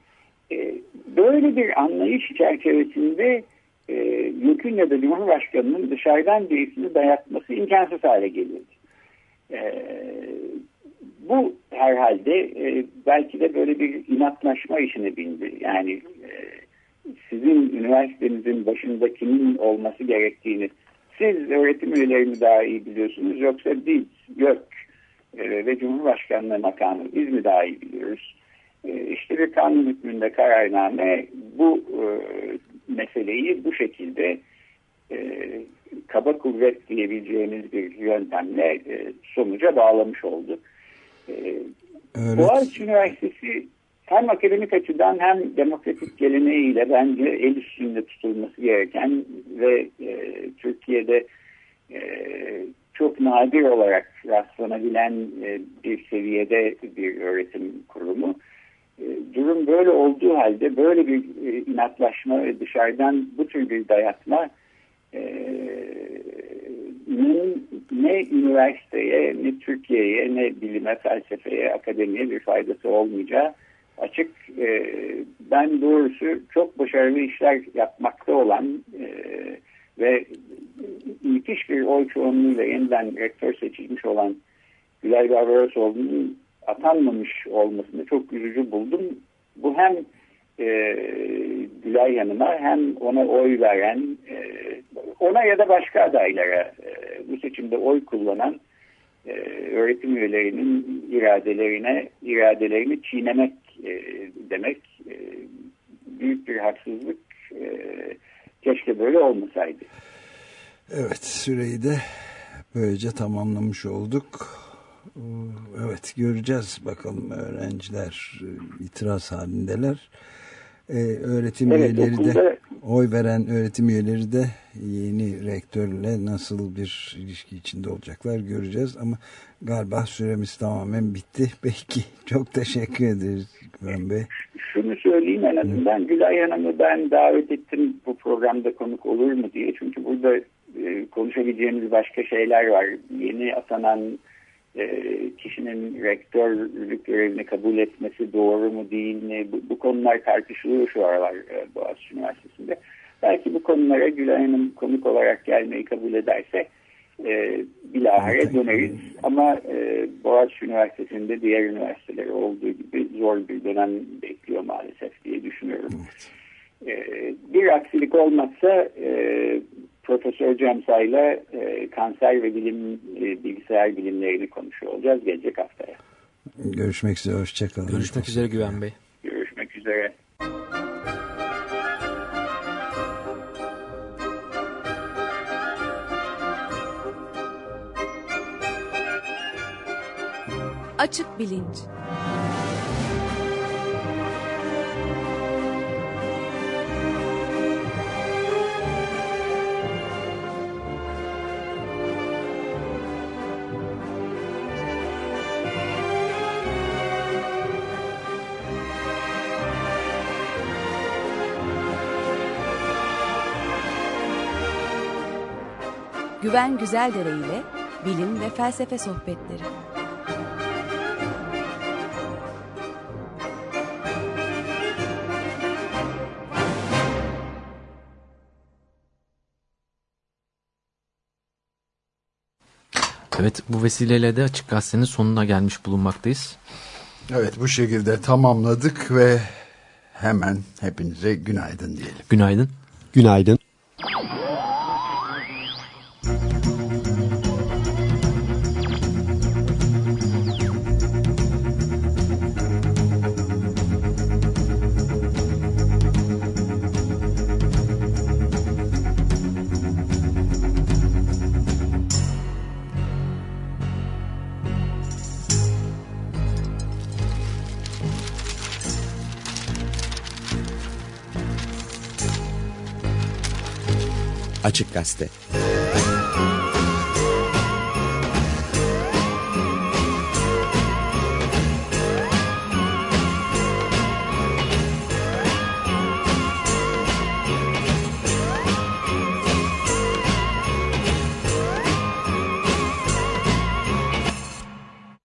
Böyle bir anlayış çerçevesinde e, YÖK'ün ya da Cumhurbaşkanı'nın dışarıdan birisini dayatması imkansız hale gelirdi. E, bu herhalde e, belki de böyle bir inatlaşma işine bindi. Yani e, sizin üniversitenizin başında kimin olması gerektiğini siz öğretim üyelerimi daha iyi biliyorsunuz yoksa biz yok e, ve Cumhurbaşkanlığı makamı biz mi daha iyi biliyoruz? E, işte bir kanun hükmünde kararname bu e, meseleyi bu şekilde e, kaba kuvvet diyebileceğimiz bir yöntemle e, sonuca bağlamış oldu. E, evet. Boğaziçi Üniversitesi hem akademik açıdan hem demokratik geleneğiyle bence el üstünde tutulması gereken ve e, Türkiye'de e, çok nadir olarak rastlanabilen e, bir seviyede bir öğretim kurumu. E, durum böyle olduğu halde böyle bir e, inatlaşma ve dışarıdan bu tür bir dayatma ne üniversiteye, ne Türkiye'ye, ne bilime, felsefeye, akademiye bir faydası olmayacağı açık. E, ben doğrusu çok başarılı işler yapmakta olan e, ve müthiş bir oy çoğunluğuyla yeniden rektör seçilmiş olan Gülay Barbarosoğlu'nun atanmamış olmasını çok üzücü buldum. Bu hem e, Gülay Hanım'a hem ona oy veren, e, ona ya da başka adaylara e, bu seçimde oy kullanan e, öğretim üyelerinin iradelerine iradelerini çiğnemek demek büyük bir haksızlık. Keşke böyle olmasaydı. Evet süreyi de böylece tamamlamış olduk. Evet göreceğiz bakalım öğrenciler itiraz halindeler. Ee, öğretim evet, üyeleri okulda... de oy veren öğretim üyeleri de yeni rektörle nasıl bir ilişki içinde olacaklar göreceğiz ama galiba süremiz tamamen bitti. Peki çok teşekkür ederiz Güven Bey. Şunu söyleyeyim en azından Gülay Hanım'ı ben davet ettim bu programda konuk olur mu diye. Çünkü burada e, konuşabileceğimiz başka şeyler var. Yeni atanan e, kişinin rektörlük görevini kabul etmesi doğru mu değil mi? Bu, bu konular tartışılıyor şu aralar e, Boğaziçi Üniversitesi'nde. Belki bu konulara Gülay Hanım konuk olarak gelmeyi kabul ederse e, bilahare döneriz. Ama e, Boğaziçi Üniversitesi'nde diğer üniversiteleri olduğu gibi zor bir dönem bekliyor maalesef diye düşünüyorum. E, bir aksilik olmazsa e, Profesör Cemsa'yla e, kanser ve bilim e, bilgisayar bilimlerini konuşuyor olacağız gelecek haftaya. Görüşmek üzere, hoşçakalın. Görüşmek üzere Güven Bey. Görüşmek üzere. Açık Bilinç Güven Güzeldere ile bilim ve felsefe sohbetleri. Evet bu vesileyle de Açık Gazete'nin sonuna gelmiş bulunmaktayız. Evet bu şekilde tamamladık ve hemen hepinize günaydın diyelim. Günaydın. Günaydın. Açık Gazete